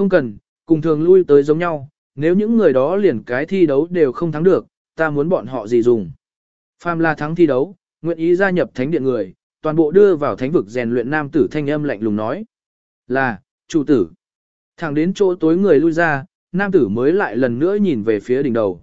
Không cần, cùng thường lui tới giống nhau, nếu những người đó liền cái thi đấu đều không thắng được, ta muốn bọn họ gì dùng. Phàm là thắng thi đấu, nguyện ý gia nhập thánh điện người, toàn bộ đưa vào thánh vực rèn luyện nam tử thanh âm lạnh lùng nói. Là, chủ tử. Thẳng đến chỗ tối người lui ra, nam tử mới lại lần nữa nhìn về phía đỉnh đầu.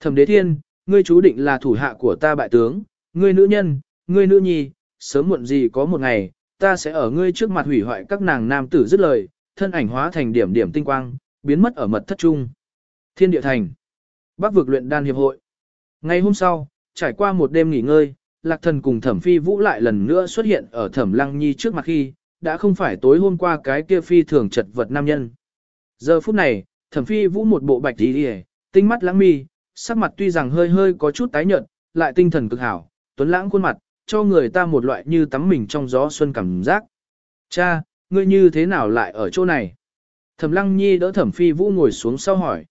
Thẩm đế thiên, ngươi chú định là thủ hạ của ta bại tướng, ngươi nữ nhân, ngươi nữ nhi, sớm muộn gì có một ngày, ta sẽ ở ngươi trước mặt hủy hoại các nàng nam tử dứt lời, thân ảnh hóa thành điểm điểm tinh quang, biến mất ở mật thất trung. Thiên địa thành. Bắc vực luyện đan hiệp hội. Ngày hôm sau, trải qua một đêm nghỉ ngơi, Lạc Thần cùng Thẩm Phi Vũ lại lần nữa xuất hiện ở Thẩm Lăng Nhi trước mặt khi, đã không phải tối hôm qua cái kia phi thường chật vật nam nhân. Giờ phút này, Thẩm Phi Vũ một bộ bạch y, tinh mắt lãng mi, sắc mặt tuy rằng hơi hơi có chút tái nhợt, lại tinh thần cực hảo, tuấn lãng khuôn mặt, cho người ta một loại như tắm mình trong gió xuân cảm giác. Cha, ngươi như thế nào lại ở chỗ này? Thẩm Lăng Nhi đỡ Thẩm Phi Vũ ngồi xuống sau hỏi.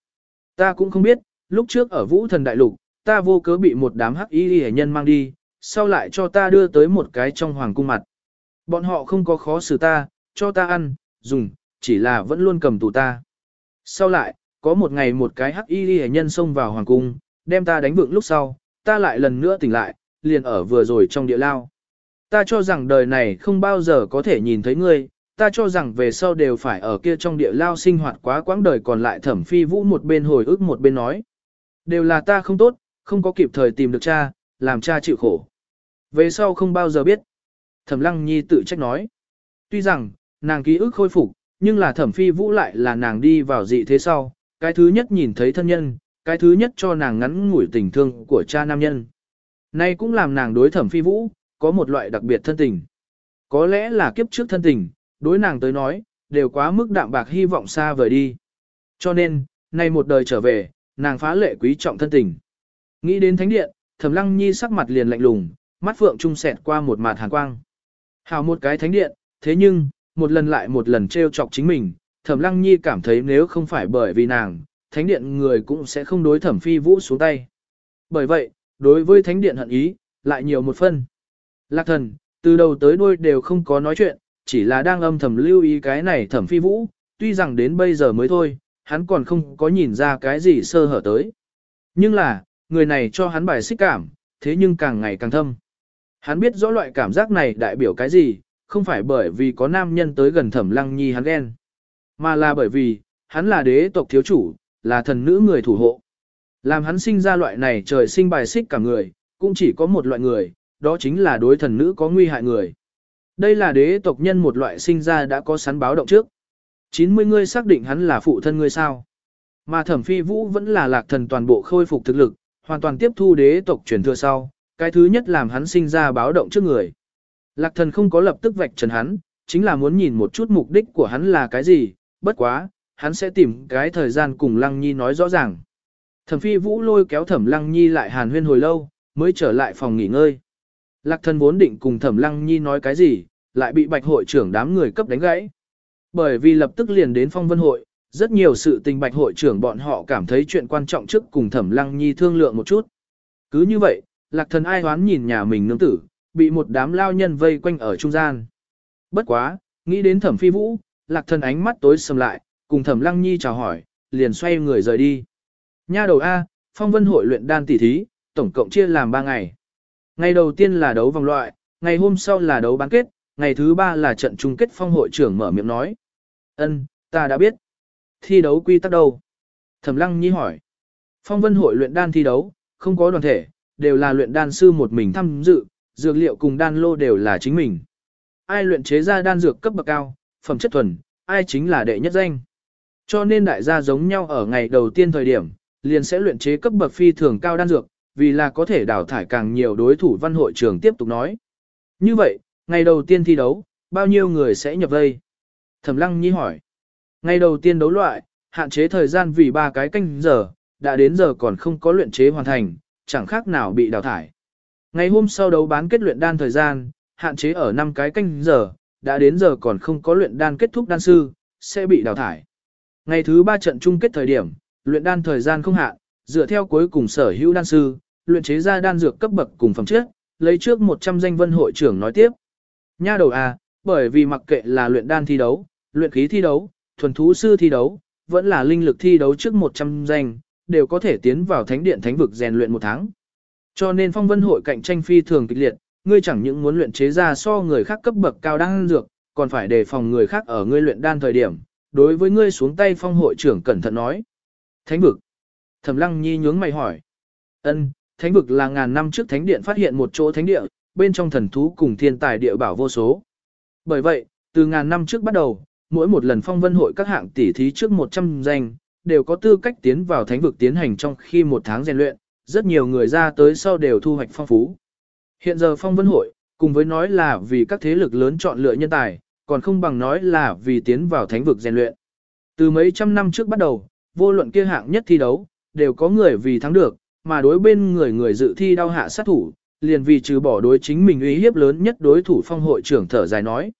Ta cũng không biết, lúc trước ở Vũ Thần Đại Lục, ta vô cớ bị một đám hắc y hệ nhân mang đi, sau lại cho ta đưa tới một cái trong hoàng cung mặt. Bọn họ không có khó xử ta, cho ta ăn, dùng, chỉ là vẫn luôn cầm tù ta. Sau lại, có một ngày một cái hắc y hệ nhân xông vào hoàng cung, đem ta đánh vượng lúc sau, ta lại lần nữa tỉnh lại, liền ở vừa rồi trong địa lao. Ta cho rằng đời này không bao giờ có thể nhìn thấy ngươi, ta cho rằng về sau đều phải ở kia trong địa lao sinh hoạt quá quãng đời còn lại thẩm phi vũ một bên hồi ức một bên nói. Đều là ta không tốt, không có kịp thời tìm được cha, làm cha chịu khổ. Về sau không bao giờ biết. Thẩm lăng nhi tự trách nói. Tuy rằng, nàng ký ức khôi phục, nhưng là thẩm phi vũ lại là nàng đi vào dị thế sau, cái thứ nhất nhìn thấy thân nhân, cái thứ nhất cho nàng ngắn ngủi tình thương của cha nam nhân. Nay cũng làm nàng đối thẩm phi vũ, có một loại đặc biệt thân tình. Có lẽ là kiếp trước thân tình, đối nàng tới nói, đều quá mức đạm bạc hy vọng xa vời đi. Cho nên, nay một đời trở về, nàng phá lệ quý trọng thân tình. Nghĩ đến thánh điện, thẩm lăng nhi sắc mặt liền lạnh lùng, mắt phượng trung sẹt qua một mạt hàn quang. Hào một cái thánh điện, thế nhưng, một lần lại một lần trêu chọc chính mình, thẩm lăng nhi cảm thấy nếu không phải bởi vì nàng, thánh điện người cũng sẽ không đối thẩm phi vũ xuống tay. Bởi vậy, đối với thánh điện hận ý, lại nhiều một phân. Lạc thần, từ đầu tới đuôi đều không có nói chuyện, chỉ là đang âm thầm lưu ý cái này thẩm phi vũ, tuy rằng đến bây giờ mới thôi, hắn còn không có nhìn ra cái gì sơ hở tới. Nhưng là, người này cho hắn bài xích cảm, thế nhưng càng ngày càng thâm. Hắn biết rõ loại cảm giác này đại biểu cái gì, không phải bởi vì có nam nhân tới gần thẩm lăng nhi hắn ghen, mà là bởi vì, hắn là đế tộc thiếu chủ, là thần nữ người thủ hộ. Làm hắn sinh ra loại này trời sinh bài xích cả người, cũng chỉ có một loại người, đó chính là đối thần nữ có nguy hại người. Đây là đế tộc nhân một loại sinh ra đã có sắn báo động trước. 90 ngươi xác định hắn là phụ thân ngươi sao. Mà thẩm phi vũ vẫn là lạc thần toàn bộ khôi phục thực lực, hoàn toàn tiếp thu đế tộc truyền thừa sau, cái thứ nhất làm hắn sinh ra báo động trước người. Lạc thần không có lập tức vạch trần hắn, chính là muốn nhìn một chút mục đích của hắn là cái gì, bất quá, hắn sẽ tìm cái thời gian cùng Lăng Nhi nói rõ ràng. Thẩm phi vũ lôi kéo thẩm Lăng Nhi lại hàn huyên hồi lâu, mới trở lại phòng nghỉ ngơi. Lạc thần vốn định cùng thẩm Lăng Nhi nói cái gì, lại bị bạch hội trưởng đám người cấp đánh gãy. Bởi vì lập tức liền đến phong vân hội, rất nhiều sự tình bạch hội trưởng bọn họ cảm thấy chuyện quan trọng trước cùng thẩm Lăng Nhi thương lượng một chút. Cứ như vậy, lạc thần ai hoán nhìn nhà mình nương tử, bị một đám lao nhân vây quanh ở trung gian. Bất quá, nghĩ đến thẩm phi vũ, lạc thần ánh mắt tối sầm lại, cùng thẩm lăng nhi chào hỏi, liền xoay người rời đi. Nha đầu A, phong vân hội luyện đan tỷ thí, tổng cộng chia làm 3 ngày. Ngày đầu tiên là đấu vòng loại, ngày hôm sau là đấu bán kết, ngày thứ ba là trận chung kết phong hội trưởng mở miệng nói. Ân, ta đã biết. Thi đấu quy tắc đâu? Thẩm lăng nhi hỏi. Phong vân hội luyện đan thi đấu, không có đoàn thể, đều là luyện đan sư một mình tham dự, dược liệu cùng đan lô đều là chính mình. Ai luyện chế ra đan dược cấp bậc cao, phẩm chất thuần, ai chính là đệ nhất danh. Cho nên đại gia giống nhau ở ngày đầu tiên thời điểm, liền sẽ luyện chế cấp bậc phi thường cao đan dược, vì là có thể đào thải càng nhiều đối thủ văn hội trường tiếp tục nói. Như vậy, ngày đầu tiên thi đấu, bao nhiêu người sẽ nhập vây? Thẩm Lăng Nhi hỏi. Ngày đầu tiên đấu loại, hạn chế thời gian vì ba cái canh giờ, đã đến giờ còn không có luyện chế hoàn thành, chẳng khác nào bị đào thải. Ngày hôm sau đấu bán kết luyện đan thời gian, hạn chế ở 5 cái canh giờ, đã đến giờ còn không có luyện đan kết thúc đan sư, sẽ bị đào thải. Ngày thứ 3 trận chung kết thời điểm, luyện đan thời gian không hạn, dựa theo cuối cùng sở hữu đan sư, luyện chế ra đan dược cấp bậc cùng phẩm chất, lấy trước 100 danh vân hội trưởng nói tiếp. Nha đầu à, bởi vì mặc kệ là luyện đan thi đấu, luyện khí thi đấu, thuần thú sư thi đấu, vẫn là linh lực thi đấu trước 100 danh, đều có thể tiến vào thánh điện thánh vực rèn luyện một tháng. Cho nên phong vân hội cạnh tranh phi thường kịch liệt, ngươi chẳng những muốn luyện chế ra so người khác cấp bậc cao đan dược, còn phải đề phòng người khác ở ngươi luyện đan thời điểm. Đối với ngươi xuống tay phong hội trưởng cẩn thận nói. Thánh vực. Thẩm lăng nhi nhướng mày hỏi. ân thánh vực là ngàn năm trước thánh điện phát hiện một chỗ thánh địa, bên trong thần thú cùng thiên tài địa bảo vô số. Bởi vậy, từ ngàn năm trước bắt đầu, mỗi một lần phong vân hội các hạng tỷ thí trước 100 danh, đều có tư cách tiến vào thánh vực tiến hành trong khi một tháng rèn luyện, rất nhiều người ra tới sau đều thu hoạch phong phú. Hiện giờ phong vân hội, cùng với nói là vì các thế lực lớn chọn lựa nhân tài, còn không bằng nói là vì tiến vào thánh vực rèn luyện. Từ mấy trăm năm trước bắt đầu, vô luận kia hạng nhất thi đấu, đều có người vì thắng được, mà đối bên người người dự thi đau hạ sát thủ, liền vì trừ bỏ đối chính mình uy hiếp lớn nhất đối thủ phong hội trưởng thở dài nói.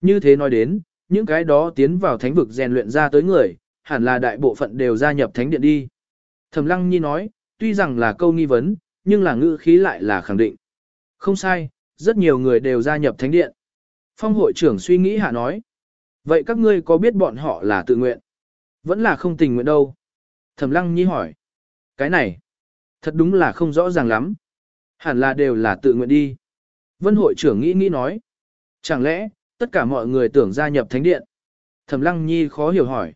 Như thế nói đến, những cái đó tiến vào thánh vực rèn luyện ra tới người, hẳn là đại bộ phận đều gia nhập thánh điện đi. Thẩm Lăng Nhi nói, tuy rằng là câu nghi vấn, nhưng là ngữ khí lại là khẳng định. Không sai, rất nhiều người đều gia nhập thánh điện. Phong hội trưởng suy nghĩ hạ nói. Vậy các ngươi có biết bọn họ là tự nguyện? Vẫn là không tình nguyện đâu. Thẩm Lăng Nhi hỏi. Cái này, thật đúng là không rõ ràng lắm. Hẳn là đều là tự nguyện đi. Vân hội trưởng nghĩ nghĩ nói. Chẳng lẽ, tất cả mọi người tưởng gia nhập thánh điện? Thẩm Lăng Nhi khó hiểu hỏi.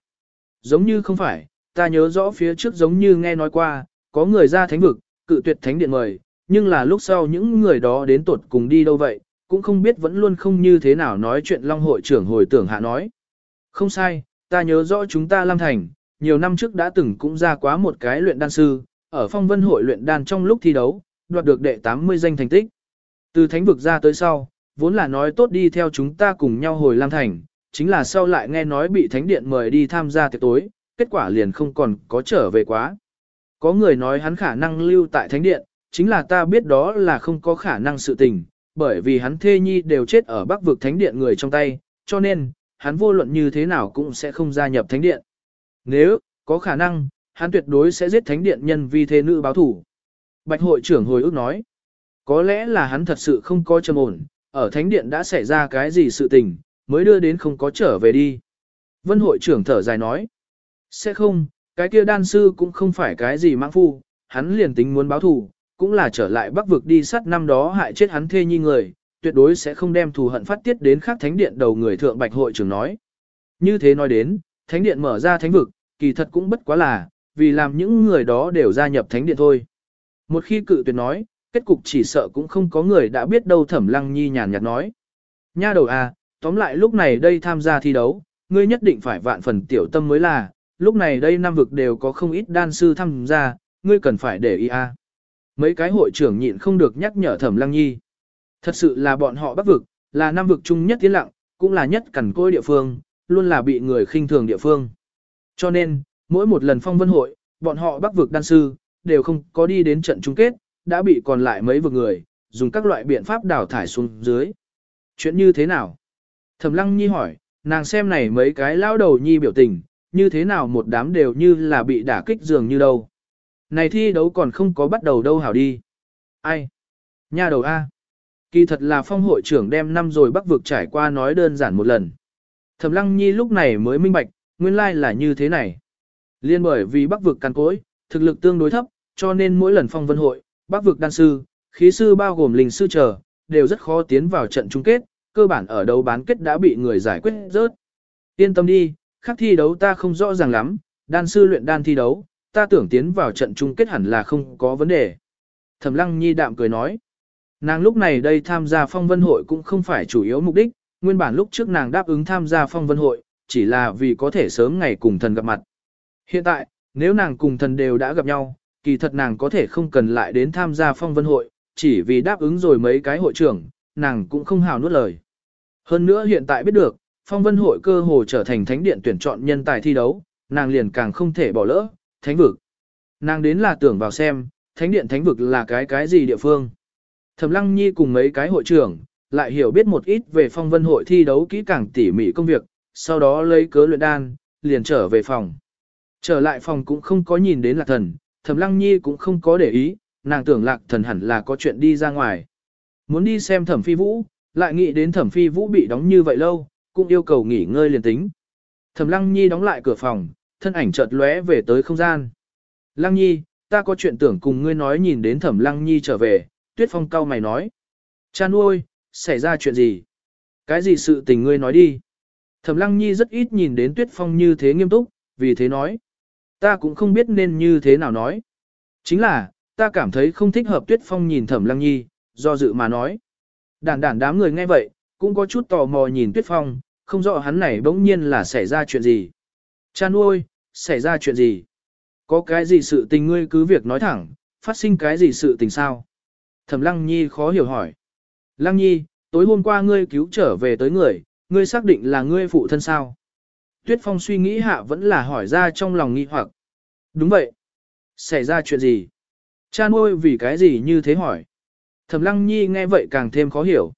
Giống như không phải, ta nhớ rõ phía trước giống như nghe nói qua, có người ra thánh vực, cự tuyệt thánh điện mời, nhưng là lúc sau những người đó đến tuột cùng đi đâu vậy, cũng không biết vẫn luôn không như thế nào nói chuyện Long hội trưởng hồi tưởng hạ nói. Không sai, ta nhớ rõ chúng ta Lam Thành, nhiều năm trước đã từng cũng ra quá một cái luyện đan sư, ở phong vân hội luyện đan trong lúc thi đấu, đoạt được đệ 80 danh thành tích. Từ thánh vực ra tới sau, vốn là nói tốt đi theo chúng ta cùng nhau hồi Lam Thành, chính là sau lại nghe nói bị thánh điện mời đi tham gia tiệc tối, kết quả liền không còn có trở về quá. Có người nói hắn khả năng lưu tại thánh điện, chính là ta biết đó là không có khả năng sự tình, bởi vì hắn thê nhi đều chết ở bắc vực thánh điện người trong tay, cho nên, hắn vô luận như thế nào cũng sẽ không gia nhập thánh điện. Nếu, có khả năng, hắn tuyệt đối sẽ giết thánh điện nhân vì thế nữ báo thủ. Bạch hội trưởng hồi ước nói, có lẽ là hắn thật sự không có trầm ổn, ở thánh điện đã xảy ra cái gì sự tình, mới đưa đến không có trở về đi. Vân hội trưởng thở dài nói, sẽ không, cái kia đan sư cũng không phải cái gì mang phu, hắn liền tính muốn báo thù, cũng là trở lại bắc vực đi sát năm đó hại chết hắn thê nhi người, tuyệt đối sẽ không đem thù hận phát tiết đến khác thánh điện đầu người thượng bạch hội trưởng nói. Như thế nói đến, thánh điện mở ra thánh vực, kỳ thật cũng bất quá là, vì làm những người đó đều gia nhập thánh điện thôi. Một khi cự tuyệt nói, kết cục chỉ sợ cũng không có người đã biết đâu thẩm lăng nhi nhàn nhạt nói. Nha đầu à, tóm lại lúc này đây tham gia thi đấu, ngươi nhất định phải vạn phần tiểu tâm mới là, lúc này đây năm vực đều có không ít đan sư tham gia, ngươi cần phải để ý à. Mấy cái hội trưởng nhịn không được nhắc nhở Thẩm Lăng Nhi. Thật sự là bọn họ bắc vực, là năm vực chung nhất tiến lặng, cũng là nhất cẩn côi địa phương, luôn là bị người khinh thường địa phương. Cho nên, mỗi một lần phong vân hội, bọn họ bắc vực đan sư, đều không có đi đến trận chung kết, đã bị còn lại mấy vực người, dùng các loại biện pháp đào thải xuống dưới. Chuyện như thế nào? Thẩm Lăng Nhi hỏi, nàng xem này mấy cái lao đầu nhi biểu tình, như thế nào một đám đều như là bị đả kích dường như đâu. Này thi đấu còn không có bắt đầu đâu hảo đi. Ai? Nha đầu A. Kỳ thật là phong hội trưởng đem năm rồi bắc vực trải qua nói đơn giản một lần. Thẩm lăng nhi lúc này mới minh bạch, nguyên lai là như thế này. Liên bởi vì bắc vực càn cối, thực lực tương đối thấp, cho nên mỗi lần phong vân hội, bắc vực đan sư, khí sư bao gồm linh sư trở, đều rất khó tiến vào trận chung kết, cơ bản ở đấu bán kết đã bị người giải quyết rớt. Yên tâm đi, khác thi đấu ta không rõ ràng lắm, đan sư luyện đan thi đấu, ta tưởng tiến vào trận chung kết hẳn là không có vấn đề. Thẩm lăng nhi đạm cười nói. Nàng lúc này đây tham gia phong vân hội cũng không phải chủ yếu mục đích, nguyên bản lúc trước nàng đáp ứng tham gia phong vân hội, chỉ là vì có thể sớm ngày cùng thần gặp mặt. Hiện tại, nếu nàng cùng thần đều đã gặp nhau, kỳ thật nàng có thể không cần lại đến tham gia phong vân hội, chỉ vì đáp ứng rồi mấy cái hội trưởng, nàng cũng không hào nuốt lời. Hơn nữa hiện tại biết được, phong vân hội cơ hồ trở thành thánh điện tuyển chọn nhân tài thi đấu, nàng liền càng không thể bỏ lỡ, thánh vực. Nàng đến là tưởng vào xem, thánh điện thánh vực là cái cái gì địa phương. Thẩm lăng nhi cùng mấy cái hội trưởng, lại hiểu biết một ít về phong vân hội thi đấu kỹ càng tỉ mỉ công việc, sau đó lấy cớ luyện đan, liền trở về phòng. Trở lại phòng cũng không có nhìn đến lạc thần, thẩm lăng nhi cũng không có để ý, nàng tưởng lạc thần hẳn là có chuyện đi ra ngoài. Muốn đi xem thẩm phi vũ, lại nghĩ đến thẩm phi vũ bị đóng như vậy lâu, cũng yêu cầu nghỉ ngơi liền tính. Thẩm Lăng Nhi đóng lại cửa phòng, thân ảnh chợt lóe về tới không gian. Lăng Nhi, ta có chuyện tưởng cùng ngươi nói nhìn đến Thẩm Lăng Nhi trở về, Tuyết Phong cao mày nói. Cha nuôi, xảy ra chuyện gì? Cái gì sự tình ngươi nói đi? Thẩm Lăng Nhi rất ít nhìn đến Tuyết Phong như thế nghiêm túc, vì thế nói. Ta cũng không biết nên như thế nào nói. Chính là, ta cảm thấy không thích hợp Tuyết Phong nhìn Thẩm Lăng Nhi, do dự mà nói. Đản đản đám người nghe vậy, cũng có chút tò mò nhìn Tuyết Phong, không rõ hắn này bỗng nhiên là xảy ra chuyện gì. Cha nuôi, xảy ra chuyện gì? Có cái gì sự tình ngươi cứ việc nói thẳng, phát sinh cái gì sự tình sao? Thẩm Lăng Nhi khó hiểu hỏi. Lăng Nhi, tối hôm qua ngươi cứu trở về tới người, ngươi xác định là ngươi phụ thân sao? Tuyết Phong suy nghĩ hạ vẫn là hỏi ra trong lòng nghi hoặc. Đúng vậy. Xảy ra chuyện gì? Cha nuôi vì cái gì như thế hỏi? Thẩm Lăng Nhi nghe vậy càng thêm khó hiểu.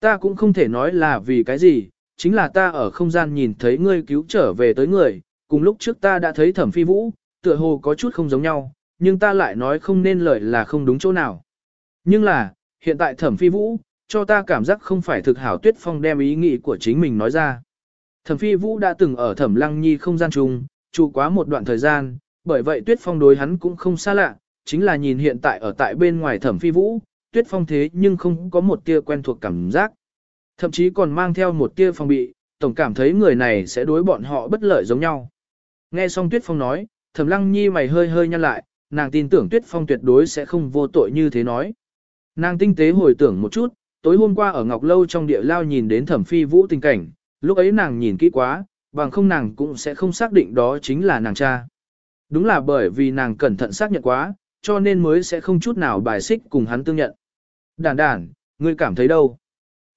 Ta cũng không thể nói là vì cái gì, chính là ta ở không gian nhìn thấy ngươi cứu trở về tới người, cùng lúc trước ta đã thấy Thẩm Phi Vũ, tựa hồ có chút không giống nhau, nhưng ta lại nói không nên lời là không đúng chỗ nào. Nhưng là, hiện tại Thẩm Phi Vũ, cho ta cảm giác không phải thực hảo Tuyết Phong đem ý nghĩ của chính mình nói ra. Thẩm Phi Vũ đã từng ở Thẩm Lăng Nhi không gian chung, trụ quá một đoạn thời gian, bởi vậy Tuyết Phong đối hắn cũng không xa lạ, chính là nhìn hiện tại ở tại bên ngoài Thẩm Phi Vũ, Tuyết Phong thế nhưng không có một tia quen thuộc cảm giác. Thậm chí còn mang theo một tia phòng bị, tổng cảm thấy người này sẽ đối bọn họ bất lợi giống nhau. Nghe xong Tuyết Phong nói, Thẩm Lăng Nhi mày hơi hơi nhăn lại, nàng tin tưởng Tuyết Phong tuyệt đối sẽ không vô tội như thế nói. Nàng tinh tế hồi tưởng một chút, tối hôm qua ở Ngọc Lâu trong địa lao nhìn đến Thẩm Phi Vũ tình cảnh, lúc ấy nàng nhìn kỹ quá, bằng không nàng cũng sẽ không xác định đó chính là nàng cha. Đúng là bởi vì nàng cẩn thận xác nhận quá, cho nên mới sẽ không chút nào bài xích cùng hắn tương nhận. Đản đản, ngươi cảm thấy đâu?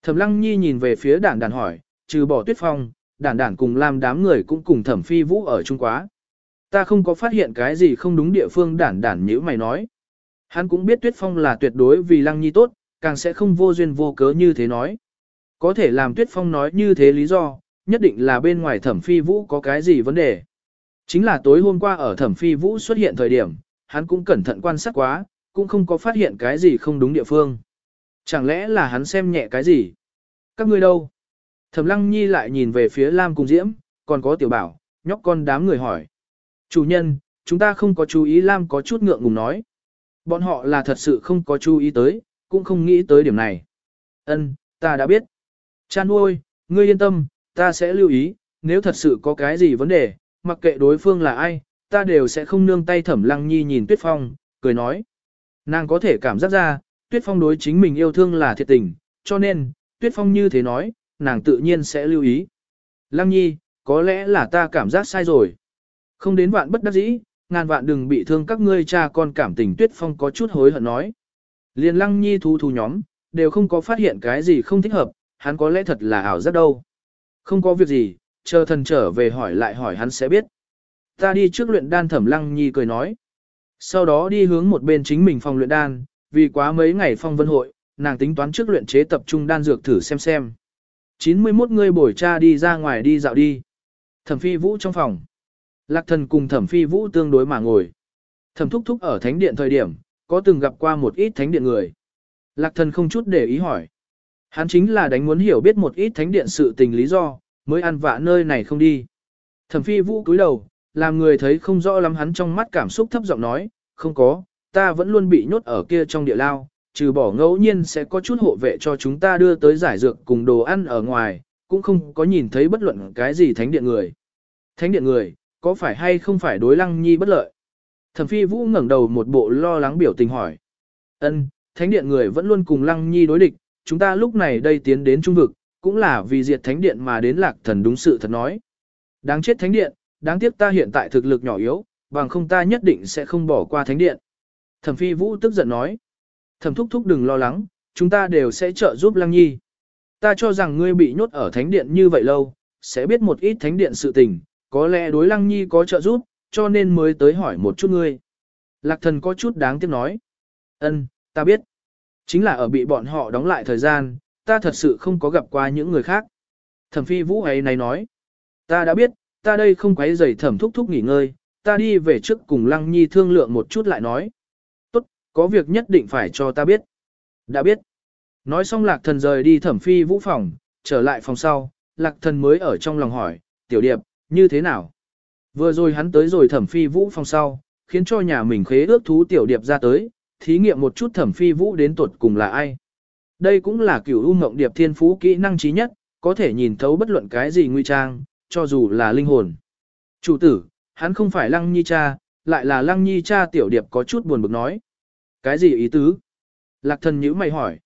Thẩm Lăng Nhi nhìn về phía đản đản hỏi, trừ bỏ tuyết phong, đản đản cùng làm đám người cũng cùng thẩm phi vũ ở chung quá. Ta không có phát hiện cái gì không đúng địa phương đản đản như mày nói. Hắn cũng biết tuyết phong là tuyệt đối vì Lăng Nhi tốt, càng sẽ không vô duyên vô cớ như thế nói. Có thể làm tuyết phong nói như thế lý do, nhất định là bên ngoài thẩm phi vũ có cái gì vấn đề. Chính là tối hôm qua ở thẩm phi vũ xuất hiện thời điểm, hắn cũng cẩn thận quan sát quá, cũng không có phát hiện cái gì không đúng địa phương. Chẳng lẽ là hắn xem nhẹ cái gì? Các ngươi đâu? Thẩm Lăng Nhi lại nhìn về phía Lam Cung Diễm, còn có tiểu bảo, nhóc con đám người hỏi. Chủ nhân, chúng ta không có chú ý Lam có chút ngượng ngùng nói. Bọn họ là thật sự không có chú ý tới, cũng không nghĩ tới điểm này. Ân, ta đã biết. Cha nuôi, ngươi yên tâm, ta sẽ lưu ý, nếu thật sự có cái gì vấn đề, mặc kệ đối phương là ai, ta đều sẽ không nương tay Thẩm Lăng Nhi nhìn Tuyết Phong, cười nói. Nàng có thể cảm giác ra, Tuyết Phong đối chính mình yêu thương là thiệt tình, cho nên, Tuyết Phong như thế nói, nàng tự nhiên sẽ lưu ý. Lăng nhi, có lẽ là ta cảm giác sai rồi. Không đến vạn bất đắc dĩ, ngàn vạn đừng bị thương các ngươi cha con cảm tình Tuyết Phong có chút hối hận nói. Liên Lăng nhi thu thu nhóm, đều không có phát hiện cái gì không thích hợp, hắn có lẽ thật là ảo giác đâu. Không có việc gì, chờ thần trở về hỏi lại hỏi hắn sẽ biết. Ta đi trước luyện đan thẩm Lăng nhi cười nói. Sau đó đi hướng một bên chính mình phòng luyện đan, vì quá mấy ngày phong vân hội, nàng tính toán trước luyện chế tập trung đan dược thử xem xem. 91 người bổi cha đi ra ngoài đi dạo đi. Thẩm phi vũ trong phòng. Lạc thần cùng thẩm phi vũ tương đối mà ngồi. Thẩm thúc thúc ở thánh điện thời điểm, có từng gặp qua một ít thánh điện người. Lạc thần không chút để ý hỏi. Hắn chính là đánh muốn hiểu biết một ít thánh điện sự tình lý do, mới ăn vạ nơi này không đi. Thẩm phi vũ cúi đầu, làm người thấy không rõ lắm hắn trong mắt cảm xúc thấp giọng nói, không có, ta vẫn luôn bị nhốt ở kia trong địa lao, trừ bỏ ngẫu nhiên sẽ có chút hộ vệ cho chúng ta đưa tới giải dược cùng đồ ăn ở ngoài, cũng không có nhìn thấy bất luận cái gì thánh điện người. Thánh điện người, có phải hay không phải đối lăng nhi bất lợi? Thẩm phi vũ ngẩng đầu một bộ lo lắng biểu tình hỏi. ân thánh điện người vẫn luôn cùng lăng nhi đối địch, chúng ta lúc này đây tiến đến trung vực, cũng là vì diệt thánh điện mà đến lạc thần đúng sự thật nói. Đáng chết thánh điện, đáng tiếc ta hiện tại thực lực nhỏ yếu, bằng không ta nhất định sẽ không bỏ qua thánh điện. Thẩm phi vũ tức giận nói. Thẩm thúc thúc đừng lo lắng, chúng ta đều sẽ trợ giúp lăng nhi. Ta cho rằng ngươi bị nhốt ở thánh điện như vậy lâu, sẽ biết một ít thánh điện sự tình, có lẽ đối lăng nhi có trợ giúp, cho nên mới tới hỏi một chút ngươi. Lạc thần có chút đáng tiếc nói. Ân, ta biết. Chính là ở bị bọn họ đóng lại thời gian, ta thật sự không có gặp qua những người khác. Thẩm phi vũ ấy này nói. Ta đã biết, ta đây không quấy rầy thẩm thúc thúc nghỉ ngơi, ta đi về trước cùng lăng nhi thương lượng một chút lại nói. tốt, Có việc nhất định phải cho ta biết. Đã biết. Nói xong lạc thần rời đi thẩm phi vũ phòng, trở lại phòng sau, lạc thần mới ở trong lòng hỏi, tiểu điệp, Như thế nào? Vừa rồi hắn tới rồi thẩm phi vũ phòng sau, khiến cho nhà mình khế ước thú tiểu điệp ra tới, thí nghiệm một chút thẩm phi vũ đến tuột cùng là ai. Đây cũng là kiểu u mộng điệp thiên phú kỹ năng trí nhất, có thể nhìn thấu bất luận cái gì nguy trang, cho dù là linh hồn. Chủ tử, hắn không phải lăng nhi cha, lại là lăng nhi cha tiểu điệp có chút buồn bực nói. Cái gì ý tứ? Lạc thần nhữ mày hỏi.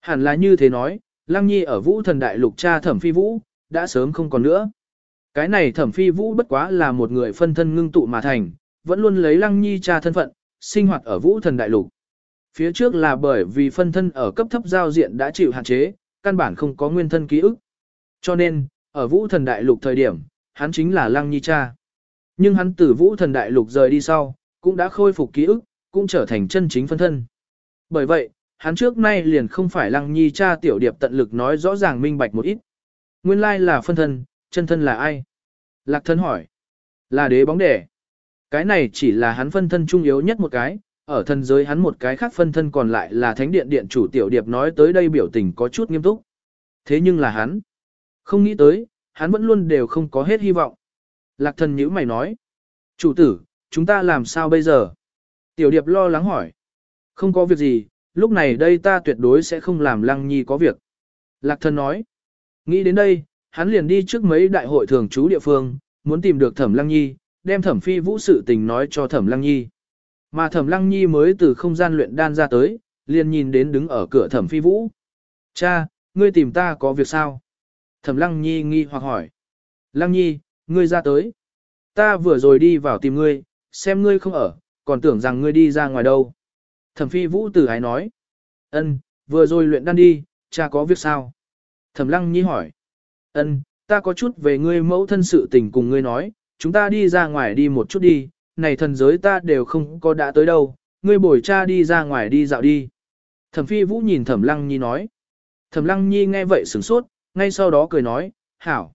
Hẳn là như thế nói, lăng nhi ở vũ thần đại lục cha thẩm phi vũ, đã sớm không còn nữa. Cái này thẩm phi vũ bất quá là một người phân thân ngưng tụ mà thành, vẫn luôn lấy lăng nhi cha thân phận, sinh hoạt ở vũ thần đại lục. Phía trước là bởi vì phân thân ở cấp thấp giao diện đã chịu hạn chế, căn bản không có nguyên thân ký ức. Cho nên, ở vũ thần đại lục thời điểm, hắn chính là lăng nhi cha. Nhưng hắn từ vũ thần đại lục rời đi sau, cũng đã khôi phục ký ức, cũng trở thành chân chính phân thân. Bởi vậy, hắn trước nay liền không phải lăng nhi cha tiểu điệp tận lực nói rõ ràng minh bạch một ít. Nguyên lai là phân thân, chân thân là ai? Lạc thân hỏi. Là đế bóng đẻ. Cái này chỉ là hắn phân thân trung yếu nhất một cái, ở thân giới hắn một cái khác phân thân còn lại là thánh điện điện chủ tiểu điệp nói tới đây biểu tình có chút nghiêm túc. Thế nhưng là hắn. Không nghĩ tới, hắn vẫn luôn đều không có hết hy vọng. Lạc thần nhữ mày nói. Chủ tử, chúng ta làm sao bây giờ? Tiểu điệp lo lắng hỏi. Không có việc gì, lúc này đây ta tuyệt đối sẽ không làm lăng nhi có việc. Lạc thần nói. Nghĩ đến đây, hắn liền đi trước mấy đại hội thường trú địa phương, muốn tìm được thẩm lăng nhi, đem thẩm phi vũ sự tình nói cho thẩm lăng nhi. Mà thẩm lăng nhi mới từ không gian luyện đan ra tới, liền nhìn đến đứng ở cửa thẩm phi vũ. Cha, ngươi tìm ta có việc sao? Thẩm lăng nhi nghi hoặc hỏi. Lăng nhi, ngươi ra tới. Ta vừa rồi đi vào tìm ngươi, xem ngươi không ở, còn tưởng rằng ngươi đi ra ngoài đâu. Thẩm phi vũ tử ái nói. Ân, vừa rồi luyện đan đi, cha có việc sao? Thẩm lăng nhi hỏi. Ân, ta có chút về ngươi mẫu thân sự tình cùng ngươi nói, chúng ta đi ra ngoài đi một chút đi, này thần giới ta đều không có đã tới đâu, ngươi bồi cha đi ra ngoài đi dạo đi. Thẩm phi vũ nhìn thẩm lăng nhi nói. Thẩm lăng nhi nghe vậy sửng sốt, ngay sau đó cười nói, hảo.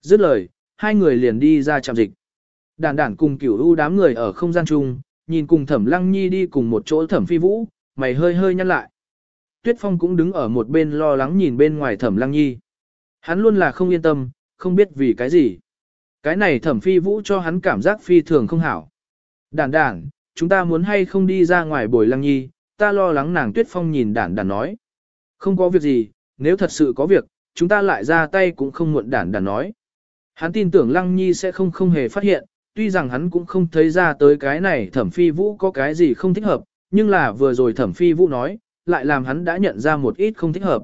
Dứt lời, hai người liền đi ra trạm dịch. Đản đản cùng cửu u đám người ở không gian chung, nhìn cùng thẩm lăng nhi đi cùng một chỗ thẩm phi vũ, mày hơi hơi nhăn lại. Tuyết phong cũng đứng ở một bên lo lắng nhìn bên ngoài thẩm lăng nhi. Hắn luôn là không yên tâm, không biết vì cái gì. Cái này thẩm phi vũ cho hắn cảm giác phi thường không hảo. Đản đản, chúng ta muốn hay không đi ra ngoài bồi lăng nhi, ta lo lắng nàng tuyết phong nhìn đản đản nói. Không có việc gì, nếu thật sự có việc, chúng ta lại ra tay cũng không muộn đản đản nói. Hắn tin tưởng lăng nhi sẽ không không hề phát hiện, tuy rằng hắn cũng không thấy ra tới cái này thẩm phi vũ có cái gì không thích hợp, nhưng là vừa rồi thẩm phi vũ nói, lại làm hắn đã nhận ra một ít không thích hợp.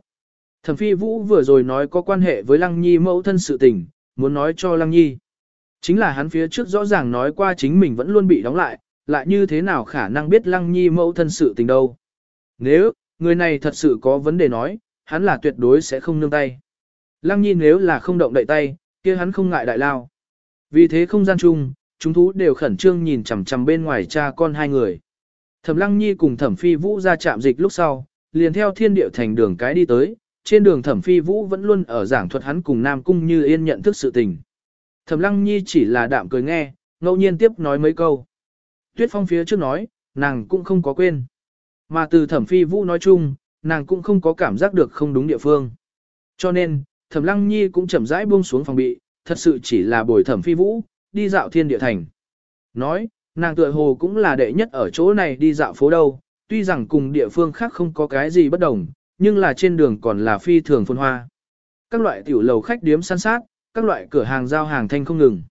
Thẩm phi vũ vừa rồi nói có quan hệ với lăng nhi mẫu thân sự tình, muốn nói cho lăng nhi. Chính là hắn phía trước rõ ràng nói qua chính mình vẫn luôn bị đóng lại, lại như thế nào khả năng biết lăng nhi mẫu thân sự tình đâu. Nếu, người này thật sự có vấn đề nói, hắn là tuyệt đối sẽ không nương tay. Lăng nhi nếu là không động đậy tay, kia hắn không ngại đại lao. Vì thế không gian chung, chúng thú đều khẩn trương nhìn chằm chằm bên ngoài cha con hai người. Thẩm Lăng Nhi cùng Thẩm Phi Vũ ra chạm dịch lúc sau, liền theo thiên điệu thành đường cái đi tới, trên đường Thẩm Phi Vũ vẫn luôn ở giảng thuật hắn cùng Nam Cung Như Yên nhận thức sự tình. Thẩm Lăng Nhi chỉ là đạm cười nghe, ngẫu nhiên tiếp nói mấy câu. Tuyết Phong phía trước nói, nàng cũng không có quên. Mà từ Thẩm Phi Vũ nói chung, nàng cũng không có cảm giác được không đúng địa phương. Cho nên, Thẩm Lăng Nhi cũng chậm rãi buông xuống phòng bị, thật sự chỉ là bồi Thẩm Phi Vũ, đi dạo thiên địa thành. Nói, nàng tựa hồ cũng là đệ nhất ở chỗ này đi dạo phố đâu, tuy rằng cùng địa phương khác không có cái gì bất đồng, nhưng là trên đường còn là phi thường phồn hoa. Các loại tiểu lầu khách điếm săn sát, các loại cửa hàng giao hàng thanh không ngừng.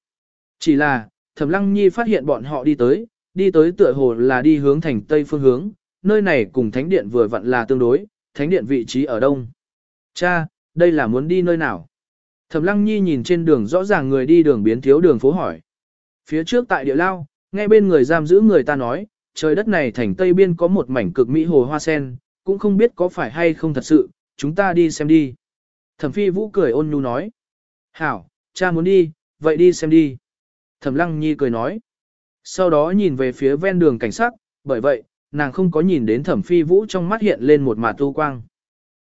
Chỉ là, Thẩm Lăng Nhi phát hiện bọn họ đi tới, đi tới tựa hồ là đi hướng thành tây phương hướng, nơi này cùng thánh điện vừa vặn là tương đối, thánh điện vị trí ở đông. Cha, đây là muốn đi nơi nào? Thẩm Lăng Nhi nhìn trên đường rõ ràng người đi đường biến thiếu đường phố hỏi. Phía trước tại địa lao, ngay bên người giam giữ người ta nói, trời đất này thành tây biên có một mảnh cực mỹ hồ hoa sen, cũng không biết có phải hay không thật sự, chúng ta đi xem đi. Thẩm Phi Vũ cười ôn nhu nói. Hảo, cha muốn đi, vậy đi xem đi. Thẩm Lăng Nhi cười nói. Sau đó nhìn về phía ven đường cảnh sát, bởi vậy, nàng không có nhìn đến Thẩm Phi Vũ trong mắt hiện lên một mạt tu quang.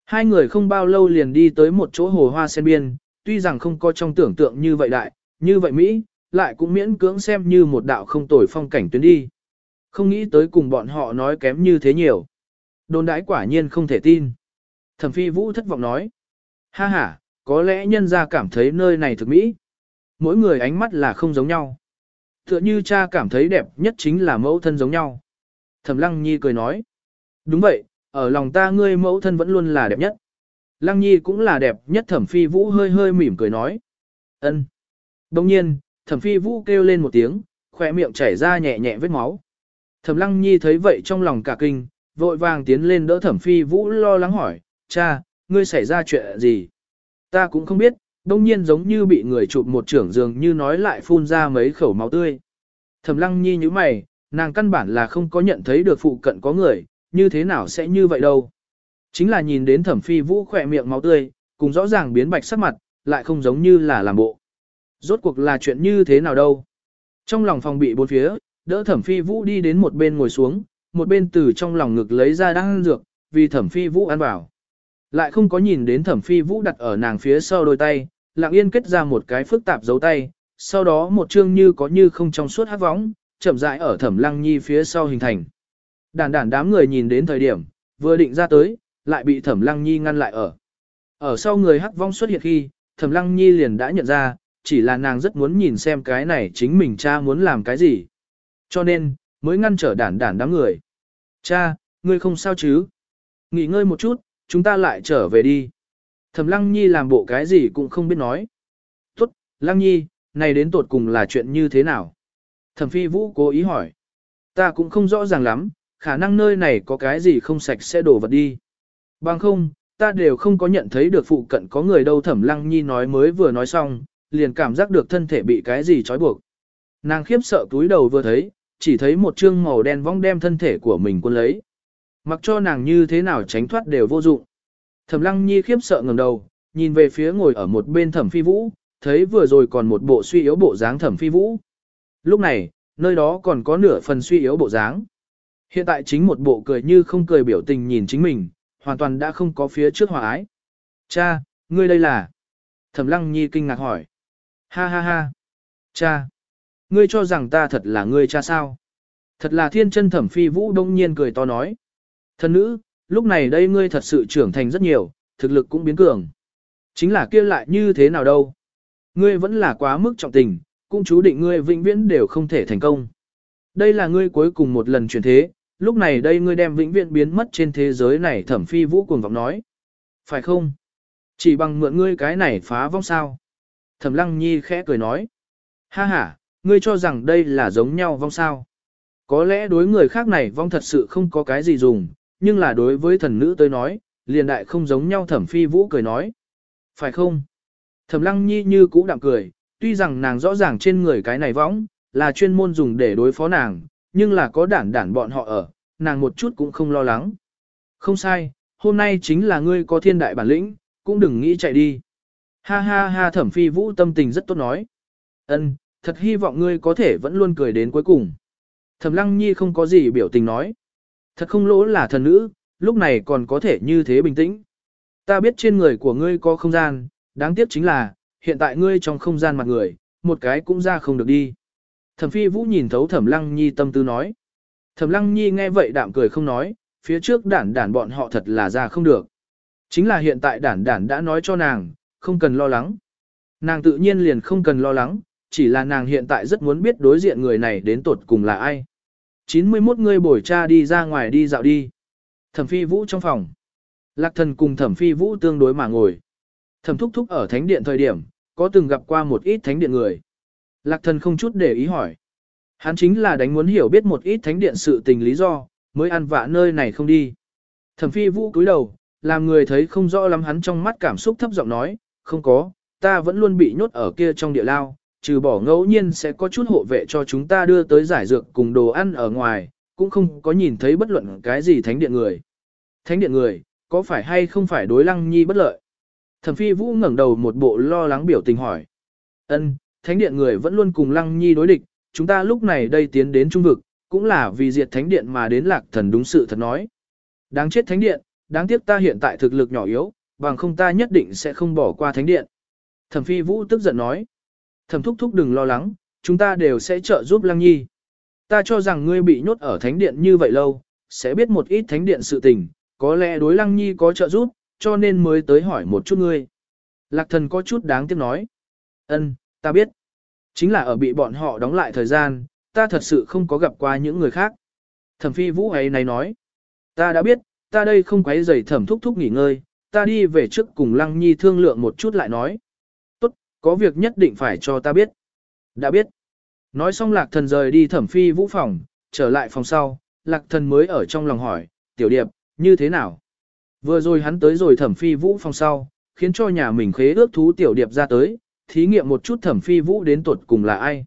Hai người không bao lâu liền đi tới một chỗ hồ hoa sen biên, tuy rằng không có trong tưởng tượng như vậy đại, như vậy Mỹ, lại cũng miễn cưỡng xem như một đạo không tồi phong cảnh tuyến đi. Không nghĩ tới cùng bọn họ nói kém như thế nhiều. Đồn đãi quả nhiên không thể tin. Thẩm phi vũ thất vọng nói. Ha ha, có lẽ nhân gia cảm thấy nơi này thực mỹ. mỗi người ánh mắt là không giống nhau. Tựa như cha cảm thấy đẹp nhất chính là mẫu thân giống nhau. Thẩm Lăng Nhi cười nói. Đúng vậy, ở lòng ta ngươi mẫu thân vẫn luôn là đẹp nhất. Lăng Nhi cũng là đẹp nhất thẩm phi vũ hơi hơi mỉm cười nói. ân. Đồng nhiên, thẩm phi vũ kêu lên một tiếng, khỏe miệng chảy ra nhẹ nhẹ vết máu. Thẩm Lăng Nhi thấy vậy trong lòng cả kinh, vội vàng tiến lên đỡ thẩm phi vũ lo lắng hỏi, cha, ngươi xảy ra chuyện gì? Ta cũng không biết, đông nhiên giống như bị người chụp một trưởng dường như nói lại phun ra mấy khẩu máu tươi. Thẩm lăng nhi như mày, nàng căn bản là không có nhận thấy được phụ cận có người, như thế nào sẽ như vậy đâu. Chính là nhìn đến thẩm phi vũ khỏe miệng máu tươi, cùng rõ ràng biến bạch sắc mặt, lại không giống như là làm bộ. Rốt cuộc là chuyện như thế nào đâu. Trong lòng phòng bị bốn phía, đỡ thẩm phi vũ đi đến một bên ngồi xuống, một bên từ trong lòng ngực lấy ra đang ăn dược, vì thẩm phi vũ ăn vào. Lại không có nhìn đến thẩm phi vũ đặt ở nàng phía sau đôi tay, lặng yên kết ra một cái phức tạp dấu tay, sau đó một chương như có như không trong suốt hát võng, chậm rãi ở thẩm lăng nhi phía sau hình thành. Đàn đàn đám người nhìn đến thời điểm, vừa định ra tới, lại bị thẩm lăng nhi ngăn lại ở. Ở sau người hắc vong xuất hiện khi, thẩm lăng nhi liền đã nhận ra, chỉ là nàng rất muốn nhìn xem cái này chính mình cha muốn làm cái gì. Cho nên, mới ngăn trở đản đản đám người. Cha, ngươi không sao chứ? Nghỉ ngơi một chút, chúng ta lại trở về đi. Thẩm Lăng Nhi làm bộ cái gì cũng không biết nói. Tốt, Lăng Nhi, này đến tột cùng là chuyện như thế nào? Thẩm Phi Vũ cố ý hỏi. Ta cũng không rõ ràng lắm, khả năng nơi này có cái gì không sạch sẽ đổ vật đi. Bằng không, ta đều không có nhận thấy được phụ cận có người đâu Thẩm Lăng Nhi nói mới vừa nói xong, liền cảm giác được thân thể bị cái gì trói buộc. Nàng khiếp sợ túi đầu vừa thấy, chỉ thấy một chương màu đen vong đem thân thể của mình quân lấy. Mặc cho nàng như thế nào tránh thoát đều vô dụng. Thẩm Lăng Nhi khiếp sợ ngẩng đầu, nhìn về phía ngồi ở một bên Thẩm Phi Vũ, thấy vừa rồi còn một bộ suy yếu bộ dáng Thẩm Phi Vũ. Lúc này, nơi đó còn có nửa phần suy yếu bộ dáng. Hiện tại chính một bộ cười như không cười biểu tình nhìn chính mình, hoàn toàn đã không có phía trước hòa ái. Cha, ngươi đây là? Thẩm Lăng Nhi kinh ngạc hỏi. Ha ha ha. Cha. Ngươi cho rằng ta thật là ngươi cha sao? Thật là thiên chân thẩm phi vũ đông nhiên cười to nói. Thần nữ, lúc này đây ngươi thật sự trưởng thành rất nhiều, thực lực cũng biến cường. Chính là kia lại như thế nào đâu. Ngươi vẫn là quá mức trọng tình, cũng chú định ngươi vĩnh viễn đều không thể thành công. Đây là ngươi cuối cùng một lần chuyển thế, lúc này đây ngươi đem vĩnh viễn biến mất trên thế giới này thẩm phi vũ cuồng vọng nói. Phải không? Chỉ bằng mượn ngươi cái này phá vong sao? Thẩm lăng nhi khẽ cười nói. Ha ha, ngươi cho rằng đây là giống nhau vong sao? Có lẽ đối người khác này vong thật sự không có cái gì dùng, nhưng là đối với thần nữ tới nói, liền đại không giống nhau thẩm phi vũ cười nói. Phải không? Thẩm lăng nhi như cũ đạm cười, tuy rằng nàng rõ ràng trên người cái này võng, là chuyên môn dùng để đối phó nàng, nhưng là có đản đản bọn họ ở, nàng một chút cũng không lo lắng. Không sai, hôm nay chính là ngươi có thiên đại bản lĩnh, cũng đừng nghĩ chạy đi. Ha ha ha thẩm phi vũ tâm tình rất tốt nói. Ân, thật hy vọng ngươi có thể vẫn luôn cười đến cuối cùng. Thẩm lăng nhi không có gì biểu tình nói. Thật không lỗ là thần nữ, lúc này còn có thể như thế bình tĩnh. Ta biết trên người của ngươi có không gian, đáng tiếc chính là, hiện tại ngươi trong không gian mặt người, một cái cũng ra không được đi. Thẩm phi vũ nhìn thấu thẩm lăng nhi tâm tư nói. Thẩm lăng nhi nghe vậy đạm cười không nói, phía trước đản đản bọn họ thật là ra không được. Chính là hiện tại đản đản đã nói cho nàng, không cần lo lắng. Nàng tự nhiên liền không cần lo lắng, chỉ là nàng hiện tại rất muốn biết đối diện người này đến tột cùng là ai. 91 người bồi cha đi ra ngoài đi dạo đi. Thẩm phi vũ trong phòng. Lạc thần cùng thẩm phi vũ tương đối mà ngồi. Thẩm thúc thúc ở thánh điện thời điểm, có từng gặp qua một ít thánh điện người. Lạc thần không chút để ý hỏi. Hắn chính là đánh muốn hiểu biết một ít thánh điện sự tình lý do, mới ăn vạ nơi này không đi. Thẩm phi vũ cúi đầu, làm người thấy không rõ lắm hắn trong mắt cảm xúc thấp giọng nói, không có, ta vẫn luôn bị nhốt ở kia trong địa lao, trừ bỏ ngẫu nhiên sẽ có chút hộ vệ cho chúng ta đưa tới giải dược cùng đồ ăn ở ngoài, cũng không có nhìn thấy bất luận cái gì thánh điện người. Thánh điện người, có phải hay không phải đối lăng nhi bất lợi? Thẩm phi vũ ngẩng đầu một bộ lo lắng biểu tình hỏi. ân thánh điện người vẫn luôn cùng lăng nhi đối địch, chúng ta lúc này đây tiến đến trung vực, cũng là vì diệt thánh điện mà đến lạc thần đúng sự thật nói. Đáng chết thánh điện, đáng tiếc ta hiện tại thực lực nhỏ yếu, bằng không ta nhất định sẽ không bỏ qua thánh điện. Thẩm phi vũ tức giận nói. Thẩm thúc thúc đừng lo lắng, chúng ta đều sẽ trợ giúp lăng nhi. Ta cho rằng ngươi bị nhốt ở thánh điện như vậy lâu, sẽ biết một ít thánh điện sự tình, có lẽ đối lăng nhi có trợ giúp, cho nên mới tới hỏi một chút ngươi. Lạc thần có chút đáng tiếc nói. Ân, ta biết. Chính là ở bị bọn họ đóng lại thời gian, ta thật sự không có gặp qua những người khác. Thẩm phi vũ ấy này nói, ta đã biết, ta đây không quấy rầy thẩm thúc thúc nghỉ ngơi, ta đi về trước cùng lăng nhi thương lượng một chút lại nói. Có việc nhất định phải cho ta biết. Đã biết. Nói xong lạc thần rời đi thẩm phi vũ phòng, trở lại phòng sau, lạc thần mới ở trong lòng hỏi, tiểu điệp, như thế nào? Vừa rồi hắn tới rồi thẩm phi vũ phòng sau, khiến cho nhà mình khế ước thú tiểu điệp ra tới, thí nghiệm một chút thẩm phi vũ đến tuột cùng là ai.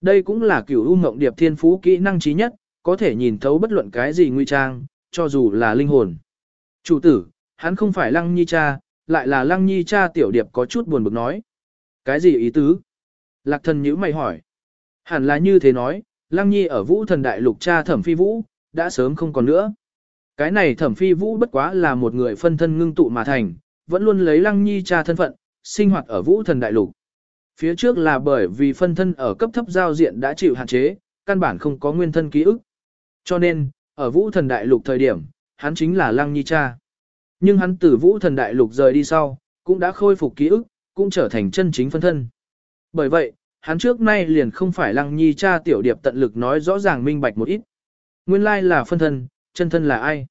Đây cũng là kiểu u mộng điệp thiên phú kỹ năng trí nhất, có thể nhìn thấu bất luận cái gì nguy trang, cho dù là linh hồn. Chủ tử, hắn không phải lăng nhi cha, lại là lăng nhi cha tiểu điệp có chút buồn bực nói. Cái gì ý tứ? Lạc thần nhữ mày hỏi. Hẳn là như thế nói, lăng nhi ở vũ thần đại lục cha thẩm phi vũ, đã sớm không còn nữa. Cái này thẩm phi vũ bất quá là một người phân thân ngưng tụ mà thành, vẫn luôn lấy lăng nhi cha thân phận, sinh hoạt ở vũ thần đại lục. Phía trước là bởi vì phân thân ở cấp thấp giao diện đã chịu hạn chế, căn bản không có nguyên thân ký ức. Cho nên, ở vũ thần đại lục thời điểm, hắn chính là lăng nhi cha. Nhưng hắn từ vũ thần đại lục rời đi sau, cũng đã khôi phục ký ức, cũng trở thành chân chính phân thân. Bởi vậy, hắn trước nay liền không phải lăng nhi cha tiểu điệp tận lực nói rõ ràng minh bạch một ít. Nguyên lai là phân thân, chân thân là ai?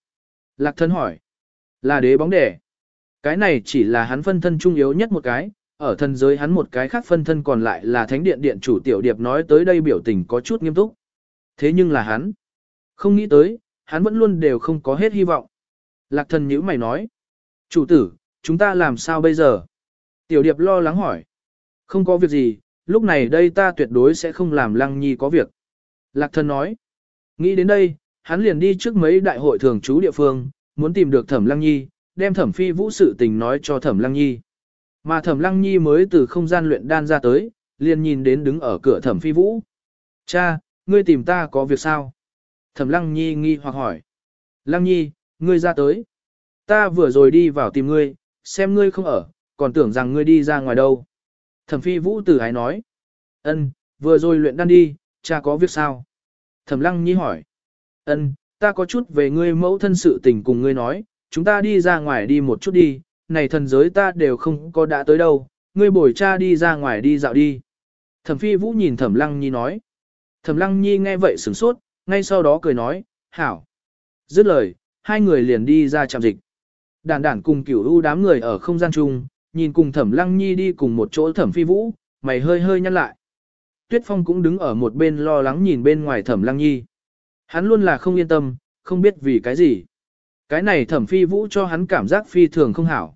Lạc thân hỏi. Là đế bóng đẻ. Cái này chỉ là hắn phân thân trung yếu nhất một cái, ở thân giới hắn một cái khác phân thân còn lại là thánh điện điện chủ tiểu điệp nói tới đây biểu tình có chút nghiêm túc. Thế nhưng là hắn. Không nghĩ tới, hắn vẫn luôn đều không có hết hy vọng. Lạc thần nhữ mày nói. Chủ tử, chúng ta làm sao bây giờ? Tiểu điệp lo lắng hỏi. Không có việc gì, lúc này đây ta tuyệt đối sẽ không làm lăng nhi có việc. Lạc thần nói. Nghĩ đến đây, hắn liền đi trước mấy đại hội thường trú địa phương, muốn tìm được thẩm lăng nhi, đem thẩm phi vũ sự tình nói cho thẩm lăng nhi. Mà thẩm lăng nhi mới từ không gian luyện đan ra tới, liền nhìn đến đứng ở cửa thẩm phi vũ. Cha, ngươi tìm ta có việc sao? Thẩm lăng nhi nghi hoặc hỏi. Lăng nhi, ngươi ra tới. Ta vừa rồi đi vào tìm ngươi, xem ngươi không ở, còn tưởng rằng ngươi đi ra ngoài đâu. Thẩm phi vũ tử ái nói. Ân, vừa rồi luyện đan đi, cha có việc sao? Thẩm lăng nhi hỏi. Ân, ta có chút về ngươi mẫu thân sự tình cùng ngươi nói, chúng ta đi ra ngoài đi một chút đi, này thần giới ta đều không có đã tới đâu, ngươi bồi cha đi ra ngoài đi dạo đi. Thẩm phi vũ nhìn thẩm lăng nhi nói. Thẩm lăng nhi nghe vậy sửng sốt, ngay sau đó cười nói, hảo. Dứt lời, hai người liền đi ra chạm dịch. Đản đản cùng cửu u đám người ở không gian chung, nhìn cùng thẩm lăng nhi đi cùng một chỗ thẩm phi vũ, mày hơi hơi nhăn lại. Tuyết phong cũng đứng ở một bên lo lắng nhìn bên ngoài thẩm lăng nhi. Hắn luôn là không yên tâm, không biết vì cái gì. Cái này thẩm phi vũ cho hắn cảm giác phi thường không hảo.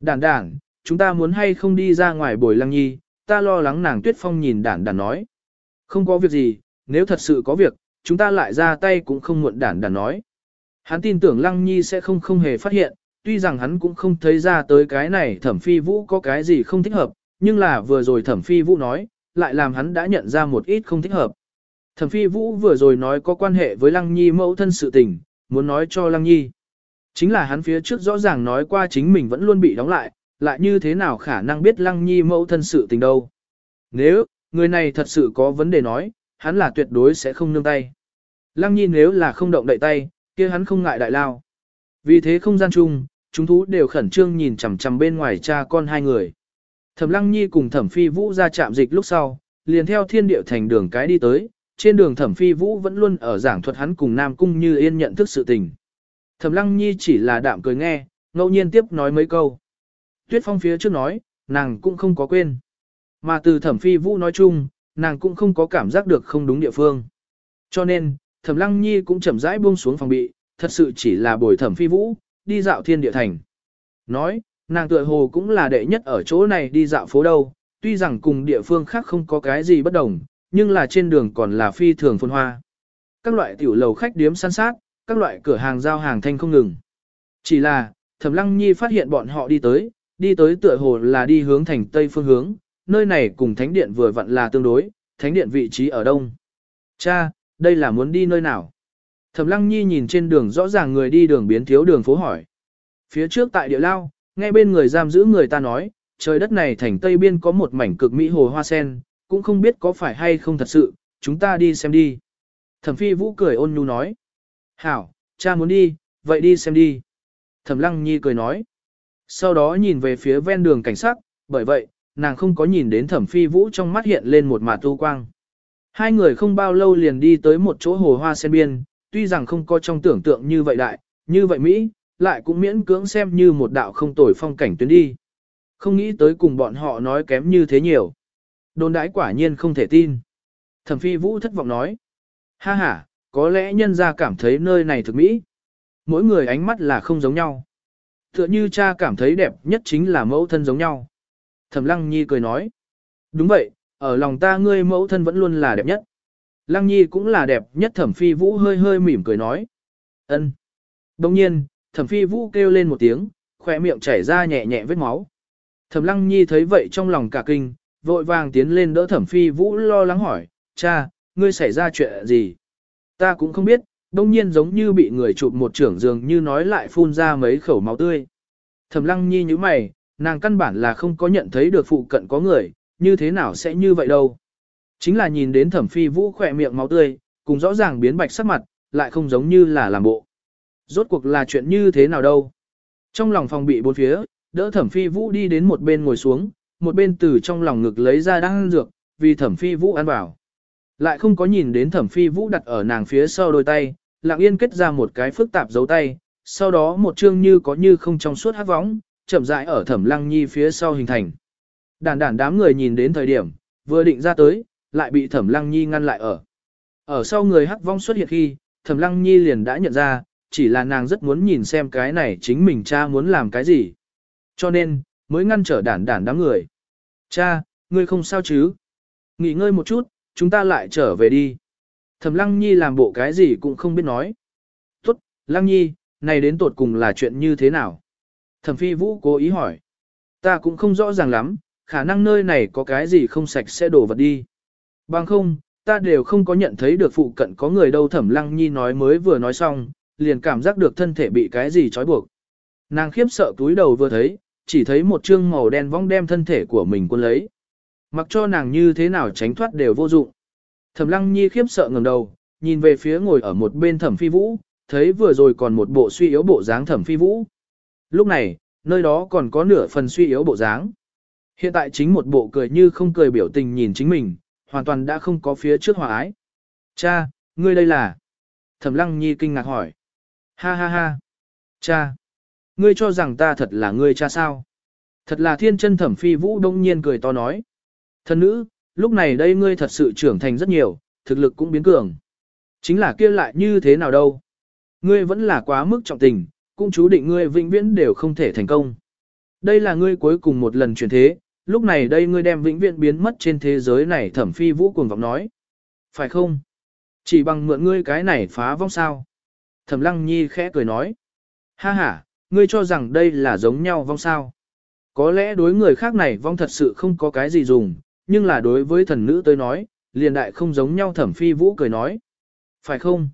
Đản đản, chúng ta muốn hay không đi ra ngoài bồi lăng nhi, ta lo lắng nàng tuyết phong nhìn đản đản nói. Không có việc gì, nếu thật sự có việc, chúng ta lại ra tay cũng không muộn đản đản nói. Hắn tin tưởng lăng nhi sẽ không không hề phát hiện, tuy rằng hắn cũng không thấy ra tới cái này thẩm phi vũ có cái gì không thích hợp, nhưng là vừa rồi thẩm phi vũ nói, lại làm hắn đã nhận ra một ít không thích hợp. Thẩm phi vũ vừa rồi nói có quan hệ với lăng nhi mẫu thân sự tình, muốn nói cho lăng nhi. Chính là hắn phía trước rõ ràng nói qua chính mình vẫn luôn bị đóng lại, lại như thế nào khả năng biết lăng nhi mẫu thân sự tình đâu. Nếu, người này thật sự có vấn đề nói, hắn là tuyệt đối sẽ không nương tay. Lăng nhi nếu là không động đậy tay, kia hắn không ngại đại lao. Vì thế không gian chung, chúng thú đều khẩn trương nhìn chằm chằm bên ngoài cha con hai người. Thẩm Lăng Nhi cùng Thẩm Phi Vũ ra chạm dịch lúc sau, liền theo thiên điệu thành đường cái đi tới, trên đường Thẩm Phi Vũ vẫn luôn ở giảng thuật hắn cùng Nam Cung Như Yên nhận thức sự tình. Thẩm Lăng Nhi chỉ là đạm cười nghe, ngẫu nhiên tiếp nói mấy câu. Tuyết Phong phía trước nói, nàng cũng không có quên. Mà từ Thẩm Phi Vũ nói chung, nàng cũng không có cảm giác được không đúng địa phương. Cho nên, Thẩm Lăng Nhi cũng chậm rãi buông xuống phòng bị, thật sự chỉ là bồi Thẩm Phi Vũ, đi dạo thiên địa thành. Nói, nàng tựa hồ cũng là đệ nhất ở chỗ này đi dạo phố đâu, tuy rằng cùng địa phương khác không có cái gì bất đồng, nhưng là trên đường còn là phi thường phồn hoa. Các loại tiểu lầu khách điếm săn sát, các loại cửa hàng giao hàng thanh không ngừng. Chỉ là, Thẩm Lăng Nhi phát hiện bọn họ đi tới, đi tới tựa hồ là đi hướng thành tây phương hướng, nơi này cùng thánh điện vừa vặn là tương đối, thánh điện vị trí ở đông. Cha, đây là muốn đi nơi nào? Thẩm Lăng Nhi nhìn trên đường rõ ràng người đi đường biến thiếu đường phố hỏi. Phía trước tại địa lao, ngay bên người giam giữ người ta nói, trời đất này thành Tây Biên có một mảnh cực mỹ hồ hoa sen, cũng không biết có phải hay không thật sự, chúng ta đi xem đi. Thẩm Phi Vũ cười ôn nhu nói. Hảo, cha muốn đi, vậy đi xem đi. Thẩm Lăng Nhi cười nói. Sau đó nhìn về phía ven đường cảnh sát, bởi vậy, nàng không có nhìn đến thẩm phi vũ trong mắt hiện lên một mạt tu quang. Hai người không bao lâu liền đi tới một chỗ hồ hoa sen biên, tuy rằng không có trong tưởng tượng như vậy đại, như vậy Mỹ, lại cũng miễn cưỡng xem như một đạo không tồi phong cảnh tuyến đi. Không nghĩ tới cùng bọn họ nói kém như thế nhiều. Đồn đãi quả nhiên không thể tin. Thẩm phi vũ thất vọng nói. Ha ha, có lẽ nhân gia cảm thấy nơi này thực mỹ. Mỗi người ánh mắt là không giống nhau. Tựa như cha cảm thấy đẹp nhất chính là mẫu thân giống nhau. Thẩm lăng nhi cười nói. Đúng vậy, ở lòng ta ngươi mẫu thân vẫn luôn là đẹp nhất. Lăng nhi cũng là đẹp nhất thẩm phi vũ hơi hơi mỉm cười nói. ân. Đồng nhiên, thẩm phi vũ kêu lên một tiếng, khỏe miệng chảy ra nhẹ nhẹ vết máu. Thẩm lăng nhi thấy vậy trong lòng cả kinh, vội vàng tiến lên đỡ thẩm phi vũ lo lắng hỏi, cha, ngươi xảy ra chuyện gì? Ta cũng không biết, đông nhiên giống như bị người chụp một trưởng giường như nói lại phun ra mấy khẩu máu tươi. Thẩm lăng nhi như mày, nàng căn bản là không có nhận thấy được phụ cận có người, như thế nào sẽ như vậy đâu. Chính là nhìn đến thẩm phi vũ khỏe miệng máu tươi, cùng rõ ràng biến bạch sắc mặt, lại không giống như là làm bộ. Rốt cuộc là chuyện như thế nào đâu. Trong lòng phòng bị bốn phía, đỡ thẩm phi vũ đi đến một bên ngồi xuống, một bên từ trong lòng ngực lấy ra đang dược, vì thẩm phi vũ ăn vào. Lại không có nhìn đến thẩm phi vũ đặt ở nàng phía sau đôi tay, lặng yên kết ra một cái phức tạp dấu tay, sau đó một chương như có như không trong suốt hát vóng, chậm rãi ở thẩm lăng nhi phía sau hình thành. Đàn đàn đám người nhìn đến thời điểm, vừa định ra tới, lại bị thẩm lăng nhi ngăn lại ở. Ở sau người hắc vong xuất hiện khi, thẩm lăng nhi liền đã nhận ra, chỉ là nàng rất muốn nhìn xem cái này chính mình cha muốn làm cái gì. Cho nên, mới ngăn trở đản đản đám người. Cha, ngươi không sao chứ? Nghỉ ngơi một chút, chúng ta lại trở về đi. Thẩm Lăng Nhi làm bộ cái gì cũng không biết nói. Tốt, Lăng Nhi, này đến tột cùng là chuyện như thế nào? Thẩm Phi Vũ cố ý hỏi. Ta cũng không rõ ràng lắm, khả năng nơi này có cái gì không sạch sẽ đổ vật đi. Bằng không, ta đều không có nhận thấy được phụ cận có người đâu Thẩm Lăng Nhi nói mới vừa nói xong, liền cảm giác được thân thể bị cái gì trói buộc. Nàng khiếp sợ túi đầu vừa thấy, chỉ thấy một chương màu đen vong đem thân thể của mình quân lấy. Mặc cho nàng như thế nào tránh thoát đều vô dụng. Thẩm Lăng Nhi khiếp sợ ngẩng đầu, nhìn về phía ngồi ở một bên Thẩm Phi Vũ, thấy vừa rồi còn một bộ suy yếu bộ dáng Thẩm Phi Vũ. Lúc này, nơi đó còn có nửa phần suy yếu bộ dáng. Hiện tại chính một bộ cười như không cười biểu tình nhìn chính mình, hoàn toàn đã không có phía trước hòa ái. Cha, ngươi đây là... Thẩm Lăng Nhi kinh ngạc hỏi. Ha ha ha. Cha. Ngươi cho rằng ta thật là ngươi cha sao? Thật là thiên chân thẩm phi vũ đông nhiên cười to nói. Thần nữ, lúc này đây ngươi thật sự trưởng thành rất nhiều, thực lực cũng biến cường. Chính là kia lại như thế nào đâu. Ngươi vẫn là quá mức trọng tình, cũng chú định ngươi vĩnh viễn đều không thể thành công. Đây là ngươi cuối cùng một lần chuyển thế, lúc này đây ngươi đem vĩnh viễn biến mất trên thế giới này thẩm phi vũ cuồng vọng nói. Phải không? Chỉ bằng mượn ngươi cái này phá vong sao? Thẩm lăng nhi khẽ cười nói. Ha ha, ngươi cho rằng đây là giống nhau vong sao. Có lẽ đối người khác này vong thật sự không có cái gì dùng, nhưng là đối với thần nữ tới nói, liền đại không giống nhau thẩm phi vũ cười nói. Phải không?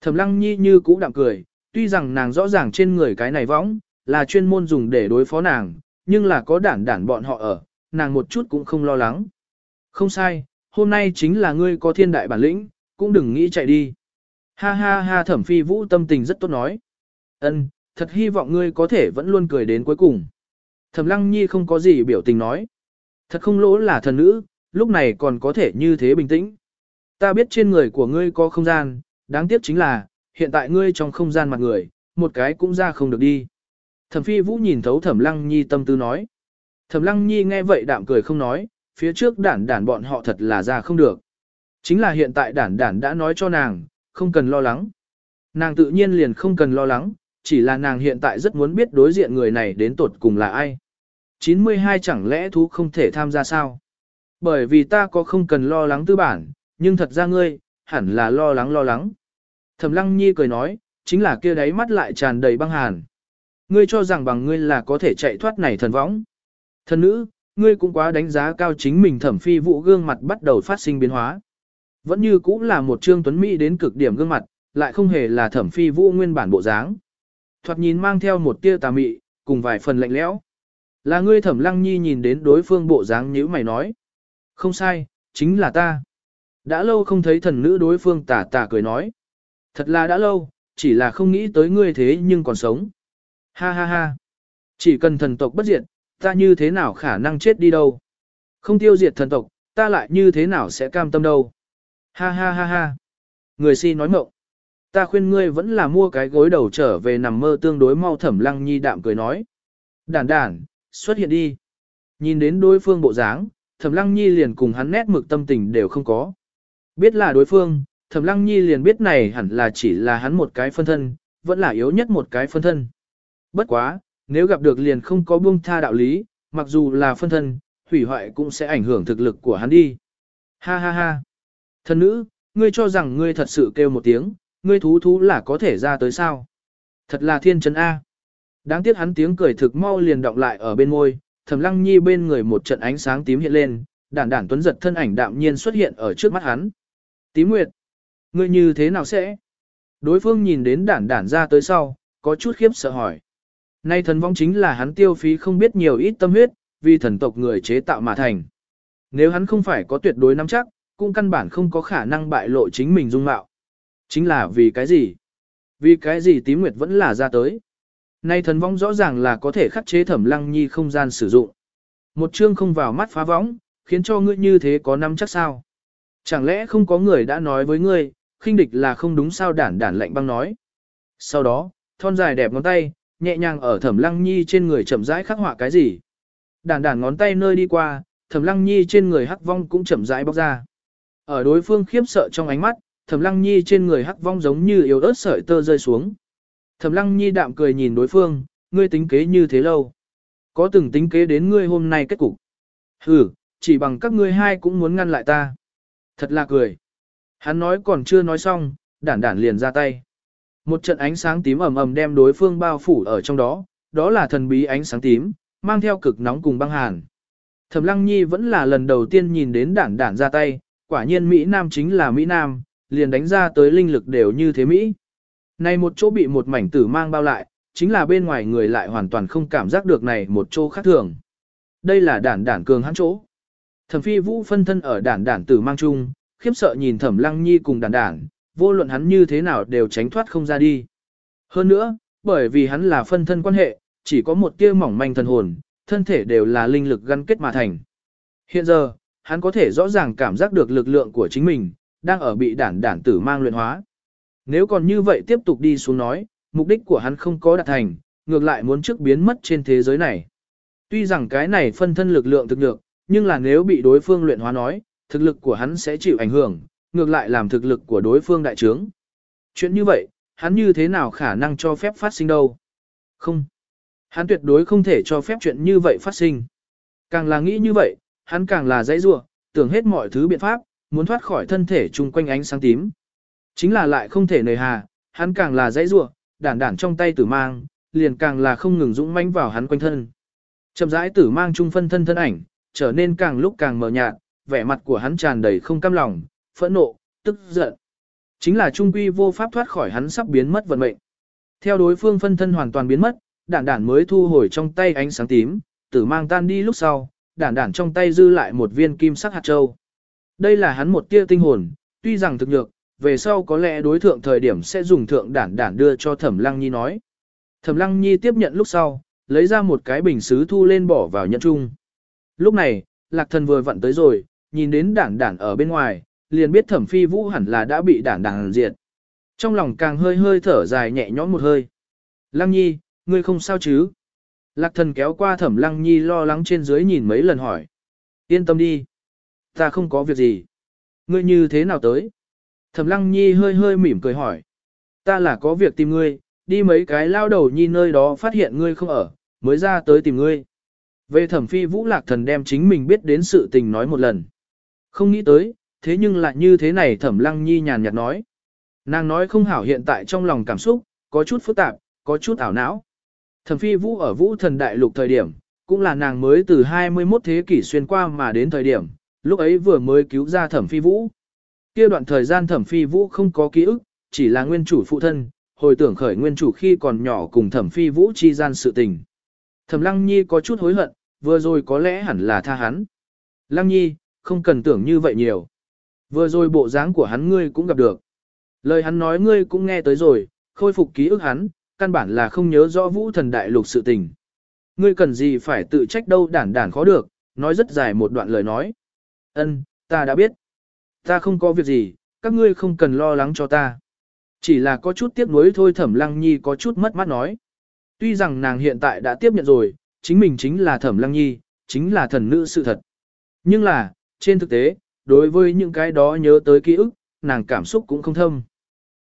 Thẩm lăng nhi như cũ đạm cười, tuy rằng nàng rõ ràng trên người cái này vong là chuyên môn dùng để đối phó nàng, nhưng là có đản đản bọn họ ở, nàng một chút cũng không lo lắng. Không sai, hôm nay chính là ngươi có thiên đại bản lĩnh, cũng đừng nghĩ chạy đi. Ha ha ha thẩm phi vũ tâm tình rất tốt nói. Ân, thật hy vọng ngươi có thể vẫn luôn cười đến cuối cùng. Thẩm lăng nhi không có gì biểu tình nói. Thật không lỗ là thần nữ, lúc này còn có thể như thế bình tĩnh. Ta biết trên người của ngươi có không gian, đáng tiếc chính là, hiện tại ngươi trong không gian mặt người, một cái cũng ra không được đi. Thẩm phi vũ nhìn thấu thẩm lăng nhi tâm tư nói. Thẩm lăng nhi nghe vậy đạm cười không nói, phía trước đản đản bọn họ thật là ra không được. Chính là hiện tại đản đản đã nói cho nàng, không cần lo lắng. Nàng tự nhiên liền không cần lo lắng, chỉ là nàng hiện tại rất muốn biết đối diện người này đến tột cùng là ai. 92 chẳng lẽ thú không thể tham gia sao? Bởi vì ta có không cần lo lắng tư bản, nhưng thật ra ngươi, hẳn là lo lắng lo lắng. Thẩm lăng nhi cười nói, chính là kia đáy mắt lại tràn đầy băng hàn. Ngươi cho rằng bằng ngươi là có thể chạy thoát này thần võng. Thần nữ, ngươi cũng quá đánh giá cao chính mình thẩm phi vụ gương mặt bắt đầu phát sinh biến hóa. Vẫn như cũng là một trương tuấn Mỹ đến cực điểm gương mặt, lại không hề là thẩm phi vũ nguyên bản bộ dáng. Thoạt nhìn mang theo một tia tà mị, cùng vài phần lạnh lẽo. Là ngươi thẩm lăng nhi nhìn đến đối phương bộ dáng như mày nói. Không sai, chính là ta. Đã lâu không thấy thần nữ đối phương tà tà cười nói. Thật là đã lâu, chỉ là không nghĩ tới ngươi thế nhưng còn sống. Ha ha ha. Chỉ cần thần tộc bất diệt, ta như thế nào khả năng chết đi đâu. Không tiêu diệt thần tộc, ta lại như thế nào sẽ cam tâm đâu. Ha ha ha ha. Người si nói mộng. Ta khuyên ngươi vẫn là mua cái gối đầu trở về nằm mơ tương đối mau thẩm lăng nhi đạm cười nói. Đản đản, xuất hiện đi. Nhìn đến đối phương bộ dáng, thẩm lăng nhi liền cùng hắn nét mực tâm tình đều không có. Biết là đối phương, thẩm lăng nhi liền biết này hẳn là chỉ là hắn một cái phân thân, vẫn là yếu nhất một cái phân thân. Bất quá, nếu gặp được liền không có buông tha đạo lý, mặc dù là phân thân, hủy hoại cũng sẽ ảnh hưởng thực lực của hắn đi. Ha ha ha. thần nữ, ngươi cho rằng ngươi thật sự kêu một tiếng, ngươi thú thú là có thể ra tới sao? Thật là thiên chân A. Đáng tiếc hắn tiếng cười thực mau liền động lại ở bên môi, thầm lăng nhi bên người một trận ánh sáng tím hiện lên, đản đản tuấn giật thân ảnh đạm nhiên xuất hiện ở trước mắt hắn. Tím nguyệt, ngươi như thế nào sẽ? Đối phương nhìn đến đản đản ra tới sau, có chút khiếp sợ hỏi. Nay thần vong chính là hắn tiêu phí không biết nhiều ít tâm huyết, vì thần tộc người chế tạo mà thành. Nếu hắn không phải có tuyệt đối nắm chắc, cũng căn bản không có khả năng bại lộ chính mình dung mạo. Chính là vì cái gì? Vì cái gì tím nguyệt vẫn là ra tới? Nay thần vong rõ ràng là có thể khắc chế thẩm lăng nhi không gian sử dụng. Một chương không vào mắt phá võng, khiến cho ngươi như thế có nắm chắc sao? Chẳng lẽ không có người đã nói với ngươi, khinh địch là không đúng sao đản đản lạnh băng nói. Sau đó, thon dài đẹp ngón tay, nhẹ nhàng ở thẩm lăng nhi trên người chậm rãi khắc họa cái gì. Đản đản ngón tay nơi đi qua, thẩm lăng nhi trên người hắc vong cũng chậm rãi bóc ra. Ở đối phương khiếp sợ trong ánh mắt, thẩm lăng nhi trên người hắc vong giống như yếu ớt sợi tơ rơi xuống. Thẩm lăng nhi đạm cười nhìn đối phương, ngươi tính kế như thế lâu. Có từng tính kế đến ngươi hôm nay kết cục. Ừ, chỉ bằng các ngươi hai cũng muốn ngăn lại ta. Thật là cười. Hắn nói còn chưa nói xong, đản đản liền ra tay. Một trận ánh sáng tím ầm ầm đem đối phương bao phủ ở trong đó, đó là thần bí ánh sáng tím, mang theo cực nóng cùng băng hàn. Thẩm Lăng Nhi vẫn là lần đầu tiên nhìn đến đản đản ra tay, quả nhiên Mỹ Nam chính là Mỹ Nam, liền đánh ra tới linh lực đều như thế Mỹ. Này một chỗ bị một mảnh tử mang bao lại, chính là bên ngoài người lại hoàn toàn không cảm giác được này một chỗ khác thường. Đây là đản đản cường hãn chỗ. Thẩm phi vũ phân thân ở đản đản tử mang chung, khiếp sợ nhìn thẩm lăng nhi cùng đản đản, vô luận hắn như thế nào đều tránh thoát không ra đi. Hơn nữa, bởi vì hắn là phân thân quan hệ, chỉ có một tia mỏng manh thần hồn, thân thể đều là linh lực gắn kết mà thành. Hiện giờ, hắn có thể rõ ràng cảm giác được lực lượng của chính mình, đang ở bị đản đản tử mang luyện hóa. Nếu còn như vậy tiếp tục đi xuống nói, mục đích của hắn không có đạt thành, ngược lại muốn trước biến mất trên thế giới này. Tuy rằng cái này phân thân lực lượng thực được, nhưng là nếu bị đối phương luyện hóa nói, thực lực của hắn sẽ chịu ảnh hưởng, ngược lại làm thực lực của đối phương đại trướng. Chuyện như vậy, hắn như thế nào khả năng cho phép phát sinh đâu? Không. Hắn tuyệt đối không thể cho phép chuyện như vậy phát sinh. Càng là nghĩ như vậy, hắn càng là dãy rua, tưởng hết mọi thứ biện pháp, muốn thoát khỏi thân thể chung quanh ánh sáng tím. Chính là lại không thể nề hà, hắn càng là dãy rua, đản đản trong tay tử mang, liền càng là không ngừng dũng mãnh vào hắn quanh thân. Chậm rãi tử mang trung phân thân thân ảnh, trở nên càng lúc càng mờ nhạt, vẻ mặt của hắn tràn đầy không cam lòng, phẫn nộ, tức giận. Chính là trung quy vô pháp thoát khỏi hắn sắp biến mất vận mệnh. Theo đối phương phân thân hoàn toàn biến mất, đản đản mới thu hồi trong tay ánh sáng tím, tử mang tan đi lúc sau, đản đản trong tay dư lại một viên kim sắc hạt châu. Đây là hắn một tia tinh hồn, tuy rằng thực nhược, về sau có lẽ đối thượng thời điểm sẽ dùng thượng đản đản đưa cho Thẩm Lăng Nhi nói. Thẩm Lăng Nhi tiếp nhận lúc sau, lấy ra một cái bình sứ thu lên bỏ vào nhận chung. Lúc này, Lạc Thần vừa vặn tới rồi, nhìn đến đản đản ở bên ngoài, liền biết Thẩm Phi Vũ hẳn là đã bị đản đản diệt. Trong lòng càng hơi hơi thở dài nhẹ nhõm một hơi. Lăng Nhi, ngươi không sao chứ? Lạc Thần kéo qua Thẩm Lăng Nhi lo lắng trên dưới nhìn mấy lần hỏi. Yên tâm đi. Ta không có việc gì. Ngươi như thế nào tới? Thẩm Lăng Nhi hơi hơi mỉm cười hỏi. Ta là có việc tìm ngươi, đi mấy cái lao đầu nhi nơi đó phát hiện ngươi không ở, mới ra tới tìm ngươi. Về thẩm phi vũ lạc thần đem chính mình biết đến sự tình nói một lần. Không nghĩ tới, thế nhưng lại như thế này thẩm lăng nhi nhàn nhạt nói. Nàng nói không hảo hiện tại trong lòng cảm xúc, có chút phức tạp, có chút ảo não. Thẩm phi vũ ở vũ thần đại lục thời điểm, cũng là nàng mới từ 21 thế kỷ xuyên qua mà đến thời điểm, lúc ấy vừa mới cứu ra thẩm phi vũ. Kia đoạn thời gian thẩm phi vũ không có ký ức, chỉ là nguyên chủ phụ thân, hồi tưởng khởi nguyên chủ khi còn nhỏ cùng thẩm phi vũ chi gian sự tình. Thẩm lăng nhi có chút hối hận, vừa rồi có lẽ hẳn là tha hắn. Lăng nhi, không cần tưởng như vậy nhiều. Vừa rồi bộ dáng của hắn ngươi cũng gặp được. Lời hắn nói ngươi cũng nghe tới rồi, khôi phục ký ức hắn, căn bản là không nhớ rõ vũ thần đại lục sự tình. Ngươi cần gì phải tự trách đâu đản đản khó được, nói rất dài một đoạn lời nói. Ân, ta đã biết. Ta không có việc gì, các ngươi không cần lo lắng cho ta. Chỉ là có chút tiếc nuối thôi thẩm lăng nhi có chút mất mát nói. Tuy rằng nàng hiện tại đã tiếp nhận rồi, chính mình chính là thẩm lăng nhi, chính là thần nữ sự thật. Nhưng là, trên thực tế, đối với những cái đó nhớ tới ký ức, nàng cảm xúc cũng không thâm.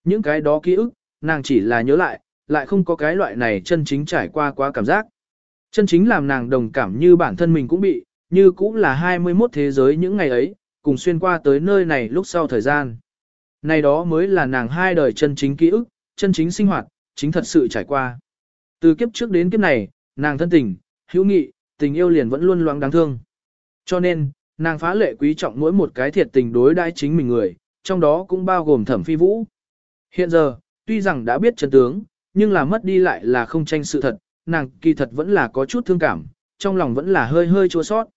Những cái đó ký ức, nàng chỉ là nhớ lại, lại không có cái loại này chân chính trải qua quá cảm giác. Chân chính làm nàng đồng cảm như bản thân mình cũng bị, như cũng là 21 thế giới những ngày ấy, cùng xuyên qua tới nơi này lúc sau thời gian. Này đó mới là nàng hai đời chân chính ký ức, chân chính sinh hoạt, chính thật sự trải qua. Từ kiếp trước đến kiếp này, nàng thân tình, hữu nghị, tình yêu liền vẫn luôn loáng đáng thương. Cho nên, nàng phá lệ quý trọng mỗi một cái thiệt tình đối đãi chính mình người, trong đó cũng bao gồm thẩm phi vũ. Hiện giờ, tuy rằng đã biết chân tướng, nhưng là mất đi lại là không tranh sự thật, nàng kỳ thật vẫn là có chút thương cảm, trong lòng vẫn là hơi hơi chua sót.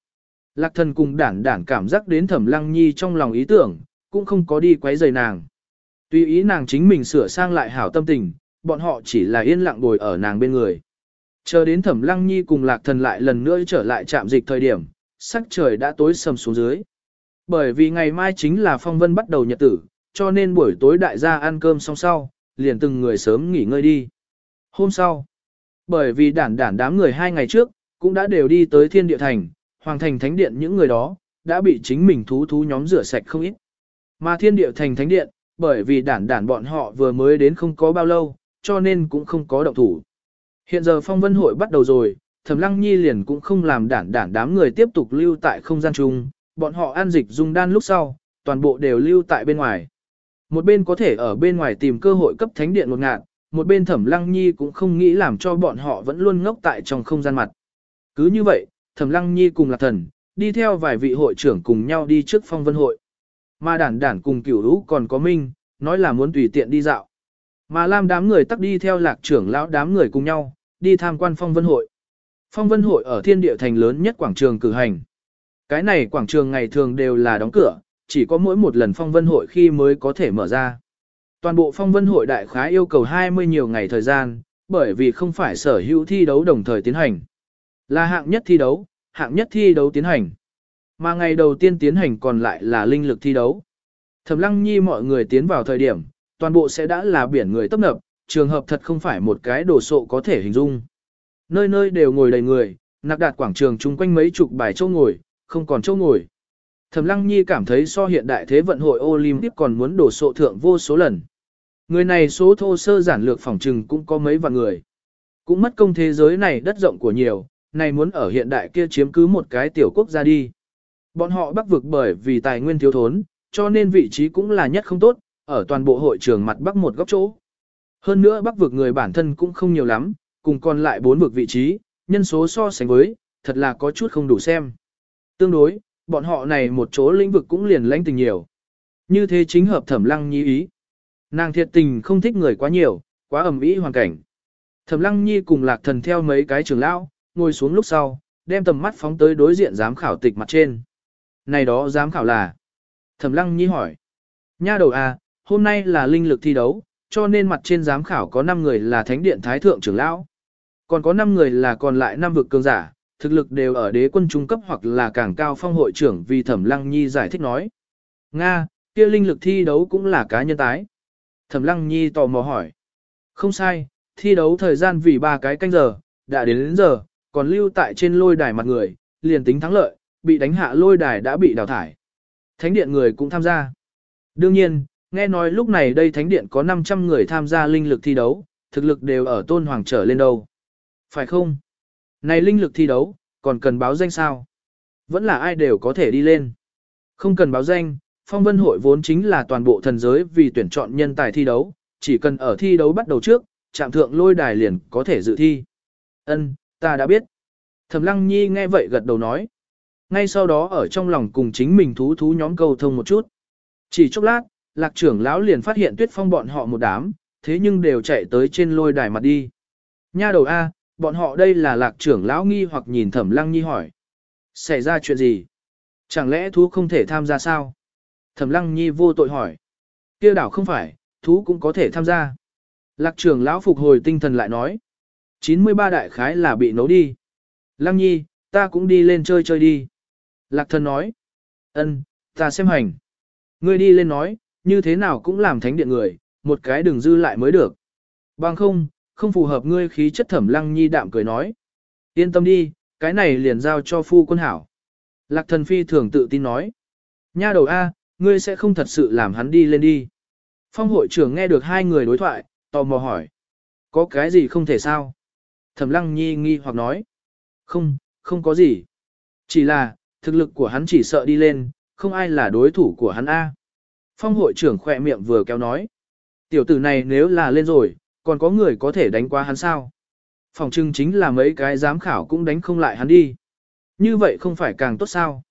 Lạc thần cùng đản đản cảm giác đến thẩm lăng nhi trong lòng ý tưởng, cũng không có đi quấy rầy nàng. Tuy ý nàng chính mình sửa sang lại hảo tâm tình, bọn họ chỉ là yên lặng ngồi ở nàng bên người. Chờ đến thẩm lăng nhi cùng lạc thần lại lần nữa trở lại trạm dịch thời điểm, sắc trời đã tối sầm xuống dưới. Bởi vì ngày mai chính là phong vân bắt đầu nhật tử, cho nên buổi tối đại gia ăn cơm xong sau, liền từng người sớm nghỉ ngơi đi. Hôm sau, bởi vì đản đản đám người hai ngày trước, cũng đã đều đi tới thiên địa thành, hoàng thành thánh điện những người đó, đã bị chính mình thú thú nhóm rửa sạch không ít. Mà thiên địa thành thánh điện, bởi vì đản đản bọn họ vừa mới đến không có bao lâu, cho nên cũng không có động thủ. Hiện giờ phong vân hội bắt đầu rồi, Thẩm Lăng Nhi liền cũng không làm đản đản đám người tiếp tục lưu tại không gian chung, bọn họ an dịch dung đan lúc sau, toàn bộ đều lưu tại bên ngoài. Một bên có thể ở bên ngoài tìm cơ hội cấp thánh điện một ngạn, một bên Thẩm Lăng Nhi cũng không nghĩ làm cho bọn họ vẫn luôn ngốc tại trong không gian mặt. Cứ như vậy, Thẩm Lăng Nhi cùng Lạc Thần, đi theo vài vị hội trưởng cùng nhau đi trước phong vân hội. Mà đản đản cùng cửu lũ còn có minh, nói là muốn tùy tiện đi dạo. Mà làm đám người tắc đi theo lạc trưởng lão đám người cùng nhau, đi tham quan phong vân hội. Phong vân hội ở thiên địa thành lớn nhất quảng trường cử hành. Cái này quảng trường ngày thường đều là đóng cửa, chỉ có mỗi một lần phong vân hội khi mới có thể mở ra. Toàn bộ phong vân hội đại khái yêu cầu 20 nhiều ngày thời gian, bởi vì không phải sở hữu thi đấu đồng thời tiến hành. Là hạng nhất thi đấu, hạng nhất thi đấu tiến hành. Mà ngày đầu tiên tiến hành còn lại là linh lực thi đấu. Thẩm lăng nhi mọi người tiến vào thời điểm, toàn bộ sẽ đã là biển người tấp nập, trường hợp thật không phải một cái đồ sộ có thể hình dung. Nơi nơi đều ngồi đầy người, nạc đạt quảng trường chung quanh mấy chục bài châu ngồi, không còn châu ngồi. Thẩm Lăng Nhi cảm thấy so hiện đại thế vận hội Olympic còn muốn đổ sộ thượng vô số lần. Người này số thô sơ giản lược phòng trừng cũng có mấy vạn người. Cũng mất công thế giới này đất rộng của nhiều, này muốn ở hiện đại kia chiếm cứ một cái tiểu quốc gia đi. Bọn họ bắc vực bởi vì tài nguyên thiếu thốn, cho nên vị trí cũng là nhất không tốt, ở toàn bộ hội trường mặt bắc một góc chỗ. Hơn nữa bắc vực người bản thân cũng không nhiều lắm, cùng còn lại bốn vực vị trí, nhân số so sánh với, thật là có chút không đủ xem. Tương đối, bọn họ này một chỗ lĩnh vực cũng liền lãnh tình nhiều. Như thế chính hợp thẩm lăng nhi ý. Nàng thiệt tình không thích người quá nhiều, quá ẩm ý hoàn cảnh. Thẩm lăng nhi cùng lạc thần theo mấy cái trường lão, ngồi xuống lúc sau, đem tầm mắt phóng tới đối diện giám khảo tịch mặt trên. Này đó giám khảo là? Thẩm lăng nhi hỏi. Nha đầu à, hôm nay là linh lực thi đấu, cho nên mặt trên giám khảo có 5 người là thánh điện thái thượng trưởng lão. Còn có 5 người là còn lại 5 vực cường giả, thực lực đều ở đế quân trung cấp hoặc là càng cao phong hội trưởng vì Thẩm Lăng Nhi giải thích nói. Nga, kia linh lực thi đấu cũng là cá nhân tái. Thẩm Lăng Nhi tò mò hỏi. Không sai, thi đấu thời gian vì ba cái canh giờ, đã đến đến giờ, còn lưu tại trên lôi đài mặt người, liền tính thắng lợi, bị đánh hạ lôi đài đã bị đào thải. Thánh điện người cũng tham gia. Đương nhiên, nghe nói lúc này đây thánh điện có 500 người tham gia linh lực thi đấu, thực lực đều ở tôn hoàng trở lên đâu. Phải không? Này linh lực thi đấu, còn cần báo danh sao? Vẫn là ai đều có thể đi lên. Không cần báo danh, phong vân hội vốn chính là toàn bộ thần giới vì tuyển chọn nhân tài thi đấu, chỉ cần ở thi đấu bắt đầu trước, trạm thượng lôi đài liền có thể dự thi. Ân, ta đã biết. Thẩm Lăng Nhi nghe vậy gật đầu nói. Ngay sau đó ở trong lòng cùng chính mình thú thú nhóm câu thông một chút. Chỉ chốc lát, lạc trưởng lão liền phát hiện tuyết phong bọn họ một đám, thế nhưng đều chạy tới trên lôi đài mặt đi. Nha đầu A, bọn họ đây là lạc trưởng lão nghi hoặc nhìn thẩm lăng nhi hỏi. Xảy ra chuyện gì? Chẳng lẽ thú không thể tham gia sao? Thẩm lăng nhi vô tội hỏi. kia đảo không phải, thú cũng có thể tham gia. Lạc trưởng lão phục hồi tinh thần lại nói. 93 đại khái là bị nấu đi. Lăng nhi, ta cũng đi lên chơi chơi đi. Lạc thần nói. ân, ta xem hành. Ngươi đi lên nói, như thế nào cũng làm thánh điện người, một cái đừng dư lại mới được. Bằng không, không phù hợp ngươi khí chất thẩm lăng nhi đạm cười nói. Yên tâm đi, cái này liền giao cho phu quân hảo. Lạc thần phi thường tự tin nói. Nha đầu A, ngươi sẽ không thật sự làm hắn đi lên đi. Phong hội trưởng nghe được hai người đối thoại, tò mò hỏi. Có cái gì không thể sao? Thẩm lăng nhi nghi hoặc nói. Không, không có gì. Chỉ là, thực lực của hắn chỉ sợ đi lên, không ai là đối thủ của hắn A. Phong hội trưởng khỏe miệng vừa kéo nói. Tiểu tử này nếu là lên rồi, còn có người có thể đánh qua hắn sao? Phòng trưng chính là mấy cái giám khảo cũng đánh không lại hắn đi. Như vậy không phải càng tốt sao?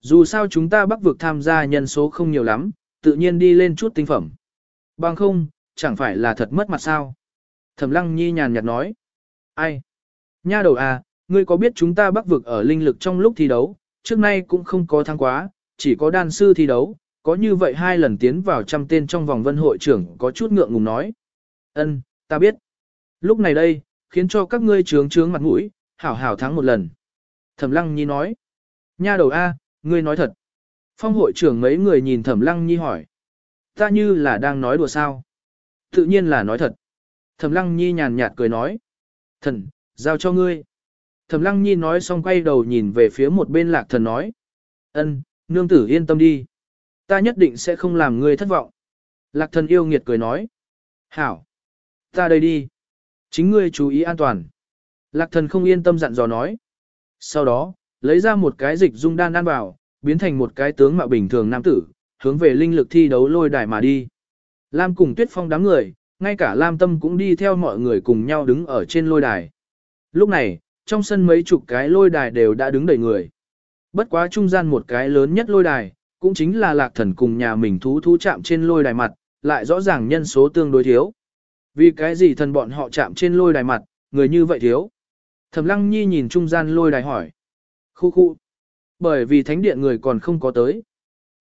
Dù sao chúng ta bắc vực tham gia nhân số không nhiều lắm, tự nhiên đi lên chút tinh phẩm. Bằng không, chẳng phải là thật mất mặt sao? Thẩm lăng nhi nhàn nhạt nói. Ai? Nha đầu à, ngươi có biết chúng ta bắc vực ở linh lực trong lúc thi đấu, trước nay cũng không có thắng quá, chỉ có đan sư thi đấu, có như vậy hai lần tiến vào trăm tên trong vòng vân hội trưởng có chút ngượng ngùng nói. Ân, ta biết. Lúc này đây, khiến cho các ngươi trướng trướng mặt mũi, hảo hảo thắng một lần. Thẩm Lăng Nhi nói. Nha đầu A, ngươi nói thật. Phong hội trưởng mấy người nhìn Thẩm Lăng Nhi hỏi. Ta như là đang nói đùa sao? Tự nhiên là nói thật. Thẩm Lăng Nhi nhàn nhạt cười nói. Thần, giao cho ngươi. Thẩm Lăng Nhi nói xong quay đầu nhìn về phía một bên lạc thần nói. Ân, nương tử yên tâm đi. Ta nhất định sẽ không làm ngươi thất vọng. Lạc thần yêu nghiệt cười nói. Hảo. Ta đây đi. Chính ngươi chú ý an toàn. Lạc thần không yên tâm dặn dò nói. Sau đó, lấy ra một cái dịch dung đan ăn vào, biến thành một cái tướng mạo bình thường nam tử, hướng về linh lực thi đấu lôi đài mà đi. Lam cùng tuyết phong đám người, ngay cả Lam tâm cũng đi theo mọi người cùng nhau đứng ở trên lôi đài. Lúc này, trong sân mấy chục cái lôi đài đều đã đứng đầy người. Bất quá trung gian một cái lớn nhất lôi đài, cũng chính là lạc thần cùng nhà mình thú thú chạm trên lôi đài mặt, lại rõ ràng nhân số tương đối thiếu. Vì cái gì thần bọn họ chạm trên lôi đài mặt, người như vậy thiếu. Thẩm lăng nhi nhìn trung gian lôi đài hỏi. Khu khu. Bởi vì thánh điện người còn không có tới.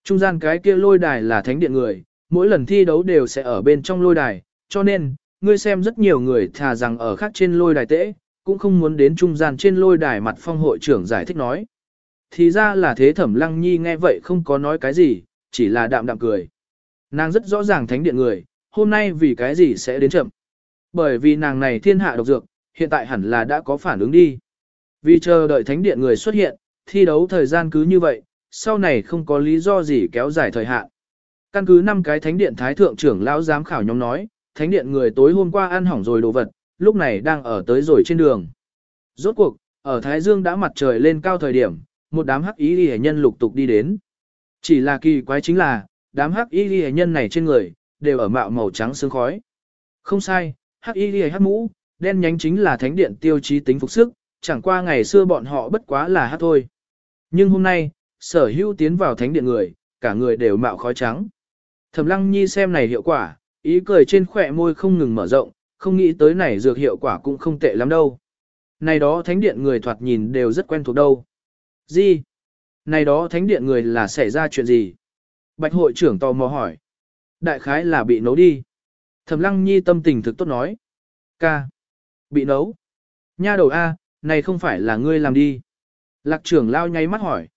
Trung gian cái kia lôi đài là thánh điện người, mỗi lần thi đấu đều sẽ ở bên trong lôi đài, cho nên, ngươi xem rất nhiều người thà rằng ở khác trên lôi đài tễ, cũng không muốn đến trung gian trên lôi đài mặt phong hội trưởng giải thích nói. Thì ra là thế thẩm lăng nhi nghe vậy không có nói cái gì, chỉ là đạm đạm cười. Nàng rất rõ ràng thánh điện người, hôm nay vì cái gì sẽ đến chậm. Bởi vì nàng này thiên hạ độc dược, hiện tại hẳn là đã có phản ứng đi. Vì chờ đợi thánh điện người xuất hiện, thi đấu thời gian cứ như vậy, sau này không có lý do gì kéo dài thời hạn. Căn cứ năm cái thánh điện thái thượng trưởng lão giám khảo nhóm nói, thánh điện người tối hôm qua ăn hỏng rồi đồ vật, lúc này đang ở tới rồi trên đường. Rốt cuộc, ở Thái Dương đã mặt trời lên cao thời điểm, một đám hắc y ghi nhân lục tục đi đến. Chỉ là kỳ quái chính là, đám hắc y ghi nhân này trên người, đều ở mạo màu trắng sương khói. Không sai, hắc y ghi hắc mũ, đen nhánh chính là thánh điện tiêu chí tính phục sức, chẳng qua ngày xưa bọn họ bất quá là hắc thôi. Nhưng hôm nay, sở hữu tiến vào thánh điện người, cả người đều mạo khói trắng. Thẩm lăng nhi xem này hiệu quả, ý cười trên khỏe môi không ngừng mở rộng, không nghĩ tới này dược hiệu quả cũng không tệ lắm đâu. Này đó thánh điện người thoạt nhìn đều rất quen thuộc đâu. Gì? Này đó thánh điện người là xảy ra chuyện gì? Bạch hội trưởng tò mò hỏi. Đại khái là bị nấu đi. Thẩm lăng nhi tâm tình thực tốt nói. Ca. Bị nấu. Nha đầu A, này không phải là ngươi làm đi. Lạc trưởng lao nháy mắt hỏi.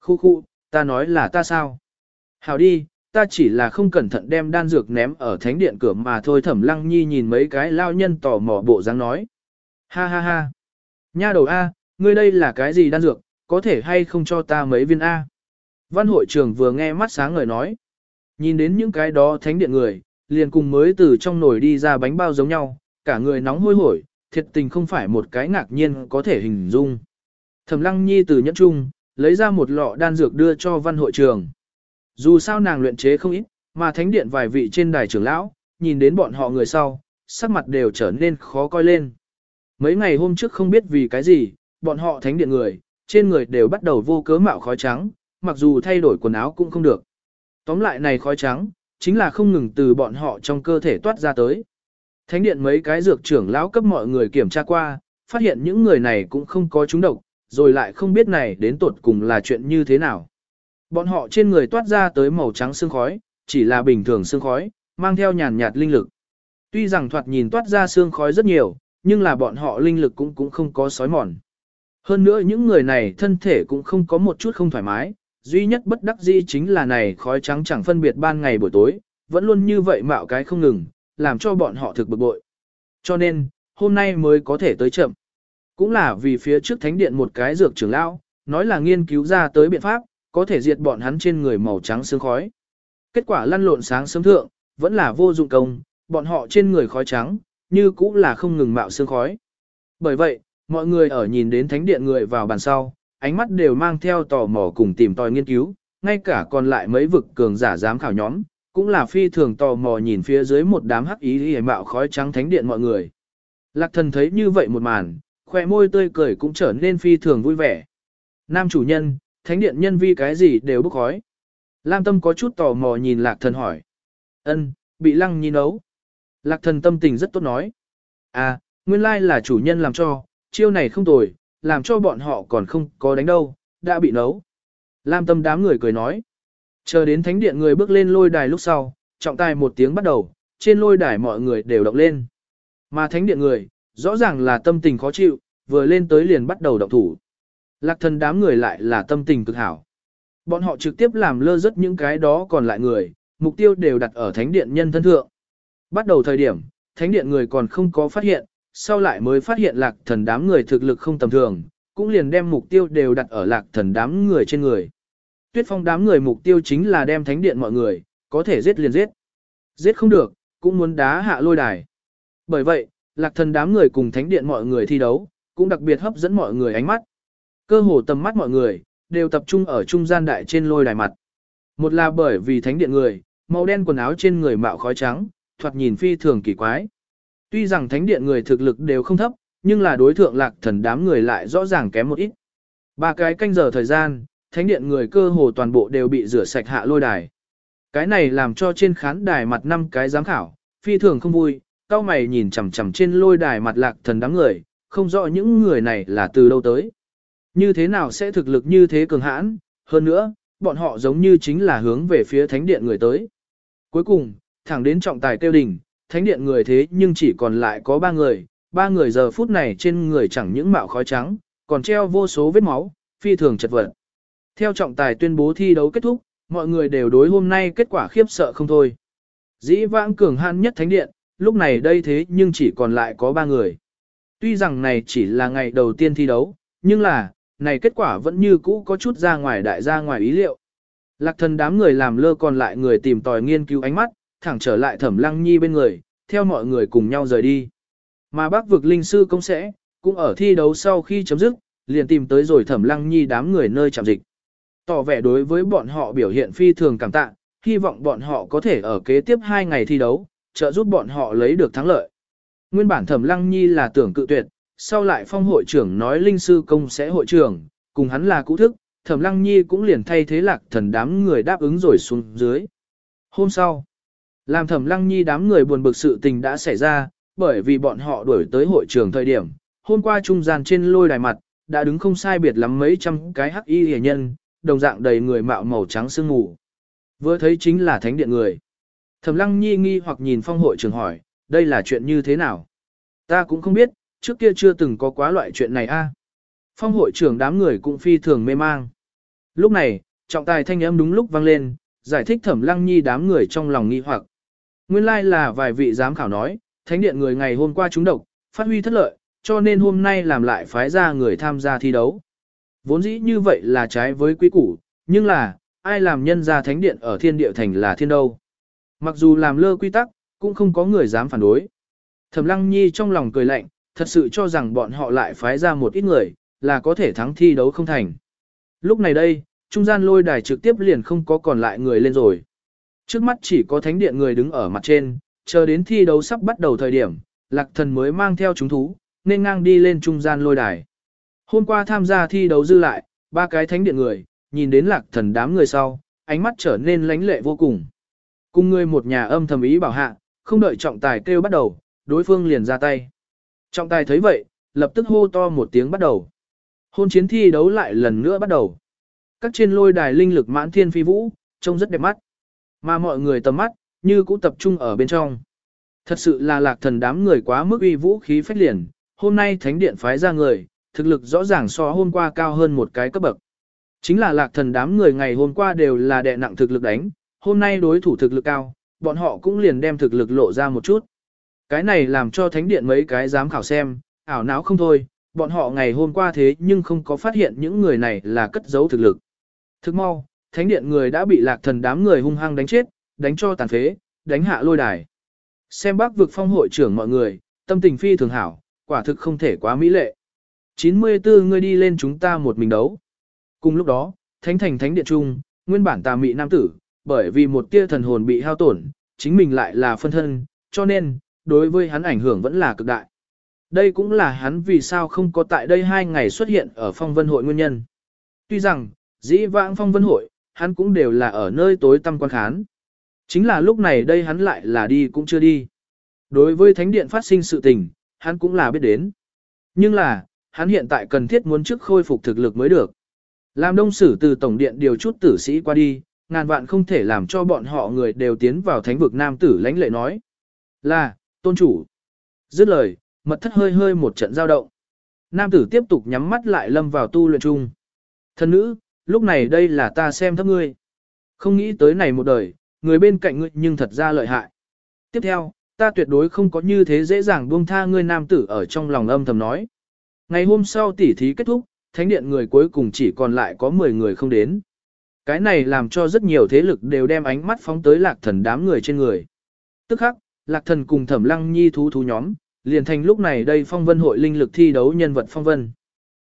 Khu khu, ta nói là ta sao? Hảo đi, ta chỉ là không cẩn thận đem đan dược ném ở thánh điện cửa mà thôi thẩm lăng nhi nhìn mấy cái lao nhân tò mò bộ dáng nói. Ha ha ha. Nha đầu A, ngươi đây là cái gì đan dược, có thể hay không cho ta mấy viên A. Văn hội trưởng vừa nghe mắt sáng ngời nói. Nhìn đến những cái đó thánh điện người, liền cùng mới từ trong nồi đi ra bánh bao giống nhau, cả người nóng hôi hổi, thiệt tình không phải một cái ngạc nhiên có thể hình dung. Thẩm lăng nhi từ nhẫn trung, lấy ra một lọ đan dược đưa cho văn hội trường. Dù sao nàng luyện chế không ít, mà thánh điện vài vị trên đài trưởng lão, nhìn đến bọn họ người sau, sắc mặt đều trở nên khó coi lên. Mấy ngày hôm trước không biết vì cái gì, bọn họ thánh điện người, trên người đều bắt đầu vô cớ mạo khói trắng, mặc dù thay đổi quần áo cũng không được. Tóm lại này khói trắng, chính là không ngừng từ bọn họ trong cơ thể toát ra tới. Thánh điện mấy cái dược trưởng lão cấp mọi người kiểm tra qua, phát hiện những người này cũng không có trúng độc, rồi lại không biết này đến tột cùng là chuyện như thế nào. Bọn họ trên người toát ra tới màu trắng sương khói, chỉ là bình thường sương khói, mang theo nhàn nhạt linh lực. Tuy rằng thoạt nhìn toát ra sương khói rất nhiều, nhưng là bọn họ linh lực cũng cũng không có sói mòn. Hơn nữa những người này thân thể cũng không có một chút không thoải mái, duy nhất bất đắc dĩ chính là này khói trắng chẳng phân biệt ban ngày buổi tối, vẫn luôn như vậy mạo cái không ngừng, làm cho bọn họ thực bực bội. Cho nên, hôm nay mới có thể tới chậm. Cũng là vì phía trước thánh điện một cái dược trưởng lão, nói là nghiên cứu ra tới biện pháp, có thể diệt bọn hắn trên người màu trắng sương khói. Kết quả lăn lộn sáng sớm thượng, vẫn là vô dụng công, bọn họ trên người khói trắng, như cũng là không ngừng mạo sương khói. Bởi vậy, mọi người ở nhìn đến thánh điện người vào bàn sau, ánh mắt đều mang theo tò mò cùng tìm tòi nghiên cứu, ngay cả còn lại mấy vực cường giả giám khảo nhóm, cũng là phi thường tò mò nhìn phía dưới một đám hắc ý hề mạo khói trắng thánh điện mọi người. Lạc thần thấy như vậy một màn, khỏe môi tươi cười cũng trở nên phi thường vui vẻ. Nam chủ nhân, thánh điện nhân vi cái gì đều bốc khói. Lam tâm có chút tò mò nhìn lạc thần hỏi. ân bị lăng nhi nấu. Lạc thần tâm tình rất tốt nói. À, nguyên lai là chủ nhân làm cho, chiêu này không tồi, làm cho bọn họ còn không có đánh đâu, đã bị nấu. Lam tâm đám người cười nói. Chờ đến thánh điện người bước lên lôi đài lúc sau, trọng tài một tiếng bắt đầu, trên lôi đài mọi người đều động lên. Mà thánh điện người, rõ ràng là tâm tình khó chịu, vừa lên tới liền bắt đầu động thủ. Lạc thần đám người lại là tâm tình cực hảo. Bọn họ trực tiếp làm lơ rất những cái đó còn lại người, mục tiêu đều đặt ở thánh điện nhân thân thượng. Bắt đầu thời điểm, thánh điện người còn không có phát hiện, sau lại mới phát hiện lạc thần đám người thực lực không tầm thường, cũng liền đem mục tiêu đều đặt ở lạc thần đám người trên người. Tuyết phong đám người mục tiêu chính là đem thánh điện mọi người, có thể giết liền giết. Giết không được, cũng muốn đá hạ lôi đài. Bởi vậy, lạc thần đám người cùng thánh điện mọi người thi đấu, cũng đặc biệt hấp dẫn mọi người ánh mắt. Cơ hồ tầm mắt mọi người, đều tập trung ở trung gian đại trên lôi đài mặt. Một là bởi vì thánh điện người, màu đen quần áo trên người mạo khói trắng, thoạt nhìn phi thường kỳ quái. Tuy rằng thánh điện người thực lực đều không thấp, nhưng là đối thượng lạc thần đám người lại rõ ràng kém một ít. Ba cái canh giờ thời gian, thánh điện người cơ hồ toàn bộ đều bị rửa sạch hạ lôi đài. Cái này làm cho trên khán đài mặt năm cái giám khảo, phi thường không vui, cao mày nhìn chằm chằm trên lôi đài mặt lạc thần đám người, không rõ những người này là từ đâu tới. Như thế nào sẽ thực lực như thế cường hãn, hơn nữa, bọn họ giống như chính là hướng về phía thánh điện người tới. Cuối cùng, thẳng đến trọng tài kêu đình, thánh điện người thế nhưng chỉ còn lại có ba người, ba người giờ phút này trên người chẳng những mạo khói trắng, còn treo vô số vết máu, phi thường chật vật. Theo trọng tài tuyên bố thi đấu kết thúc, mọi người đều đối hôm nay kết quả khiếp sợ không thôi. Dĩ vãng cường han nhất thánh điện, lúc này đây thế nhưng chỉ còn lại có ba người. Tuy rằng này chỉ là ngày đầu tiên thi đấu, nhưng là, này kết quả vẫn như cũ có chút ra ngoài đại ra ngoài ý liệu. Lạc thần đám người làm lơ còn lại người tìm tòi nghiên cứu ánh mắt, thẳng trở lại thẩm lăng nhi bên người, theo mọi người cùng nhau rời đi. Mà bác vực linh sư công sẽ, cũng ở thi đấu sau khi chấm dứt, liền tìm tới rồi thẩm lăng nhi đám người nơi chạm dịch. Tỏ vẻ đối với bọn họ biểu hiện phi thường cảm tạ, hy vọng bọn họ có thể ở kế tiếp 2 ngày thi đấu, trợ giúp bọn họ lấy được thắng lợi. Nguyên bản thẩm lăng nhi là tưởng cự tuyệt, sau lại phong hội trưởng nói linh sư công sẽ hội trưởng, cùng hắn là cũ thức, thẩm lăng nhi cũng liền thay thế lạc thần đám người đáp ứng rồi xuống dưới. Hôm sau, làm thẩm lăng nhi đám người buồn bực sự tình đã xảy ra, bởi vì bọn họ đuổi tới hội trường thời điểm, hôm qua trung gian trên lôi đài mặt, đã đứng không sai biệt lắm mấy trăm cái hắc y hề nhân, đồng dạng đầy người mạo màu trắng sương mù. Vừa thấy chính là thánh điện người. Thẩm lăng nhi nghi hoặc nhìn phong hội trưởng hỏi, đây là chuyện như thế nào? Ta cũng không biết, trước kia chưa từng có quá loại chuyện này a. Phong hội trưởng đám người cũng phi thường mê mang. Lúc này, trọng tài thanh âm đúng lúc vang lên, giải thích thẩm lăng nhi đám người trong lòng nghi hoặc. Nguyên lai like là vài vị giám khảo nói, thánh điện người ngày hôm qua trúng độc, phát huy thất lợi, cho nên hôm nay làm lại phái ra người tham gia thi đấu. Vốn dĩ như vậy là trái với quy củ, nhưng là, ai làm nhân ra thánh điện ở thiên địa thành là thiên đâu. Mặc dù làm lơ quy tắc, cũng không có người dám phản đối. Thẩm lăng nhi trong lòng cười lạnh, thật sự cho rằng bọn họ lại phái ra một ít người, là có thể thắng thi đấu không thành. Lúc này đây, trung gian lôi đài trực tiếp liền không có còn lại người lên rồi. Trước mắt chỉ có thánh điện người đứng ở mặt trên, chờ đến thi đấu sắp bắt đầu thời điểm, lạc thần mới mang theo chúng thú, nên ngang đi lên trung gian lôi đài. Hôm qua tham gia thi đấu dư lại, ba cái thánh điện người, nhìn đến lạc thần đám người sau, ánh mắt trở nên lánh lệ vô cùng. Cùng người một nhà âm thầm ý bảo hạ, không đợi trọng tài kêu bắt đầu, đối phương liền ra tay. Trọng tài thấy vậy, lập tức hô to một tiếng bắt đầu. Hôn chiến thi đấu lại lần nữa bắt đầu. Các trên lôi đài linh lực mãn thiên phi vũ, trông rất đẹp mắt. Mà mọi người tầm mắt, như cũng tập trung ở bên trong. Thật sự là lạc thần đám người quá mức uy vũ khí phách liền, hôm nay thánh điện phái ra người, thực lực rõ ràng so hôm qua cao hơn một cái cấp bậc. Chính là lạc thần đám người ngày hôm qua đều là đệ nặng thực lực đánh, hôm nay đối thủ thực lực cao, bọn họ cũng liền đem thực lực lộ ra một chút. Cái này làm cho thánh điện mấy cái dám khảo xem, ảo não không thôi, bọn họ ngày hôm qua thế nhưng không có phát hiện những người này là cất giấu thực lực. Thức mau, thánh điện người đã bị lạc thần đám người hung hăng đánh chết, đánh cho tàn phế, đánh hạ lôi đài. Xem bác vực phong hội trưởng mọi người, tâm tình phi thường hảo, quả thực không thể quá mỹ lệ. 94 người đi lên chúng ta một mình đấu. Cùng lúc đó, thánh thành thánh điện trung, nguyên bản tà mị nam tử, bởi vì một tia thần hồn bị hao tổn, chính mình lại là phân thân, cho nên, đối với hắn ảnh hưởng vẫn là cực đại. Đây cũng là hắn vì sao không có tại đây hai ngày xuất hiện ở phong vân hội nguyên nhân. Tuy rằng, dĩ vãng phong vân hội, hắn cũng đều là ở nơi tối tăm quan khán. Chính là lúc này đây hắn lại là đi cũng chưa đi. Đối với thánh điện phát sinh sự tình, hắn cũng là biết đến. Nhưng là, hắn hiện tại cần thiết muốn trước khôi phục thực lực mới được. Làm đông sử từ tổng điện điều chút tử sĩ qua đi, ngàn vạn không thể làm cho bọn họ người đều tiến vào thánh vực nam tử lãnh lệ nói. Là, tôn chủ. Dứt lời, mật thất hơi hơi một trận giao động. Nam tử tiếp tục nhắm mắt lại lâm vào tu luyện chung. Thân nữ, lúc này đây là ta xem thấp ngươi. Không nghĩ tới này một đời, người bên cạnh ngươi nhưng thật ra lợi hại. Tiếp theo, ta tuyệt đối không có như thế dễ dàng buông tha ngươi nam tử ở trong lòng âm thầm nói. Ngày hôm sau tỉ thí kết thúc, thánh điện người cuối cùng chỉ còn lại có 10 người không đến. Cái này làm cho rất nhiều thế lực đều đem ánh mắt phóng tới lạc thần đám người trên người. Tức khắc, lạc thần cùng thẩm lăng nhi thú thú nhóm, liền thành lúc này đây phong vân hội linh lực thi đấu nhân vật phong vân.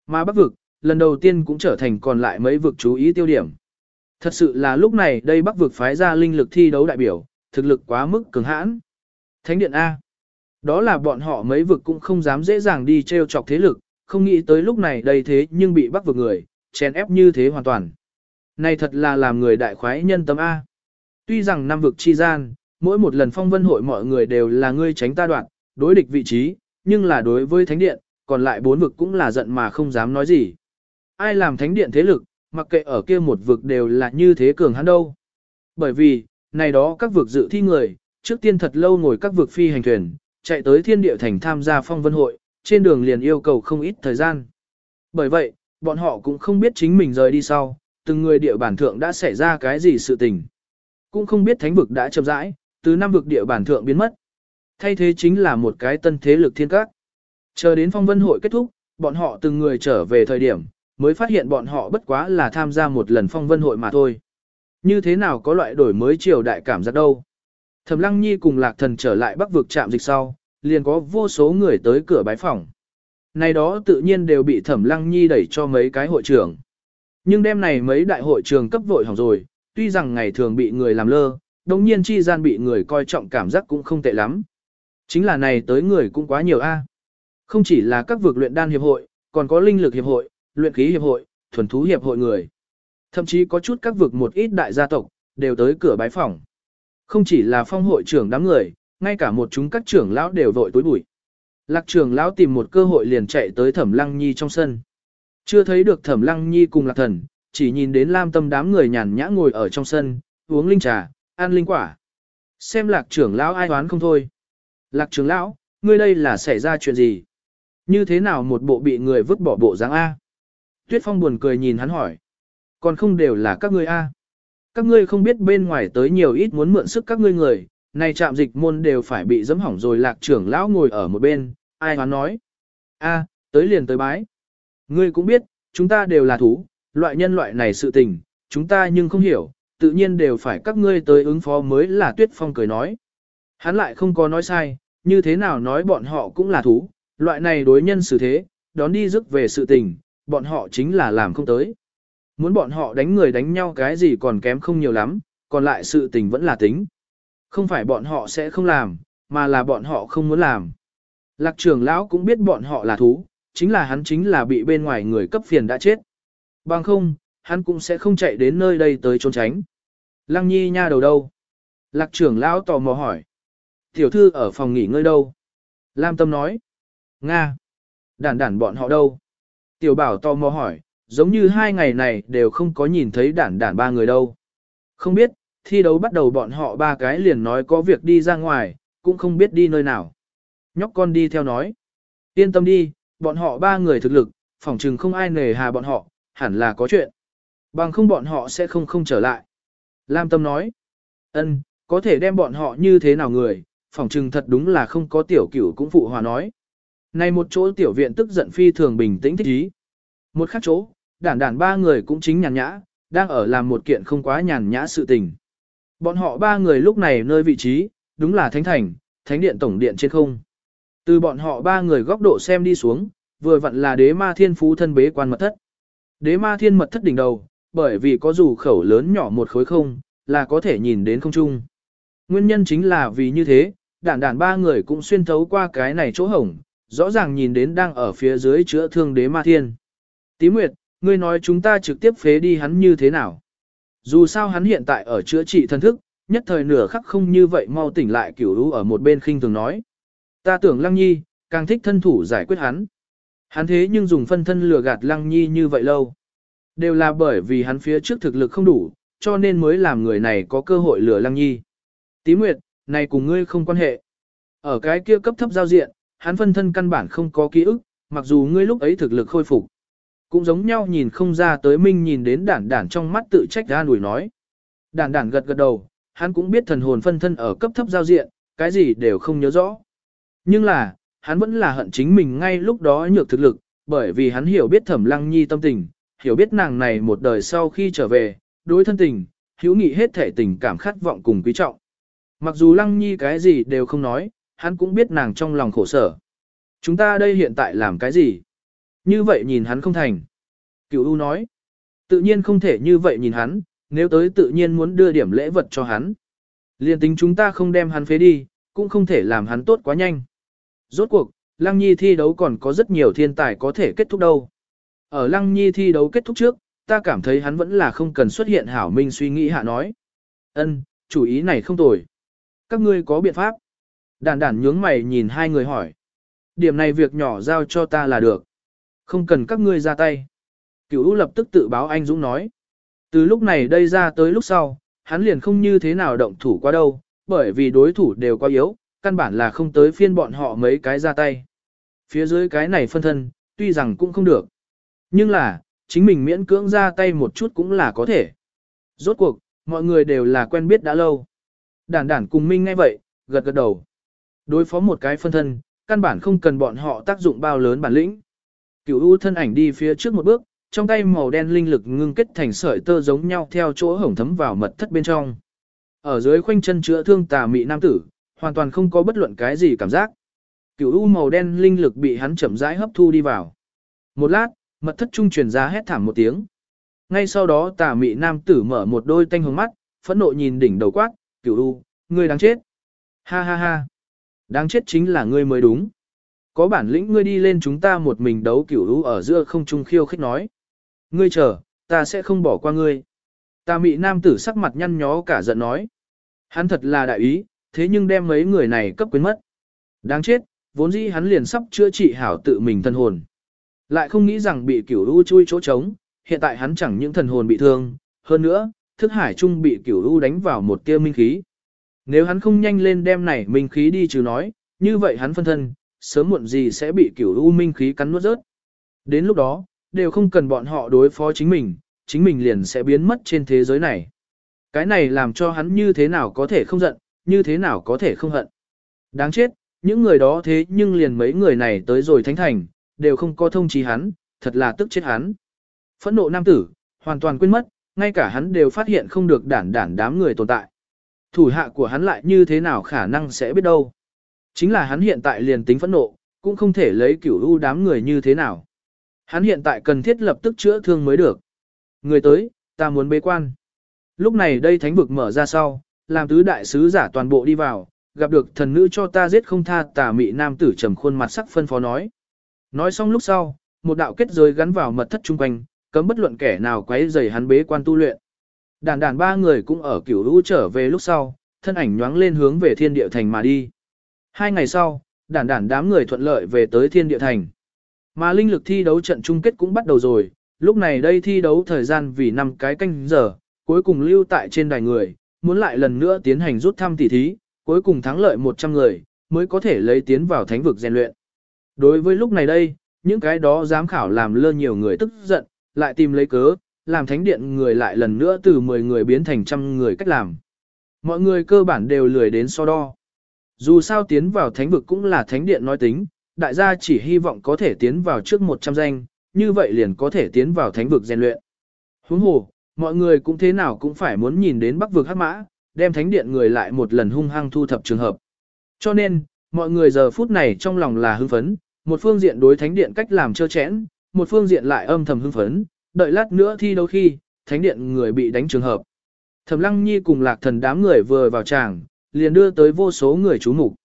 Mà bắc vực, lần đầu tiên cũng trở thành còn lại mấy vực chú ý tiêu điểm. Thật sự là lúc này đây bắc vực phái ra linh lực thi đấu đại biểu, thực lực quá mức cường hãn. Thánh điện A. Đó là bọn họ mấy vực cũng không dám dễ dàng đi treo chọc thế lực, không nghĩ tới lúc này đây thế nhưng bị bắc vực người, chèn ép như thế hoàn toàn. Này thật là làm người đại khoái nhân tâm A. Tuy rằng năm vực chi gian, mỗi một lần phong vân hội mọi người đều là ngươi tránh ta đoạn, đối địch vị trí, nhưng là đối với thánh điện, còn lại bốn vực cũng là giận mà không dám nói gì. Ai làm thánh điện thế lực, mặc kệ ở kia một vực đều là như thế cường hắn đâu. Bởi vì, này đó các vực dự thi người, trước tiên thật lâu ngồi các vực phi hành thuyền, chạy tới thiên địa thành tham gia phong vân hội, trên đường liền yêu cầu không ít thời gian. Bởi vậy, bọn họ cũng không biết chính mình rời đi sau, từng người địa bản thượng đã xảy ra cái gì sự tình. Cũng không biết thánh vực đã chậm rãi, từ năm vực địa bản thượng biến mất. Thay thế chính là một cái tân thế lực thiên các. Chờ đến phong vân hội kết thúc, bọn họ từng người trở về thời điểm, mới phát hiện bọn họ bất quá là tham gia một lần phong vân hội mà thôi. Như thế nào có loại đổi mới triều đại cảm giác đâu. Thẩm Lăng Nhi cùng Lạc Thần trở lại Bắc vực trạm dịch sau, liền có vô số người tới cửa bái phòng. Này đó tự nhiên đều bị Thẩm Lăng Nhi đẩy cho mấy cái hội trưởng. Nhưng đêm này mấy đại hội trường cấp vội hỏng rồi, tuy rằng ngày thường bị người làm lơ, đồng nhiên chi gian bị người coi trọng cảm giác cũng không tệ lắm. Chính là này tới người cũng quá nhiều a. Không chỉ là các vực luyện đan hiệp hội, còn có linh lực hiệp hội, luyện khí hiệp hội, thuần thú hiệp hội người. Thậm chí có chút các vực một ít đại gia tộc, đều tới cửa bái phòng. Không chỉ là phong hội trưởng đám người, ngay cả một chúng các trưởng lão đều vội tối bụi. Lạc trưởng lão tìm một cơ hội liền chạy tới Thẩm Lăng Nhi trong sân. Chưa thấy được Thẩm Lăng Nhi cùng Lạc Thần, chỉ nhìn đến Lam Tâm đám người nhàn nhã ngồi ở trong sân, uống linh trà, ăn linh quả. Xem Lạc trưởng lão ai đoán không thôi. Lạc trưởng lão, ngươi đây là xảy ra chuyện gì? Như thế nào một bộ bị người vứt bỏ bộ dáng A? Tuyết Phong buồn cười nhìn hắn hỏi. Còn không đều là các ngươi A. Các ngươi không biết bên ngoài tới nhiều ít muốn mượn sức các ngươi người, này trạm dịch môn đều phải bị dẫm hỏng rồi lạc trưởng lão ngồi ở một bên, ai hoán nói. A, tới liền tới bái. Ngươi cũng biết, chúng ta đều là thú, loại nhân loại này sự tình, chúng ta nhưng không hiểu, tự nhiên đều phải các ngươi tới ứng phó mới là Tuyết Phong cười nói. Hắn lại không có nói sai, như thế nào nói bọn họ cũng là thú, loại này đối nhân xử thế, đón đi rước về sự tình, bọn họ chính là làm không tới. Muốn bọn họ đánh người đánh nhau cái gì còn kém không nhiều lắm, còn lại sự tình vẫn là tính. Không phải bọn họ sẽ không làm, mà là bọn họ không muốn làm. Lạc trưởng lão cũng biết bọn họ là thú, chính là hắn chính là bị bên ngoài người cấp phiền đã chết. Bằng không, hắn cũng sẽ không chạy đến nơi đây tới trốn tránh. Lăng nhi nha đầu đâu? Lạc trưởng lão tò mò hỏi. Tiểu thư ở phòng nghỉ ngơi đâu? Lam tâm nói. Nga. Đản đản bọn họ đâu? Tiểu bảo tò mò hỏi, giống như hai ngày này đều không có nhìn thấy đản đản ba người đâu. Không biết, thi đấu bắt đầu bọn họ ba cái liền nói có việc đi ra ngoài, cũng không biết đi nơi nào. Nhóc con đi theo nói. Yên tâm đi, bọn họ ba người thực lực, phỏng chừng không ai nề hà bọn họ, hẳn là có chuyện. Bằng không bọn họ sẽ không không trở lại. Lam Tâm nói, ân, có thể đem bọn họ như thế nào người, phỏng chừng thật đúng là không có tiểu cửu cũng phụ hòa nói. Này một chỗ tiểu viện tức giận phi thường bình tĩnh thích ý. Một khác chỗ, đản đản ba người cũng chính nhàn nhã, đang ở làm một kiện không quá nhàn nhã sự tình. Bọn họ ba người lúc này nơi vị trí, đúng là Thánh Thành, Thánh Điện Tổng Điện trên không. Từ bọn họ ba người góc độ xem đi xuống, vừa vặn là đế ma thiên phú thân bế quan mật thất. Đế ma thiên mật thất đỉnh đầu, bởi vì có dù khẩu lớn nhỏ một khối không, là có thể nhìn đến không trung. Nguyên nhân chính là vì như thế, đản đản ba người cũng xuyên thấu qua cái này chỗ hổng, rõ ràng nhìn đến đang ở phía dưới chữa thương đế ma thiên. Tí Nguyệt, ngươi nói chúng ta trực tiếp phế đi hắn như thế nào? Dù sao hắn hiện tại ở chữa trị thân thức, nhất thời nửa khắc không như vậy mau tỉnh lại kiểu lũ ở một bên khinh thường nói. Ta tưởng Lăng Nhi, càng thích thân thủ giải quyết hắn. Hắn thế nhưng dùng phân thân lừa gạt Lăng Nhi như vậy lâu. Đều là bởi vì hắn phía trước thực lực không đủ, cho nên mới làm người này có cơ hội lừa Lăng Nhi. Tí Nguyệt, này cùng ngươi không quan hệ. Ở cái kia cấp thấp giao diện, hắn phân thân căn bản không có ký ức, mặc dù ngươi lúc ấy thực lực khôi phục. Cũng giống nhau nhìn không ra tới minh nhìn đến đản đản trong mắt tự trách ra nổi nói. Đản đản gật gật đầu, hắn cũng biết thần hồn phân thân ở cấp thấp giao diện, cái gì đều không nhớ rõ. Nhưng là, hắn vẫn là hận chính mình ngay lúc đó nhược thực lực, bởi vì hắn hiểu biết thẩm lăng nhi tâm tình, hiểu biết nàng này một đời sau khi trở về, đối thân tình, hữu nghị hết thể tình cảm khát vọng cùng quý trọng. Mặc dù lăng nhi cái gì đều không nói, hắn cũng biết nàng trong lòng khổ sở. Chúng ta đây hiện tại làm cái gì? Như vậy nhìn hắn không thành. Cửu U nói, tự nhiên không thể như vậy nhìn hắn, nếu tới tự nhiên muốn đưa điểm lễ vật cho hắn. Liên tính chúng ta không đem hắn phế đi, cũng không thể làm hắn tốt quá nhanh. Rốt cuộc, Lăng Nhi thi đấu còn có rất nhiều thiên tài có thể kết thúc đâu. Ở Lăng Nhi thi đấu kết thúc trước, ta cảm thấy hắn vẫn là không cần xuất hiện hảo minh suy nghĩ hạ nói. Ân, chủ ý này không tồi. Các ngươi có biện pháp? Đản đản nhướng mày nhìn hai người hỏi. Điểm này việc nhỏ giao cho ta là được. Không cần các ngươi ra tay. Cửu lập tức tự báo anh Dũng nói. Từ lúc này đây ra tới lúc sau, hắn liền không như thế nào động thủ qua đâu, bởi vì đối thủ đều quá yếu, căn bản là không tới phiên bọn họ mấy cái ra tay. Phía dưới cái này phân thân, tuy rằng cũng không được. Nhưng là, chính mình miễn cưỡng ra tay một chút cũng là có thể. Rốt cuộc, mọi người đều là quen biết đã lâu. Đản đản cùng Minh ngay vậy, gật gật đầu. Đối phó một cái phân thân, căn bản không cần bọn họ tác dụng bao lớn bản lĩnh. Cửu U thân ảnh đi phía trước một bước, trong tay màu đen linh lực ngưng kết thành sợi tơ giống nhau theo chỗ hổng thấm vào mật thất bên trong. Ở dưới khoanh chân chữa thương tà mị nam tử, hoàn toàn không có bất luận cái gì cảm giác. Cửu U màu đen linh lực bị hắn chậm rãi hấp thu đi vào. Một lát, mật thất trung truyền ra hét thảm một tiếng. Ngay sau đó tà mị nam tử mở một đôi tanh hồng mắt, phẫn nộ nhìn đỉnh đầu quát, Cửu U, ngươi đáng chết. Ha ha ha. Đáng chết chính là ngươi mới đúng. Có bản lĩnh ngươi đi lên chúng ta một mình đấu cửu lũ ở giữa không trung khiêu khích nói. Ngươi chờ, ta sẽ không bỏ qua ngươi. Ta mị nam tử sắc mặt nhăn nhó cả giận nói. Hắn thật là đại ý, thế nhưng đem mấy người này cấp quyến mất. Đáng chết, vốn dĩ hắn liền sắp chữa trị hảo tự mình thân hồn. Lại không nghĩ rằng bị cửu lũ chui chỗ trống, hiện tại hắn chẳng những thần hồn bị thương, hơn nữa, thức hải trung bị cửu lũ đánh vào một tia minh khí. Nếu hắn không nhanh lên đem này minh khí đi trừ nói, như vậy hắn phân thân, sớm muộn gì sẽ bị cửu u minh khí cắn nuốt rớt. Đến lúc đó, đều không cần bọn họ đối phó chính mình, chính mình liền sẽ biến mất trên thế giới này. Cái này làm cho hắn như thế nào có thể không giận, như thế nào có thể không hận. Đáng chết, những người đó thế nhưng liền mấy người này tới rồi thánh thành, đều không có thông trí hắn, thật là tức chết hắn. Phẫn nộ nam tử, hoàn toàn quên mất, ngay cả hắn đều phát hiện không được đản đản đám người tồn tại. Thủ hạ của hắn lại như thế nào khả năng sẽ biết đâu. Chính là hắn hiện tại liền tính phẫn nộ, cũng không thể lấy cửu u đám người như thế nào. Hắn hiện tại cần thiết lập tức chữa thương mới được. Người tới, ta muốn bế quan. Lúc này đây thánh vực mở ra sau, làm tứ đại sứ giả toàn bộ đi vào, gặp được thần nữ cho ta giết không tha tà mị nam tử trầm khuôn mặt sắc phân phó nói. Nói xong lúc sau, một đạo kết giới gắn vào mật thất trung quanh, cấm bất luận kẻ nào quấy rầy hắn bế quan tu luyện. Đàn đàn ba người cũng ở cửu lũ trở về lúc sau, thân ảnh nhoáng lên hướng về thiên địa thành mà đi. Hai ngày sau, đản đản đám người thuận lợi về tới thiên địa thành. Mà linh lực thi đấu trận chung kết cũng bắt đầu rồi, lúc này đây thi đấu thời gian vì 5 cái canh giờ, cuối cùng lưu tại trên đài người, muốn lại lần nữa tiến hành rút thăm tỉ thí, cuối cùng thắng lợi 100 người, mới có thể lấy tiến vào thánh vực rèn luyện. Đối với lúc này đây, Những cái đó giám khảo làm lơ nhiều người tức giận, lại tìm lấy cớ, làm thánh điện người lại lần nữa từ 10 người biến thành trăm người cách làm. Mọi người cơ bản đều lười đến so đo. Dù sao tiến vào thánh vực cũng là thánh điện nói tính, đại gia chỉ hy vọng có thể tiến vào trước 100 danh, như vậy liền có thể tiến vào thánh vực rèn luyện. Huống hồ, mọi người cũng thế nào cũng phải muốn nhìn đến bắc vực hắc mã, đem thánh điện người lại một lần hung hăng thu thập trường hợp. Cho nên, mọi người giờ phút này trong lòng là hưng phấn, một phương diện đối thánh điện cách làm trơ chẽn, một phương diện lại âm thầm hưng phấn, đợi lát nữa thi đấu khi, thánh điện người bị đánh trường hợp. Thẩm Lăng Nhi cùng Lạc Thần đám người vừa vào tràng, liền đưa tới vô số người chú mục.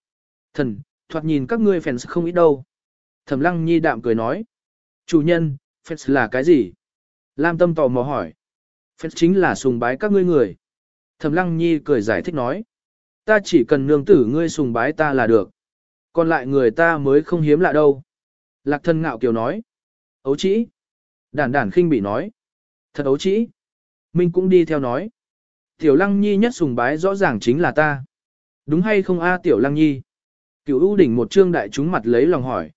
Thần, thoạt nhìn các ngươi fans không ít đâu. Thẩm Lăng Nhi đạm cười nói. Chủ nhân, fans là cái gì? Lam Tâm tò mò hỏi. Fans chính là sùng bái các ngươi người. Thẩm Lăng Nhi cười giải thích nói. Ta chỉ cần nương tử ngươi sùng bái ta là được. Còn lại người ta mới không hiếm lạ đâu. Lạc thân ngạo kiều nói. Ấu chỉ. Đản đản khinh bị nói. Thật ấu chỉ. Minh cũng đi theo nói. Tiểu Lăng Nhi nhất sùng bái rõ ràng chính là ta. Đúng hay không a Tiểu Lăng Nhi? Cửu ưu đỉnh một trương đại chúng mặt lấy lòng hỏi.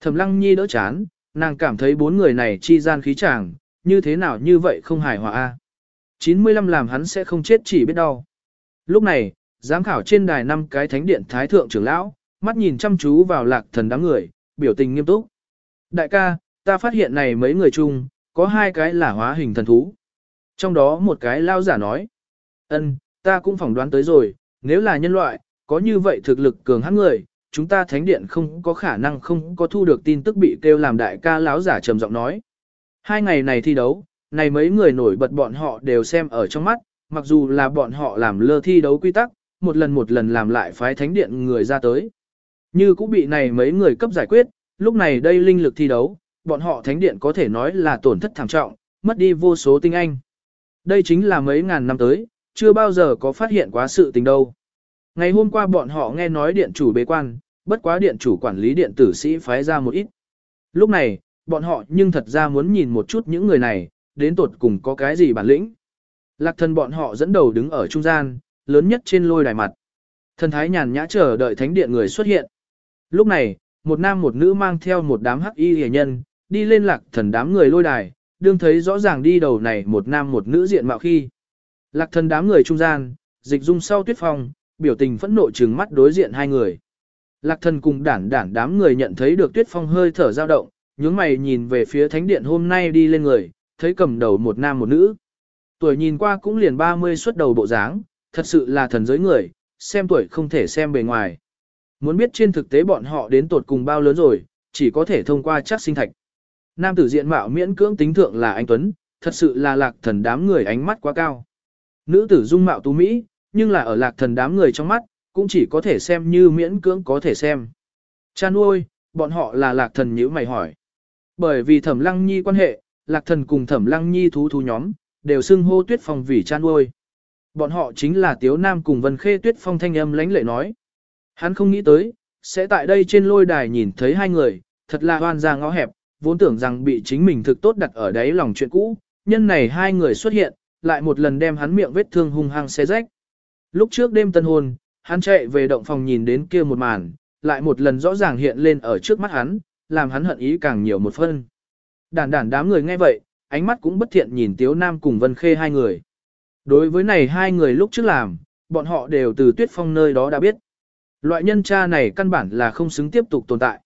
Thẩm Lăng Nhi đỡ chán, nàng cảm thấy bốn người này chi gian khí chàng, như thế nào như vậy không hài hòa a. 95 làm hắn sẽ không chết chỉ biết đau. Lúc này, giám khảo trên đài năm cái thánh điện thái thượng trưởng lão, mắt nhìn chăm chú vào lạc thần đám người, biểu tình nghiêm túc. Đại ca, ta phát hiện này mấy người chung, có hai cái là hóa hình thần thú. Trong đó một cái lao giả nói, ân, ta cũng phỏng đoán tới rồi, nếu là nhân loại, có như vậy thực lực cường hãn người, chúng ta thánh điện không có khả năng không có thu được tin tức bị kêu làm đại ca lão giả trầm giọng nói. Hai ngày này thi đấu, này mấy người nổi bật bọn họ đều xem ở trong mắt, mặc dù là bọn họ làm lơ thi đấu quy tắc, một lần một lần làm lại phái thánh điện người ra tới. Như cũng bị này mấy người cấp giải quyết, lúc này đây linh lực thi đấu, bọn họ thánh điện có thể nói là tổn thất thảm trọng, mất đi vô số tinh anh. Đây chính là mấy ngàn năm tới, chưa bao giờ có phát hiện quá sự tình đâu. Ngày hôm qua bọn họ nghe nói điện chủ bế quan, bất quá điện chủ quản lý điện tử sĩ phái ra một ít. Lúc này, bọn họ nhưng thật ra muốn nhìn một chút những người này, đến tột cùng có cái gì bản lĩnh. Lạc thần bọn họ dẫn đầu đứng ở trung gian, lớn nhất trên lôi đài mặt. Thần thái nhàn nhã chờ đợi thánh điện người xuất hiện. Lúc này, một nam một nữ mang theo một đám hắc y hề nhân, đi lên lạc thần đám người lôi đài, đương thấy rõ ràng đi đầu này một nam một nữ diện mạo khi. Lạc thần đám người trung gian, dịch dung sau tuyết phong, biểu tình phẫn nộ trừng mắt đối diện hai người. Lạc thần cùng đản đản đám người nhận thấy được tuyết phong hơi thở dao động, nhướng mày nhìn về phía thánh điện hôm nay đi lên người, thấy cầm đầu một nam một nữ. Tuổi nhìn qua cũng liền 30 xuất đầu bộ dáng, thật sự là thần giới người, xem tuổi không thể xem bề ngoài. Muốn biết trên thực tế bọn họ đến tột cùng bao lớn rồi, chỉ có thể thông qua chắc sinh thạch. Nam tử diện mạo miễn cưỡng tính thượng là anh Tuấn, thật sự là lạc thần đám người ánh mắt quá cao. Nữ tử dung mạo tú Mỹ, nhưng là ở lạc thần đám người trong mắt, cũng chỉ có thể xem như miễn cưỡng có thể xem. Cha nuôi, bọn họ là lạc thần nhữ mày hỏi. Bởi vì thẩm lăng nhi quan hệ, lạc thần cùng thẩm lăng nhi thú thú nhóm, đều xưng hô tuyết phong vì cha nuôi. Bọn họ chính là Tiếu Nam cùng Vân Khê tuyết phong thanh âm lánh lệ nói. Hắn không nghĩ tới, sẽ tại đây trên lôi đài nhìn thấy hai người, thật là hoan ra ngõ hẹp, vốn tưởng rằng bị chính mình thực tốt đặt ở đáy lòng chuyện cũ, nhân này hai người xuất hiện, lại một lần đem hắn miệng vết thương hung hăng xé rách. Lúc trước đêm tân hôn, hắn chạy về động phòng nhìn đến kia một màn, lại một lần rõ ràng hiện lên ở trước mắt hắn, làm hắn hận ý càng nhiều một phân. Đản đản đám người nghe vậy, ánh mắt cũng bất thiện nhìn Tiếu Nam cùng Vân Khê hai người. Đối với này hai người lúc trước làm, bọn họ đều từ tuyết phong nơi đó đã biết. Loại nhân cha này căn bản là không xứng tiếp tục tồn tại.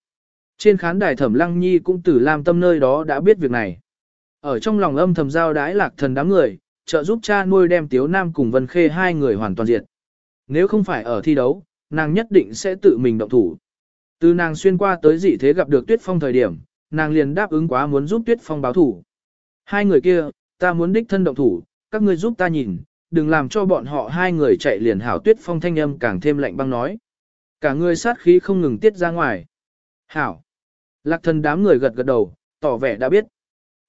Trên khán đài thẩm lăng nhi cũng từ Lam Tâm nơi đó đã biết việc này. Ở trong lòng âm thầm giao đái lạc thần đám người, trợ giúp cha nuôi đem Tiếu Nam cùng Vân Khê hai người hoàn toàn diệt. Nếu không phải ở thi đấu, nàng nhất định sẽ tự mình động thủ. Từ nàng xuyên qua tới dị thế gặp được Tuyết Phong thời điểm, nàng liền đáp ứng quá muốn giúp Tuyết Phong báo thủ. Hai người kia, ta muốn đích thân động thủ, các ngươi giúp ta nhìn, đừng làm cho bọn họ hai người chạy liền hảo Tuyết Phong thanh âm càng thêm lạnh băng nói. Cả người sát khí không ngừng tiết ra ngoài. Hảo. Lạc thần đám người gật gật đầu, tỏ vẻ đã biết.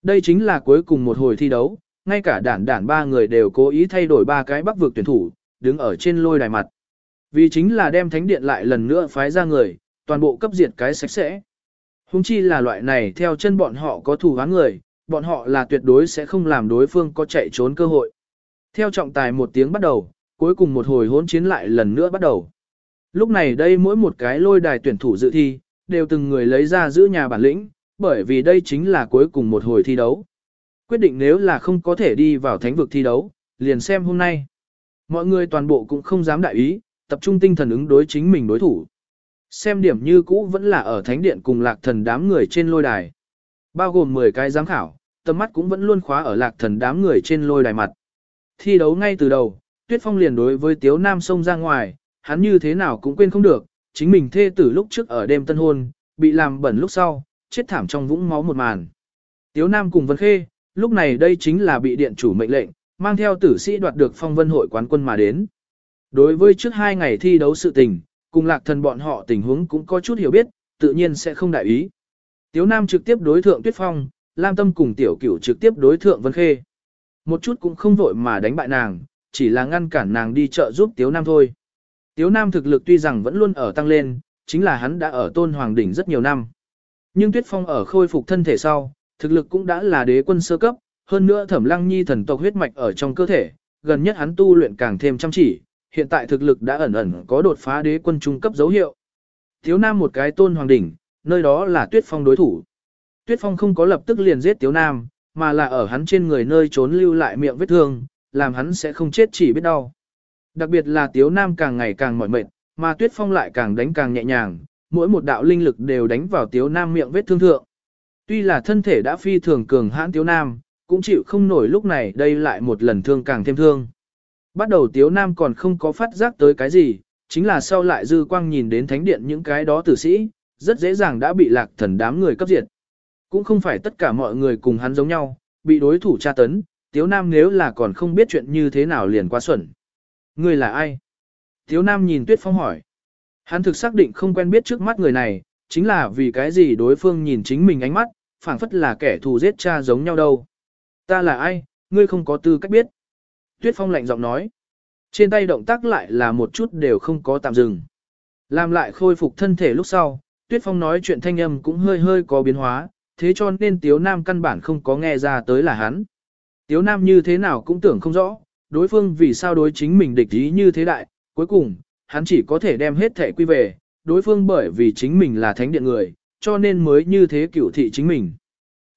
Đây chính là cuối cùng một hồi thi đấu, ngay cả đản đản ba người đều cố ý thay đổi ba cái bắc vực tuyển thủ, đứng ở trên lôi đài mặt. Vì chính là đem thánh điện lại lần nữa phái ra người, toàn bộ cấp diệt cái sạch sẽ. Hùng chi là loại này theo chân bọn họ có thù hán người, bọn họ là tuyệt đối sẽ không làm đối phương có chạy trốn cơ hội. Theo trọng tài một tiếng bắt đầu, cuối cùng một hồi hỗn chiến lại lần nữa bắt đầu. Lúc này đây mỗi một cái lôi đài tuyển thủ dự thi, đều từng người lấy ra giữ nhà bản lĩnh, bởi vì đây chính là cuối cùng một hồi thi đấu. Quyết định nếu là không có thể đi vào thánh vực thi đấu, liền xem hôm nay. Mọi người toàn bộ cũng không dám đại ý, tập trung tinh thần ứng đối chính mình đối thủ. Xem điểm như cũ vẫn là ở thánh điện cùng lạc thần đám người trên lôi đài. Bao gồm 10 cái giám khảo, tầm mắt cũng vẫn luôn khóa ở lạc thần đám người trên lôi đài mặt. Thi đấu ngay từ đầu, Tuyết Phong liền đối với Tiếu Nam xông ra ngoài, hắn như thế nào cũng quên không được, chính mình thê tử lúc trước ở đêm tân hôn, bị làm bẩn lúc sau, chết thảm trong vũng máu một màn. Tiếu Nam cùng Vân Khê, lúc này đây chính là bị điện chủ mệnh lệnh, mang theo tử sĩ đoạt được phong vân hội quán quân mà đến. Đối với trước hai ngày thi đấu sự tình, cùng lạc thần bọn họ tình huống cũng có chút hiểu biết, tự nhiên sẽ không đại ý. Tiếu Nam trực tiếp đối thượng Tuyết Phong, Lam Tâm cùng Tiểu Cửu trực tiếp đối thượng Vân Khê. Một chút cũng không vội mà đánh bại nàng, chỉ là ngăn cản nàng đi chợ giúp Tiếu Nam thôi. Tiếu Nam thực lực tuy rằng vẫn luôn ở tăng lên, chính là hắn đã ở tôn hoàng đỉnh rất nhiều năm. Nhưng Tuyết Phong ở khôi phục thân thể sau, thực lực cũng đã là đế quân sơ cấp, hơn nữa thẩm lăng nhi thần tộc huyết mạch ở trong cơ thể, gần nhất hắn tu luyện càng thêm chăm chỉ, hiện tại thực lực đã ẩn ẩn có đột phá đế quân trung cấp dấu hiệu. Tiếu Nam một cái tôn hoàng đỉnh, nơi đó là Tuyết Phong đối thủ. Tuyết Phong không có lập tức liền giết Tiếu Nam, mà là ở hắn trên người nơi trốn lưu lại miệng vết thương, làm hắn sẽ không chết chỉ biết đau. Đặc biệt là Tiếu Nam càng ngày càng mỏi mệt, mà Tuyết Phong lại càng đánh càng nhẹ nhàng, mỗi một đạo linh lực đều đánh vào Tiếu Nam miệng vết thương thượng. Tuy là thân thể đã phi thường cường hãn Tiếu Nam, cũng chịu không nổi lúc này đây lại một lần thương càng thêm thương. Bắt đầu Tiếu Nam còn không có phát giác tới cái gì, chính là sau lại dư quang nhìn đến thánh điện những cái đó tử sĩ, rất dễ dàng đã bị lạc thần đám người cấp diệt. Cũng không phải tất cả mọi người cùng hắn giống nhau, bị đối thủ tra tấn, Tiếu Nam nếu là còn không biết chuyện như thế nào liền quá xuẩn. Người là ai? Tiếu Nam nhìn Tuyết Phong hỏi. Hắn thực xác định không quen biết trước mắt người này, chính là vì cái gì đối phương nhìn chính mình ánh mắt, phảng phất là kẻ thù giết cha giống nhau đâu. Ta là ai, ngươi không có tư cách biết. Tuyết Phong lạnh giọng nói. Trên tay động tác lại là một chút đều không có tạm dừng. Làm lại khôi phục thân thể lúc sau, Tuyết Phong nói chuyện thanh âm cũng hơi hơi có biến hóa, thế cho nên Tiếu Nam căn bản không có nghe ra tới là hắn. Tiếu Nam như thế nào cũng tưởng không rõ, đối phương vì sao đối chính mình địch ý như thế đại, cuối cùng, hắn chỉ có thể đem hết thể quy về, đối phương bởi vì chính mình là thánh điện người, cho nên mới như thế cửu thị chính mình.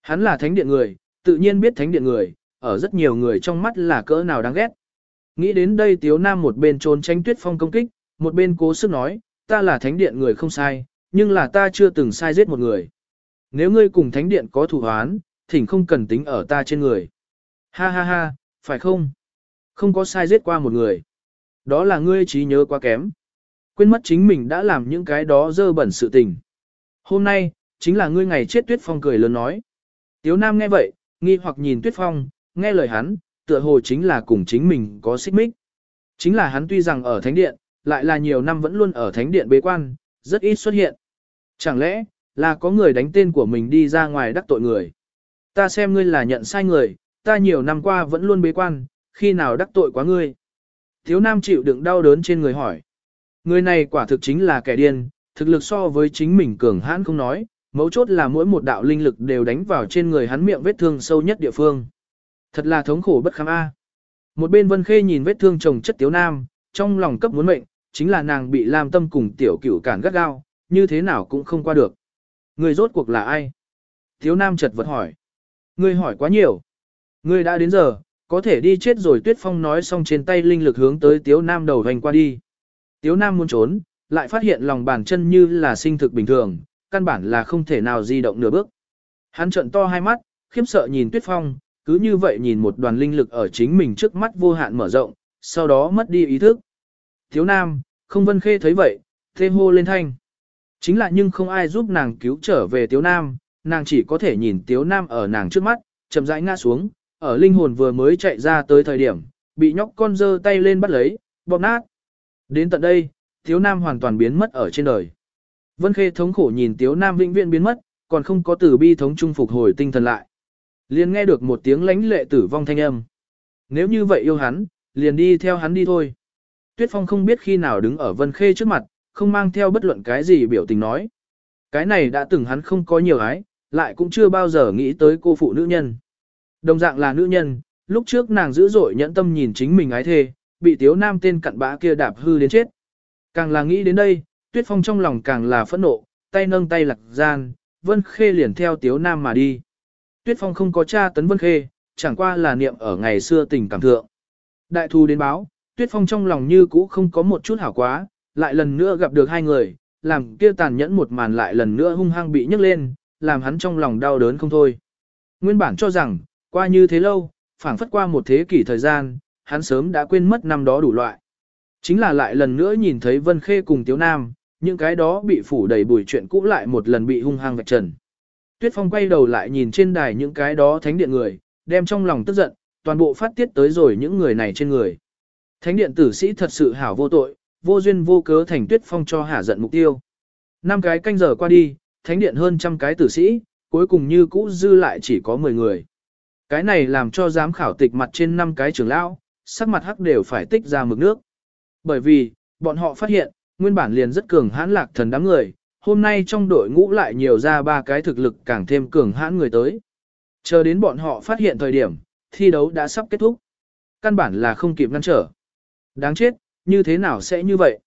Hắn là thánh điện người, tự nhiên biết thánh điện người, ở rất nhiều người trong mắt là cỡ nào đáng ghét. Nghĩ đến đây Tiếu Nam một bên trốn tránh tuyết phong công kích, một bên cố sức nói, ta là thánh điện người không sai, nhưng là ta chưa từng sai giết một người. Nếu ngươi cùng thánh điện có thủ hoán, thỉnh không cần tính ở ta trên người. Ha ha ha, phải không? Không có sai giết qua một người. Đó là ngươi trí nhớ quá kém. Quên mất chính mình đã làm những cái đó dơ bẩn sự tình. Hôm nay, chính là ngươi ngày chết tuyết phong cười lớn nói. Tiếu Nam nghe vậy, nghi hoặc nhìn tuyết phong, nghe lời hắn, tựa hồ chính là cùng chính mình có xích mích. Chính là hắn tuy rằng ở thánh điện, lại là nhiều năm vẫn luôn ở thánh điện bế quan, rất ít xuất hiện. Chẳng lẽ, là có người đánh tên của mình đi ra ngoài đắc tội người. Ta xem ngươi là nhận sai người, ta nhiều năm qua vẫn luôn bế quan, khi nào đắc tội quá ngươi. Thiếu nam chịu đựng đau đớn trên người hỏi. Người này quả thực chính là kẻ điên, thực lực so với chính mình cường hãn không nói, mấu chốt là mỗi một đạo linh lực đều đánh vào trên người hắn miệng vết thương sâu nhất địa phương. Thật là thống khổ bất kham a. Một bên Vân Khê nhìn vết thương chồng chất Tiếu Nam, trong lòng cấp muốn mệnh, chính là nàng bị Lam Tâm cùng tiểu cửu cản gắt gao, như thế nào cũng không qua được. Người rốt cuộc là ai? Tiếu Nam chật vật hỏi. Ngươi hỏi quá nhiều. Ngươi đã đến giờ, có thể đi chết rồi Tuyết Phong nói xong trên tay linh lực hướng tới Tiếu Nam đầu hành qua đi. Tiếu Nam muốn trốn, lại phát hiện lòng bàn chân như là sinh thực bình thường, căn bản là không thể nào di động nửa bước. Hắn trợn to hai mắt, khiếp sợ nhìn Tuyết Phong, cứ như vậy nhìn một đoàn linh lực ở chính mình trước mắt vô hạn mở rộng, sau đó mất đi ý thức. Tiếu Nam, không vân khê thấy vậy, thê hô lên thanh. Chính là nhưng không ai giúp nàng cứu trở về Tiếu Nam, nàng chỉ có thể nhìn Tiếu Nam ở nàng trước mắt, chậm rãi ngã xuống, ở linh hồn vừa mới chạy ra tới thời điểm, bị nhóc con dơ tay lên bắt lấy, bóp nát. Đến tận đây, Tiếu Nam hoàn toàn biến mất ở trên đời. Vân Khê thống khổ nhìn Tiếu Nam vĩnh viễn biến mất, còn không có từ bi thống trung phục hồi tinh thần lại. Liền nghe được một tiếng lãnh lệ tử vong thanh âm. Nếu như vậy yêu hắn, liền đi theo hắn đi thôi. Tuyết Phong không biết khi nào đứng ở Vân Khê trước mặt, không mang theo bất luận cái gì biểu tình nói. Cái này đã từng hắn không có nhiều ái, lại cũng chưa bao giờ nghĩ tới cô phụ nữ nhân. Đồng dạng là nữ nhân, lúc trước nàng dữ dội nhẫn tâm nhìn chính mình ái thê, bị tiếu nam tên cặn bã kia đạp hư đến chết. Càng là nghĩ đến đây, tuyết phong trong lòng càng là phẫn nộ, tay nâng tay lạc gian, Vân Khê liền theo Tiếu Nam mà đi. Tuyết Phong không có cha tấn Vân Khê, chẳng qua là niệm ở ngày xưa tình cảm thượng. Đại thù đến báo, Tuyết Phong trong lòng như cũ không có một chút hảo quá, lại lần nữa gặp được hai người, làm kia tàn nhẫn một màn lại lần nữa hung hăng bị nhấc lên, làm hắn trong lòng đau đớn không thôi. Nguyên bản cho rằng, qua như thế lâu, phảng phất qua một thế kỷ thời gian, hắn sớm đã quên mất năm đó đủ loại. Chính là lại lần nữa nhìn thấy Vân Khê cùng Tiếu Nam, những cái đó bị phủ đầy bùi chuyện cũ lại một lần bị hung hăng vạch trần. Tuyết Phong quay đầu lại nhìn trên đài những cái đó thánh điện người, đem trong lòng tức giận, toàn bộ phát tiết tới rồi những người này trên người. Thánh điện tử sĩ thật sự hảo vô tội, vô duyên vô cớ thành Tuyết Phong cho hả giận mục tiêu. Năm cái canh giờ qua đi, thánh điện hơn trăm cái tử sĩ, cuối cùng như cũ dư lại chỉ có 10 người. Cái này làm cho giám khảo tịch mặt trên năm cái trưởng lão, sắc mặt hắc đều phải tích ra mực nước. Bởi vì, bọn họ phát hiện, nguyên bản liền rất cường hãn lạc thần đám người, hôm nay trong đội ngũ lại nhiều ra ba cái thực lực càng thêm cường hãn người tới. Chờ đến bọn họ phát hiện thời điểm, thi đấu đã sắp kết thúc. Căn bản là không kịp ngăn trở. Đáng chết, như thế nào sẽ như vậy?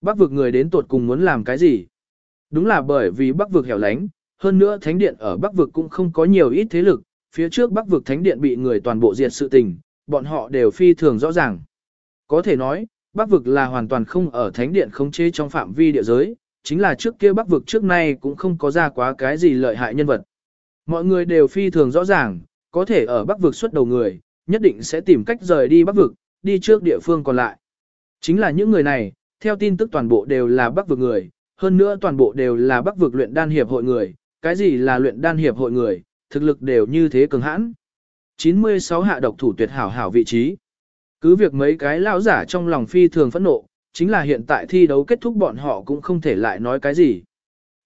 Bắc vực người đến tuột cùng muốn làm cái gì? Đúng là bởi vì Bắc vực hẻo lánh, hơn nữa thánh điện ở Bắc vực cũng không có nhiều ít thế lực, phía trước Bắc vực thánh điện bị người toàn bộ diệt sự tình, bọn họ đều phi thường rõ ràng. Có thể nói, Bắc vực là hoàn toàn không ở thánh điện khống chế trong phạm vi địa giới, chính là trước kia Bắc vực trước nay cũng không có ra quá cái gì lợi hại nhân vật. Mọi người đều phi thường rõ ràng, có thể ở Bắc vực xuất đầu người, nhất định sẽ tìm cách rời đi Bắc vực, đi trước địa phương còn lại. Chính là những người này, theo tin tức toàn bộ đều là Bắc vực người, hơn nữa toàn bộ đều là Bắc vực luyện đan hiệp hội người, cái gì là luyện đan hiệp hội người, thực lực đều như thế cường hãn. 96 hạ độc thủ tuyệt hảo hảo vị trí. Cứ việc mấy cái lão giả trong lòng phi thường phẫn nộ, chính là hiện tại thi đấu kết thúc bọn họ cũng không thể lại nói cái gì.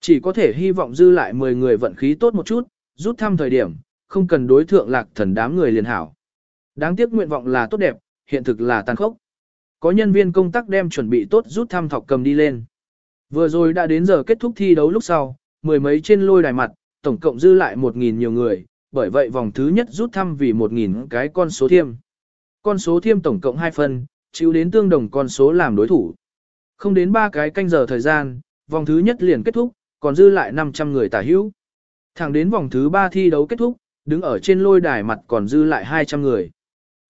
Chỉ có thể hy vọng dư lại 10 người vận khí tốt một chút, rút thăm thời điểm, không cần đối thượng lạc thần đám người liền hảo. Đáng tiếc nguyện vọng là tốt đẹp, hiện thực là tàn khốc. Có nhân viên công tác đem chuẩn bị tốt rút thăm thọc cầm đi lên. Vừa rồi đã đến giờ kết thúc thi đấu lúc sau, mười mấy trên lôi đài mặt, tổng cộng dư lại 1.000 nhiều người, bởi vậy vòng thứ nhất rút thăm vì 1.000 cái con số thiêm. Con số thiêm tổng cộng 2 phần, chịu đến tương đồng con số làm đối thủ. Không đến 3 cái canh giờ thời gian, vòng thứ nhất liền kết thúc, còn dư lại 500 người tả hữu. Thẳng đến vòng thứ 3 thi đấu kết thúc, đứng ở trên lôi đài mặt còn dư lại 200 người.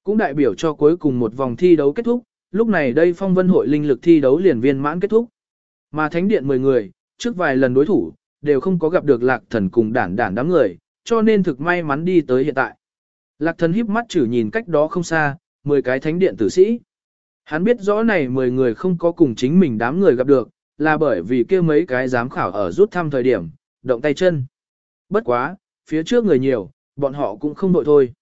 Cũng đại biểu cho cuối cùng một vòng thi đấu kết thúc, lúc này đây phong vân hội linh lực thi đấu liền viên mãn kết thúc. Mà thánh điện 10 người, trước vài lần đối thủ, đều không có gặp được lạc thần cùng đản đản đám người, cho nên thực may mắn đi tới hiện tại. Lạc thần híp mắt chử nhìn cách đó không xa, 10 cái thánh điện tử sĩ. Hắn biết rõ này 10 người không có cùng chính mình đám người gặp được, là bởi vì kia mấy cái giám khảo ở rút thăm thời điểm, động tay chân. Bất quá, phía trước người nhiều, bọn họ cũng không đội thôi.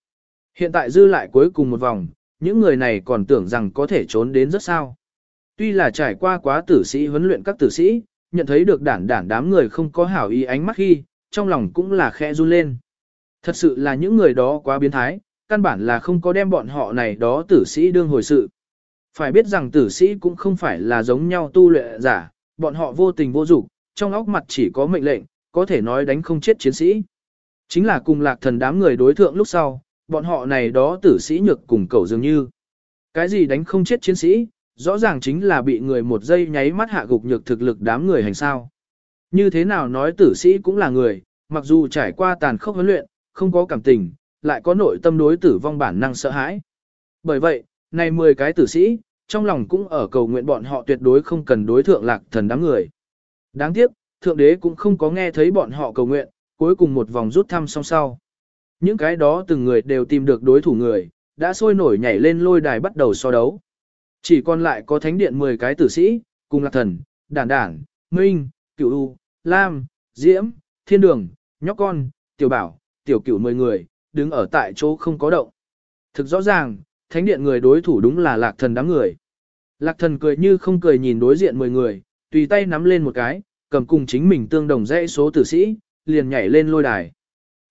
Hiện tại dư lại cuối cùng một vòng, những người này còn tưởng rằng có thể trốn đến rất sao. Tuy là trải qua quá tử sĩ huấn luyện các tử sĩ, nhận thấy được đản đản đám người không có hảo ý ánh mắt khi, trong lòng cũng là khẽ run lên. Thật sự là những người đó quá biến thái, căn bản là không có đem bọn họ này đó tử sĩ đương hồi sự. Phải biết rằng tử sĩ cũng không phải là giống nhau tu luyện giả, bọn họ vô tình vô dục, trong óc mặt chỉ có mệnh lệnh, có thể nói đánh không chết chiến sĩ. Chính là cùng lạc thần đám người đối thượng lúc sau, bọn họ này đó tử sĩ nhược cùng cầu dường như. Cái gì đánh không chết chiến sĩ, rõ ràng chính là bị người một giây nháy mắt hạ gục nhược thực lực đám người hành sao. Như thế nào nói tử sĩ cũng là người, mặc dù trải qua tàn khốc huấn luyện, không có cảm tình, lại có nội tâm đối tử vong bản năng sợ hãi. Bởi vậy, này 10 cái tử sĩ, trong lòng cũng ở cầu nguyện bọn họ tuyệt đối không cần đối thượng lạc thần đám người. Đáng tiếc, thượng đế cũng không có nghe thấy bọn họ cầu nguyện, cuối cùng một vòng rút thăm song sau. Những cái đó từng người đều tìm được đối thủ người, đã sôi nổi nhảy lên lôi đài bắt đầu so đấu. Chỉ còn lại có thánh điện 10 cái tử sĩ, cùng lạc thần, đản đản, minh, cửu u, lam, diễm, thiên đường, nhóc con, tiểu bảo, tiểu cửu 10 người, đứng ở tại chỗ không có động. Thực rõ ràng, thánh điện người đối thủ đúng là lạc thần đám người. Lạc thần cười như không cười nhìn đối diện 10 người, tùy tay nắm lên một cái, cầm cùng chính mình tương đồng dãy số tử sĩ, liền nhảy lên lôi đài.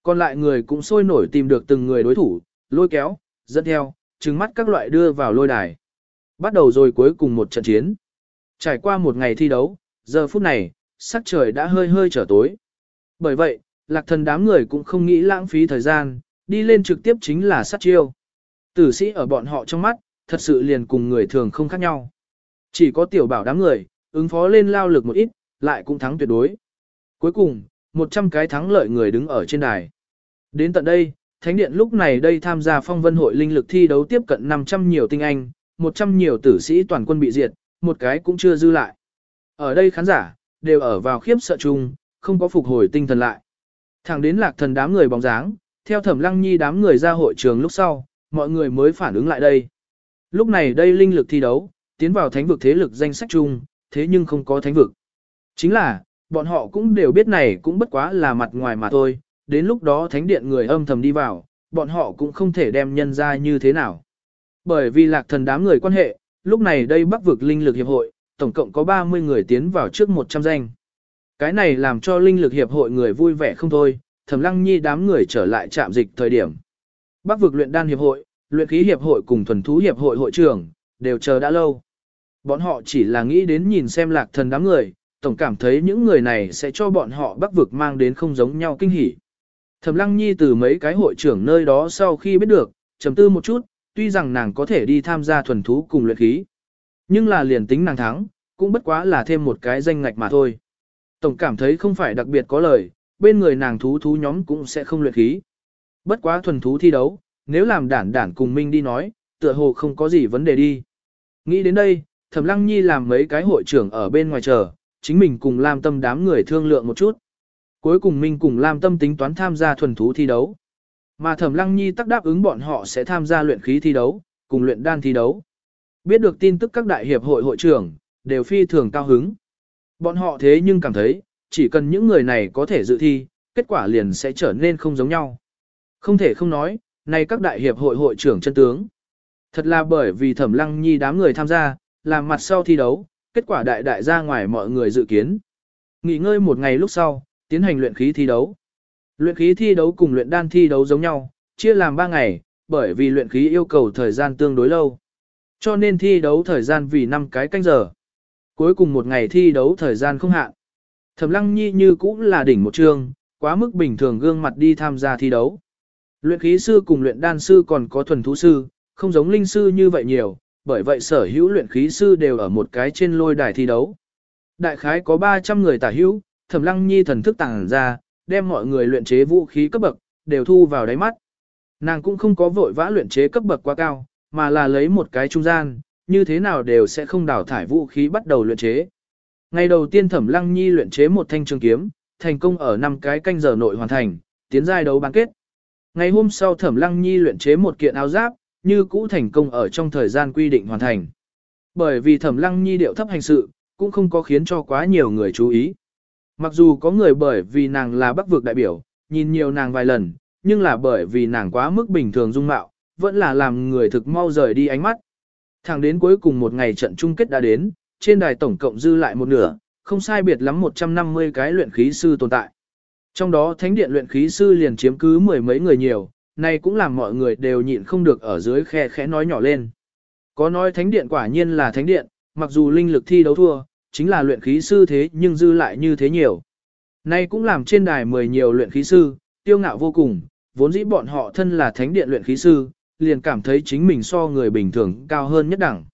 Còn lại người cũng sôi nổi tìm được từng người đối thủ, lôi kéo, dẫn theo, trừng mắt các loại đưa vào lôi đài. Bắt đầu rồi cuối cùng một trận chiến. Trải qua một ngày thi đấu, giờ phút này, sắc trời đã hơi hơi trở tối. Bởi vậy, lạc thần đám người cũng không nghĩ lãng phí thời gian, đi lên trực tiếp chính là sát chiêu. Tử sĩ ở bọn họ trong mắt, thật sự liền cùng người thường không khác nhau. Chỉ có tiểu bảo đám người, ứng phó lên lao lực một ít, lại cũng thắng tuyệt đối. Cuối cùng, 100 cái thắng lợi người đứng ở trên đài. Đến tận đây, Thánh điện lúc này đây tham gia phong vân hội linh lực thi đấu tiếp cận 500 nhiều tinh anh, 100 nhiều tử sĩ toàn quân bị diệt, một cái cũng chưa dư lại. Ở đây khán giả, đều ở vào khiếp sợ chung, không có phục hồi tinh thần lại. Thẳng đến lạc thần đám người bóng dáng, theo thẩm lăng nhi đám người ra hội trường lúc sau, mọi người mới phản ứng lại đây. Lúc này đây linh lực thi đấu, tiến vào thánh vực thế lực danh sách chung, thế nhưng không có thánh vực. Chính là, bọn họ cũng đều biết này cũng bất quá là mặt ngoài mà thôi, đến lúc đó thánh điện người âm thầm đi vào, bọn họ cũng không thể đem nhân ra như thế nào. Bởi vì lạc thần đám người quan hệ, lúc này đây bắc vực linh lực hiệp hội, tổng cộng có 30 người tiến vào trước 100 danh. Cái này làm cho linh lực hiệp hội người vui vẻ không thôi, thẩm lăng nhi đám người trở lại trạm dịch thời điểm. Bắc vực luyện đan hiệp hội, luyện khí hiệp hội cùng thuần thú hiệp hội hội trưởng, đều chờ đã lâu. Bọn họ chỉ là nghĩ đến nhìn xem lạc thần đám người, tổng cảm thấy những người này sẽ cho bọn họ bắc vực mang đến không giống nhau kinh hỉ. Thẩm Lăng Nhi từ mấy cái hội trưởng nơi đó sau khi biết được, trầm tư một chút, tuy rằng nàng có thể đi tham gia thuần thú cùng luyện khí. Nhưng là liền tính nàng thắng, cũng bất quá là thêm một cái danh ngạch mà thôi. Tổng cảm thấy không phải đặc biệt có lời, bên người nàng thú thú nhóm cũng sẽ không luyện khí. Bất quá thuần thú thi đấu, nếu làm đản đản cùng Minh đi nói, tựa hồ không có gì vấn đề đi. Nghĩ đến đây, Thẩm Lăng Nhi làm mấy cái hội trưởng ở bên ngoài chờ, chính mình cùng làm tâm đám người thương lượng một chút. Cuối cùng Minh cùng Lam Tâm tính toán tham gia thuần thú thi đấu. Mà Thẩm Lăng Nhi tắc đáp ứng bọn họ sẽ tham gia luyện khí thi đấu, cùng luyện đan thi đấu. Biết được tin tức các đại hiệp hội hội trưởng, đều phi thường cao hứng. Bọn họ thế nhưng cảm thấy, chỉ cần những người này có thể dự thi, kết quả liền sẽ trở nên không giống nhau. Không thể không nói, này các đại hiệp hội hội trưởng chân tướng. Thật là bởi vì Thẩm Lăng Nhi đám người tham gia, làm mặt sau thi đấu, kết quả đại đại ra ngoài mọi người dự kiến. Nghỉ ngơi một ngày lúc sau, tiến hành luyện khí thi đấu. Luyện khí thi đấu cùng luyện đan thi đấu giống nhau, chia làm 3 ngày, bởi vì luyện khí yêu cầu thời gian tương đối lâu. Cho nên thi đấu thời gian vì 5 cái canh giờ. Cuối cùng một ngày thi đấu thời gian không hạn. Thẩm Lăng Nhi như cũng là đỉnh một trường, quá mức bình thường gương mặt đi tham gia thi đấu. Luyện khí sư cùng luyện đan sư còn có thuần thú sư, không giống linh sư như vậy nhiều, bởi vậy sở hữu luyện khí sư đều ở một cái trên lôi đài thi đấu. Đại khái có 300 người tả hữu, Thẩm Lăng Nhi thần thức tàng ra, đem mọi người luyện chế vũ khí cấp bậc đều thu vào đáy mắt. Nàng cũng không có vội vã luyện chế cấp bậc quá cao, mà là lấy một cái trung gian, như thế nào đều sẽ không đào thải vũ khí bắt đầu luyện chế. Ngày đầu tiên Thẩm Lăng Nhi luyện chế một thanh trường kiếm, thành công ở năm cái canh giờ nội hoàn thành, tiến giai đấu bán kết. Ngày hôm sau Thẩm Lăng Nhi luyện chế một kiện áo giáp, như cũ thành công ở trong thời gian quy định hoàn thành. Bởi vì Thẩm Lăng Nhi điệu thấp hành sự, cũng không có khiến cho quá nhiều người chú ý. Mặc dù có người bởi vì nàng là bắc vực đại biểu, nhìn nhiều nàng vài lần, nhưng là bởi vì nàng quá mức bình thường dung mạo, vẫn là làm người thực mau rời đi ánh mắt. Thẳng đến cuối cùng một ngày trận chung kết đã đến, trên đài tổng cộng dư lại một nửa, không sai biệt lắm 150 cái luyện khí sư tồn tại. Trong đó thánh điện luyện khí sư liền chiếm cứ mười mấy người nhiều, này cũng làm mọi người đều nhịn không được ở dưới khe khẽ nói nhỏ lên. Có nói thánh điện quả nhiên là thánh điện, mặc dù linh lực thi đấu thua, chính là luyện khí sư thế nhưng dư lại như thế nhiều. Nay cũng làm trên đài mười nhiều luyện khí sư, tiêu ngạo vô cùng, vốn dĩ bọn họ thân là thánh điện luyện khí sư, liền cảm thấy chính mình so người bình thường cao hơn nhất đẳng.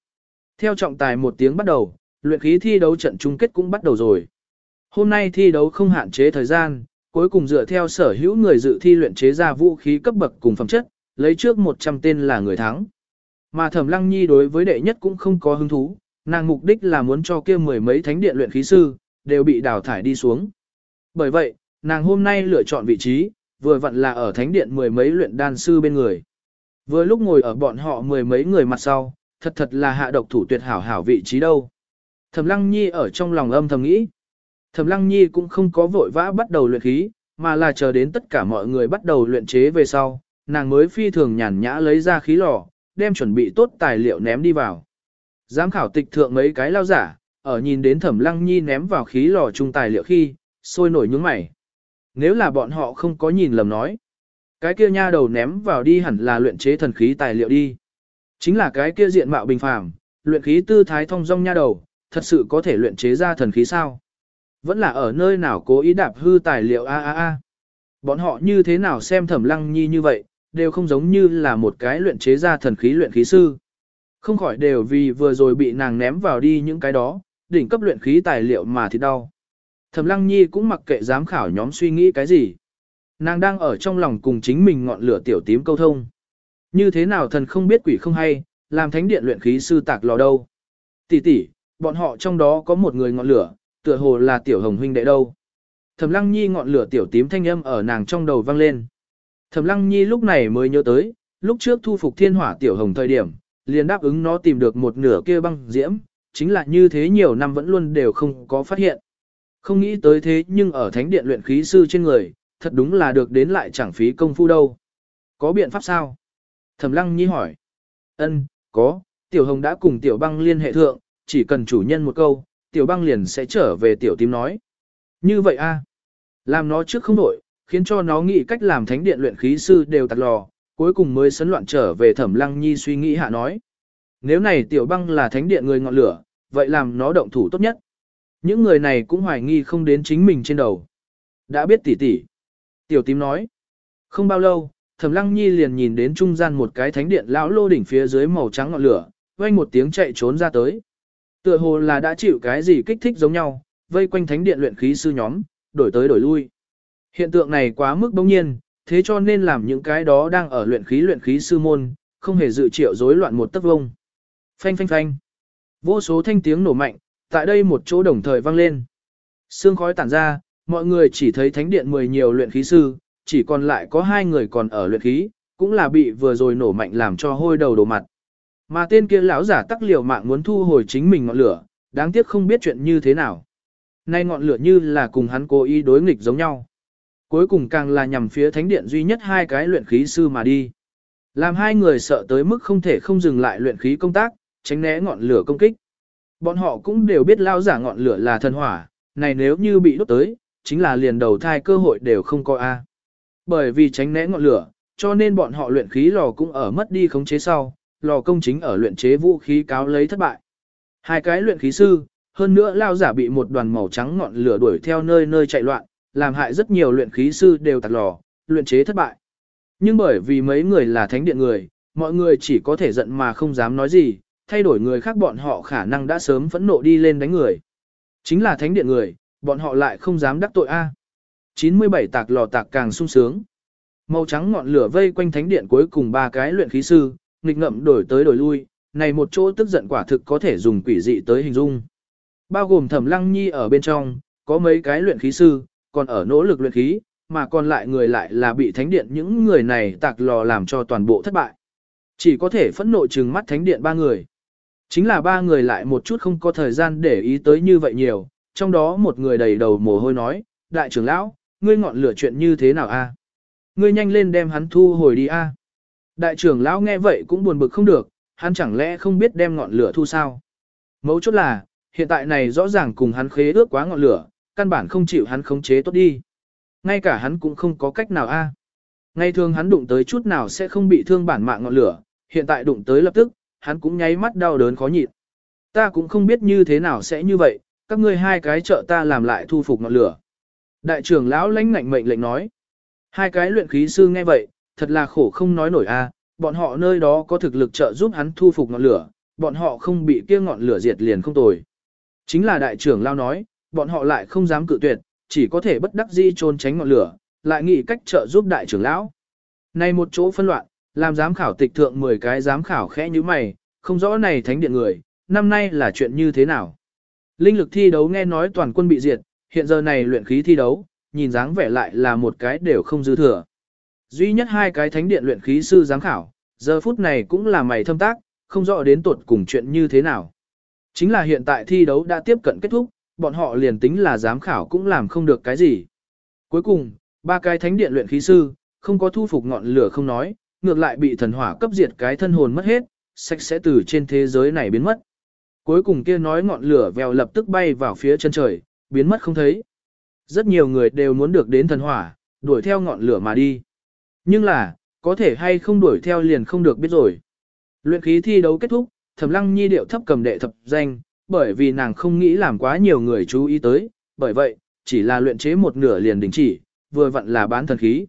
Theo trọng tài một tiếng bắt đầu, luyện khí thi đấu trận chung kết cũng bắt đầu rồi. Hôm nay thi đấu không hạn chế thời gian, cuối cùng dựa theo sở hữu người dự thi luyện chế ra vũ khí cấp bậc cùng phẩm chất, lấy trước 100 tên là người thắng. Mà Thẩm Lăng Nhi đối với đệ nhất cũng không có hứng thú, nàng mục đích là muốn cho kia mười mấy thánh điện luyện khí sư, đều bị đào thải đi xuống. Bởi vậy, nàng hôm nay lựa chọn vị trí, vừa vặn là ở thánh điện mười mấy luyện đan sư bên người. Vừa lúc ngồi ở bọn họ mười mấy người mặt sau, thật thật là hạ độc thủ tuyệt hảo hảo vị trí đâu. Thẩm Lăng Nhi ở trong lòng âm thầm nghĩ. Thẩm Lăng Nhi cũng không có vội vã bắt đầu luyện khí, mà là chờ đến tất cả mọi người bắt đầu luyện chế về sau, nàng mới phi thường nhàn nhã lấy ra khí lò, đem chuẩn bị tốt tài liệu ném đi vào. Giám khảo tịch thượng mấy cái lao giả, ở nhìn đến thẩm lăng nhi ném vào khí lò trung tài liệu khi, sôi nổi nhướng mày. Nếu là bọn họ không có nhìn lầm nói, cái kia nha đầu ném vào đi hẳn là luyện chế thần khí tài liệu đi. Chính là cái kia diện mạo bình phàm, luyện khí tư thái thông dong nha đầu, thật sự có thể luyện chế ra thần khí sao? Vẫn là ở nơi nào cố ý đạp hư tài liệu a a a. Bọn họ như thế nào xem thẩm lăng nhi như vậy, đều không giống như là một cái luyện chế ra thần khí luyện khí sư. Không khỏi đều vì vừa rồi bị nàng ném vào đi những cái đó, đỉnh cấp luyện khí tài liệu mà thì đau. Thẩm Lăng Nhi cũng mặc kệ giám khảo nhóm suy nghĩ cái gì. Nàng đang ở trong lòng cùng chính mình ngọn lửa tiểu tím câu thông. Như thế nào thần không biết quỷ không hay, làm thánh điện luyện khí sư tạc lò đâu. Tỷ tỷ, bọn họ trong đó có một người ngọn lửa, tựa hồ là tiểu hồng huynh đệ đâu. Thẩm Lăng Nhi ngọn lửa tiểu tím thanh âm ở nàng trong đầu vang lên. Thẩm Lăng Nhi lúc này mới nhớ tới, lúc trước thu phục thiên hỏa tiểu hồng thời điểm, liền đáp ứng nó tìm được một nửa kia băng diễm, chính là như thế nhiều năm vẫn luôn đều không có phát hiện. Không nghĩ tới thế nhưng ở thánh điện luyện khí sư trên người, thật đúng là được đến lại chẳng phí công phu đâu. Có biện pháp sao? Thẩm Lăng Nhi hỏi. Ân, có, tiểu hồng đã cùng tiểu băng liên hệ thượng, chỉ cần chủ nhân một câu, tiểu băng liền sẽ trở về tiểu tím nói. Như vậy a, Làm nó trước không đổi, khiến cho nó nghĩ cách làm thánh điện luyện khí sư đều tạt lò, cuối cùng mới sấn loạn trở về thẩm lăng nhi suy nghĩ hạ nói. Nếu này tiểu băng là thánh điện người ngọn lửa, vậy làm nó động thủ tốt nhất. Những người này cũng hoài nghi không đến chính mình trên đầu. Đã biết tỉ tỉ. Tiểu tím nói. Không bao lâu, thẩm lăng nhi liền nhìn đến trung gian một cái thánh điện lão lô đỉnh phía dưới màu trắng ngọn lửa, vang một tiếng chạy trốn ra tới. Tựa hồ là đã chịu cái gì kích thích giống nhau, vây quanh thánh điện luyện khí sư nhóm, đổi tới đổi lui. Hiện tượng này quá mức bỗng nhiên, thế cho nên làm những cái đó đang ở luyện khí luyện khí sư môn, không hề dự triệu rối loạn một tấc vông. Phanh phanh phanh. Vô số thanh tiếng nổ mạnh, tại đây một chỗ đồng thời vang lên. Sương khói tản ra, mọi người chỉ thấy thánh điện mười nhiều luyện khí sư, chỉ còn lại có hai người còn ở luyện khí, cũng là bị vừa rồi nổ mạnh làm cho hôi đầu đổ mặt. Mà tên kia lão giả tắc liều mạng muốn thu hồi chính mình ngọn lửa, đáng tiếc không biết chuyện như thế nào. Nay ngọn lửa như là cùng hắn cố ý đối nghịch giống nhau. Cuối cùng càng là nhằm phía thánh điện duy nhất hai cái luyện khí sư mà đi. Làm hai người sợ tới mức không thể không dừng lại luyện khí công tác, tránh né ngọn lửa công kích. Bọn họ cũng đều biết lao giả ngọn lửa là thần hỏa, này nếu như bị đốt tới, chính là liền đầu thai cơ hội đều không có A. À. Bởi vì tránh né ngọn lửa, cho nên bọn họ luyện khí lò cũng ở mất đi khống chế sau, lò công chính ở luyện chế vũ khí cáo lấy thất bại. Hai cái luyện khí sư, hơn nữa lao giả bị một đoàn màu trắng ngọn lửa đuổi theo nơi nơi chạy loạn, làm hại rất nhiều luyện khí sư đều tạt lò, luyện chế thất bại. Nhưng bởi vì mấy người là thánh điện người, mọi người chỉ có thể giận mà không dám nói gì, thay đổi người khác bọn họ khả năng đã sớm phẫn nộ đi lên đánh người. Chính là thánh điện người, bọn họ lại không dám đắc tội A. 97 tạc lò tạc càng sung sướng. Màu trắng ngọn lửa vây quanh thánh điện cuối cùng ba cái luyện khí sư, nghịch ngậm đổi tới đổi lui, này một chỗ tức giận quả thực có thể dùng quỷ dị tới hình dung. Bao gồm thẩm lăng nhi ở bên trong, có mấy cái luyện khí sư, còn ở nỗ lực luyện khí, mà còn lại người lại là bị thánh điện những người này tạc lò làm cho toàn bộ thất bại. Chỉ có thể phẫn nộ trừng mắt thánh điện ba người. Chính là ba người lại một chút không có thời gian để ý tới như vậy nhiều, trong đó một người đầy đầu mồ hôi nói, đại trưởng lão, ngươi ngọn lửa chuyện như thế nào a? À? Ngươi nhanh lên đem hắn thu hồi đi a. À? Đại trưởng lão nghe vậy cũng buồn bực không được, hắn chẳng lẽ không biết đem ngọn lửa thu sao? Mấu chốt là, hiện tại này rõ ràng cùng hắn khế ước quá ngọn lửa, căn bản không chịu hắn khống chế tốt đi. Ngay cả hắn cũng không có cách nào a. À. Ngay thường hắn đụng tới chút nào sẽ không bị thương bản mạng ngọn lửa, hiện tại đụng tới lập tức, hắn cũng nháy mắt đau đớn khó nhịn. Ta cũng không biết như thế nào sẽ như vậy, các ngươi hai cái trợ ta làm lại thu phục ngọn lửa. Đại trưởng lão lãnh ngạnh mệnh lệnh nói. Hai cái luyện khí sư nghe vậy, thật là khổ không nói nổi a, à, bọn họ nơi đó có thực lực trợ giúp hắn thu phục ngọn lửa, bọn họ không bị kia ngọn lửa diệt liền không tồi. Chính là đại trưởng lao nói, bọn họ lại không dám cự tuyệt, chỉ có thể bất đắc dĩ trốn tránh ngọn lửa, lại nghĩ cách trợ giúp đại trưởng lão. Này một chỗ phân loạn, làm giám khảo tịch thượng 10 cái giám khảo khẽ như mày, không rõ này thánh điện người, năm nay là chuyện như thế nào. Linh lực thi đấu nghe nói toàn quân bị diệt, hiện giờ này luyện khí thi đấu, nhìn dáng vẻ lại là một cái đều không dư thừa. Duy nhất hai cái thánh điện luyện khí sư giám khảo, giờ phút này cũng là mày thâm tác, không rõ đến tuột cùng chuyện như thế nào. Chính là hiện tại thi đấu đã tiếp cận kết thúc, bọn họ liền tính là giám khảo cũng làm không được cái gì. Cuối cùng, ba cái thánh điện luyện khí sư, không có thu phục ngọn lửa không nói, ngược lại bị thần hỏa cấp diệt cái thân hồn mất hết, sạch sẽ từ trên thế giới này biến mất. Cuối cùng kia nói ngọn lửa vèo lập tức bay vào phía chân trời, biến mất không thấy. Rất nhiều người đều muốn được đến thần hỏa, đuổi theo ngọn lửa mà đi. Nhưng là, có thể hay không đuổi theo liền không được biết rồi. Luyện khí thi đấu kết thúc, Thẩm Lăng Nhi điệu thấp cầm đệ thập danh, bởi vì nàng không nghĩ làm quá nhiều người chú ý tới, bởi vậy, chỉ là luyện chế một nửa liền đình chỉ, vừa vặn là bán thần khí.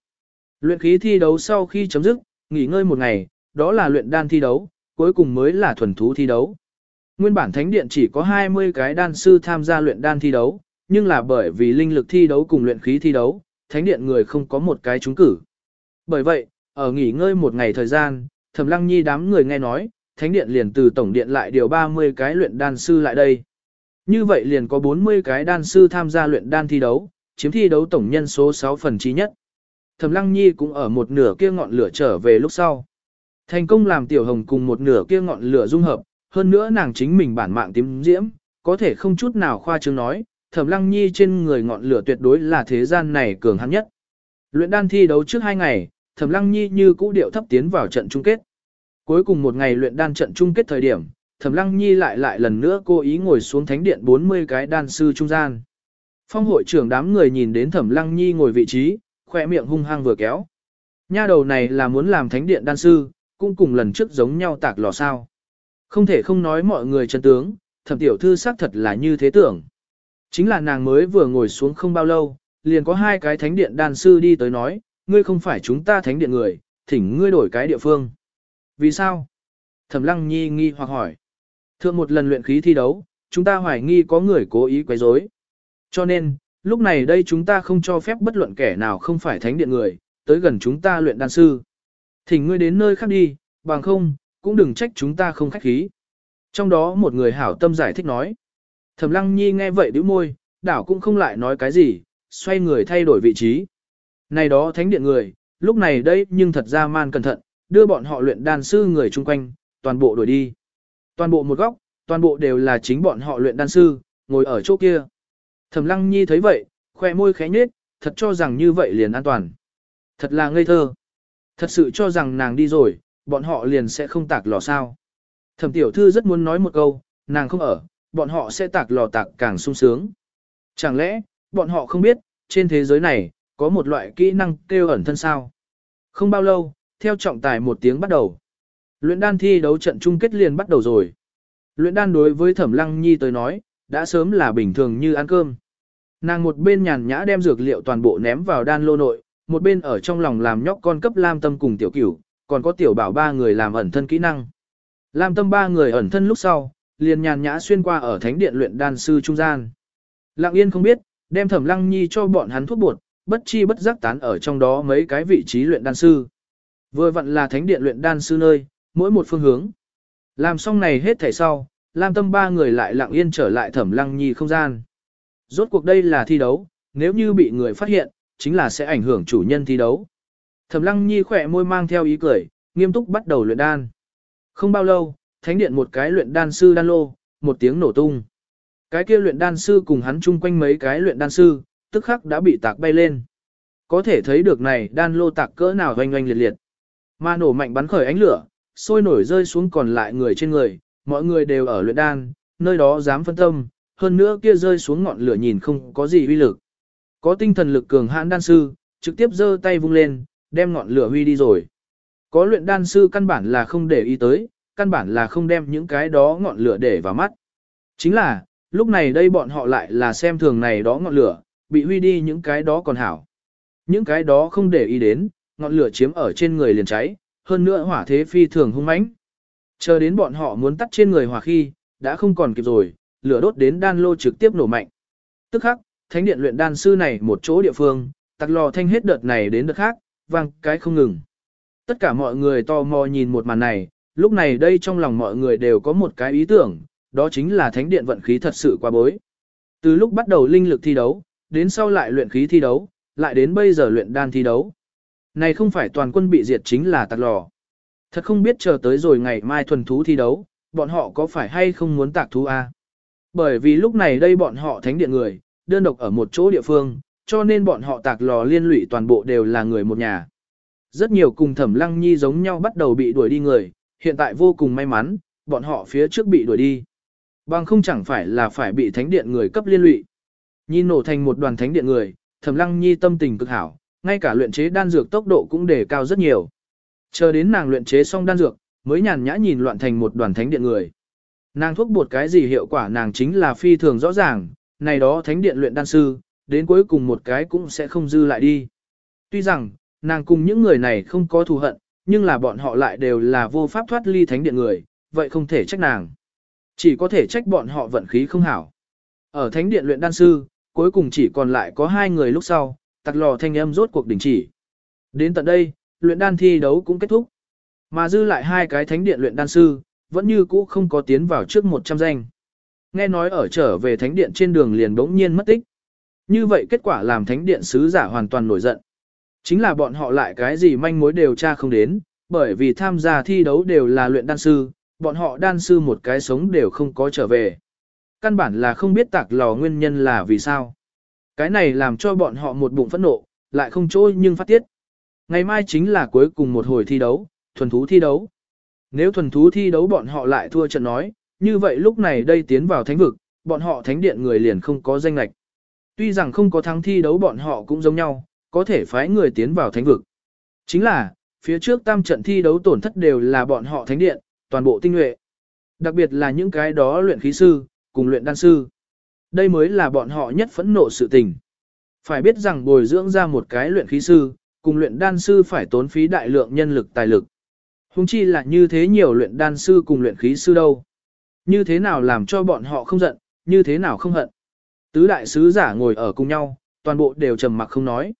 Luyện khí thi đấu sau khi chấm dứt, nghỉ ngơi một ngày, đó là luyện đan thi đấu, cuối cùng mới là thuần thú thi đấu. Nguyên bản thánh điện chỉ có 20 cái đan sư tham gia luyện đan thi đấu, nhưng là bởi vì linh lực thi đấu cùng luyện khí thi đấu, thánh điện người không có một cái trúng cử. Bởi vậy, ở nghỉ ngơi một ngày thời gian, Thẩm Lăng Nhi đám người nghe nói, thánh điện liền từ tổng điện lại điều 30 cái luyện đan sư lại đây. Như vậy liền có 40 cái đan sư tham gia luyện đan thi đấu, chiếm thi đấu tổng nhân số 6 phần trí nhất. Thẩm Lăng Nhi cũng ở một nửa kia ngọn lửa trở về lúc sau. Thành công làm Tiểu Hồng cùng một nửa kia ngọn lửa dung hợp, hơn nữa nàng chính mình bản mạng tím diễm, có thể không chút nào khoa trương nói, Thẩm Lăng Nhi trên người ngọn lửa tuyệt đối là thế gian này cường hãn nhất. Luyện đan thi đấu trước hai ngày, Thẩm Lăng Nhi như cũ điệu thấp tiến vào trận chung kết. Cuối cùng một ngày luyện đan trận chung kết thời điểm, Thẩm Lăng Nhi lại lại lần nữa cố ý ngồi xuống thánh điện 40 cái đan sư trung gian. Phong hội trưởng đám người nhìn đến Thẩm Lăng Nhi ngồi vị trí, khỏe miệng hung hăng vừa kéo. Nha đầu này là muốn làm thánh điện đan sư, cũng cùng lần trước giống nhau tạc lò sao. Không thể không nói mọi người chân tướng, thẩm tiểu thư xác thật là như thế tưởng. Chính là nàng mới vừa ngồi xuống không bao lâu, liền có hai cái thánh điện đan sư đi tới nói, ngươi không phải chúng ta thánh điện người, thỉnh ngươi đổi cái địa phương. Vì sao? Thẩm lăng nhi nghi hoặc hỏi. Thượng một lần luyện khí thi đấu, chúng ta hoài nghi có người cố ý quấy rối. Cho nên, lúc này đây chúng ta không cho phép bất luận kẻ nào không phải thánh điện người, tới gần chúng ta luyện đan sư. Thỉnh ngươi đến nơi khác đi, bằng không, cũng đừng trách chúng ta không khách khí. Trong đó một người hảo tâm giải thích nói. Thẩm lăng nhi nghe vậy đứa môi, đảo cũng không lại nói cái gì, xoay người thay đổi vị trí. Này đó thánh điện người, lúc này đây nhưng thật ra man cẩn thận, đưa bọn họ luyện đan sư người chung quanh, toàn bộ đổi đi. Toàn bộ một góc, toàn bộ đều là chính bọn họ luyện đan sư, ngồi ở chỗ kia. Thẩm lăng nhi thấy vậy, khoe môi khẽ nhếch, thật cho rằng như vậy liền an toàn. Thật là ngây thơ. Thật sự cho rằng nàng đi rồi, bọn họ liền sẽ không tạc lò sao. Thẩm tiểu thư rất muốn nói một câu, nàng không ở, bọn họ sẽ tạc lò tạc càng sung sướng. Chẳng lẽ, bọn họ không biết, trên thế giới này, có một loại kỹ năng kêu ẩn thân sao? Không bao lâu, theo trọng tài một tiếng bắt đầu. Luyện đan thi đấu trận chung kết liền bắt đầu rồi. Luyện đan đối với Thẩm Lăng Nhi tới nói, đã sớm là bình thường như ăn cơm. Nàng một bên nhàn nhã đem dược liệu toàn bộ ném vào đan lô nội, một bên ở trong lòng làm nhóc con cấp Lam Tâm cùng tiểu cửu, còn có tiểu bảo ba người làm ẩn thân kỹ năng. Lam Tâm ba người ẩn thân lúc sau, liền nhàn nhã xuyên qua ở thánh điện luyện đan sư trung gian. Lặng yên không biết, đem Thẩm Lăng Nhi cho bọn hắn thuốc bột, bất chi bất giác tán ở trong đó mấy cái vị trí luyện đan sư. Vừa vặn là thánh điện luyện đan sư nơi, mỗi một phương hướng. Làm xong này hết thảy sau, Lam Tâm ba người lại lặng yên trở lại Thẩm Lăng Nhi không gian. Rốt cuộc đây là thi đấu, nếu như bị người phát hiện, chính là sẽ ảnh hưởng chủ nhân thi đấu. Thẩm Lăng Nhi khỏe môi mang theo ý cười, nghiêm túc bắt đầu luyện đan. Không bao lâu, thánh điện một cái luyện đan sư đan lô, một tiếng nổ tung. Cái kia luyện đan sư cùng hắn chung quanh mấy cái luyện đan sư, tức khắc đã bị tạc bay lên. Có thể thấy được này đan lô tạc cỡ nào oanh oanh liệt liệt. Mà nổ mạnh bắn khởi ánh lửa, sôi nổi rơi xuống còn lại người trên người, mọi người đều ở luyện đan, nơi đó dám phân tâm, hơn nữa kia rơi xuống ngọn lửa nhìn không có gì uy lực. Có tinh thần lực cường hãn đan sư, trực tiếp giơ tay vung lên, đem ngọn lửa huy đi rồi. Có luyện đan sư căn bản là không để ý tới, căn bản là không đem những cái đó ngọn lửa để vào mắt. Chính là, lúc này đây bọn họ lại là xem thường này đó ngọn lửa, bị huy đi những cái đó còn hảo. Những cái đó không để ý đến, ngọn lửa chiếm ở trên người liền cháy, hơn nữa hỏa thế phi thường hung mãnh. Chờ đến bọn họ muốn tắt trên người hỏa khi, đã không còn kịp rồi, lửa đốt đến đan lô trực tiếp nổ mạnh. Tức khắc, thánh điện luyện đan sư này một chỗ địa phương, tặc lò thanh hết đợt này đến đợt khác, vang cái không ngừng. Tất cả mọi người tò mò nhìn một màn này, lúc này đây trong lòng mọi người đều có một cái ý tưởng, đó chính là thánh điện vận khí thật sự quá bối. Từ lúc bắt đầu linh lực thi đấu, đến sau lại luyện khí thi đấu, lại đến bây giờ luyện đan thi đấu. Này không phải toàn quân bị diệt chính là tạc lò. Thật không biết chờ tới rồi ngày mai thuần thú thi đấu, bọn họ có phải hay không muốn tạc thú A. Bởi vì lúc này đây bọn họ thánh điện người, đơn độc ở một chỗ địa phương, cho nên bọn họ tạc lò liên lụy toàn bộ đều là người một nhà. Rất nhiều cùng thẩm lăng nhi giống nhau bắt đầu bị đuổi đi người, hiện tại vô cùng may mắn, bọn họ phía trước bị đuổi đi. Bằng không chẳng phải là phải bị thánh điện người cấp liên lụy. nhi nổ thành một đoàn thánh điện người, thẩm lăng nhi tâm tình cực hảo, ngay cả luyện chế đan dược tốc độ cũng đề cao rất nhiều. Chờ đến nàng luyện chế xong đan dược, mới nhàn nhã nhìn loạn thành một đoàn thánh điện người. Nàng thuốc bột cái gì hiệu quả nàng chính là phi thường rõ ràng, này đó thánh điện luyện đan sư, đến cuối cùng một cái cũng sẽ không dư lại đi. Tuy rằng, nàng cùng những người này không có thù hận, nhưng là bọn họ lại đều là vô pháp thoát ly thánh điện người, vậy không thể trách nàng. Chỉ có thể trách bọn họ vận khí không hảo. Ở thánh điện luyện đan sư, cuối cùng chỉ còn lại có hai người lúc sau, tặc lò thanh âm rốt cuộc đình chỉ. Đến tận đây, luyện đan thi đấu cũng kết thúc. Mà dư lại hai cái thánh điện luyện đan sư, vẫn như cũ không có tiến vào trước 100 danh. Nghe nói ở trở về thánh điện trên đường liền bỗng nhiên mất tích. Như vậy kết quả làm thánh điện sứ giả hoàn toàn nổi giận. Chính là bọn họ lại cái gì manh mối đều tra không đến, bởi vì tham gia thi đấu đều là luyện đan sư, bọn họ đan sư một cái sống đều không có trở về. Căn bản là không biết tạc lò nguyên nhân là vì sao. Cái này làm cho bọn họ một bụng phẫn nộ, lại không trôi nhưng phát tiết. Ngày mai chính là cuối cùng một hồi thi đấu, thuần thú thi đấu. Nếu thuần thú thi đấu bọn họ lại thua trận nói, như vậy lúc này đây tiến vào thánh vực, bọn họ thánh điện người liền không có danh lạch. Tuy rằng không có thắng thi đấu bọn họ cũng giống nhau, có thể phái người tiến vào thánh vực. Chính là, phía trước tam trận thi đấu tổn thất đều là bọn họ thánh điện, toàn bộ tinh nhuệ. Đặc biệt là những cái đó luyện khí sư, cùng luyện đan sư. Đây mới là bọn họ nhất phẫn nộ sự tình. Phải biết rằng bồi dưỡng ra một cái luyện khí sư, cùng luyện đan sư phải tốn phí đại lượng nhân lực tài lực. Hùng chi là như thế nhiều luyện đan sư cùng luyện khí sư đâu. Như thế nào làm cho bọn họ không giận, như thế nào không hận. Tứ đại sứ giả ngồi ở cùng nhau, toàn bộ đều trầm mặc không nói.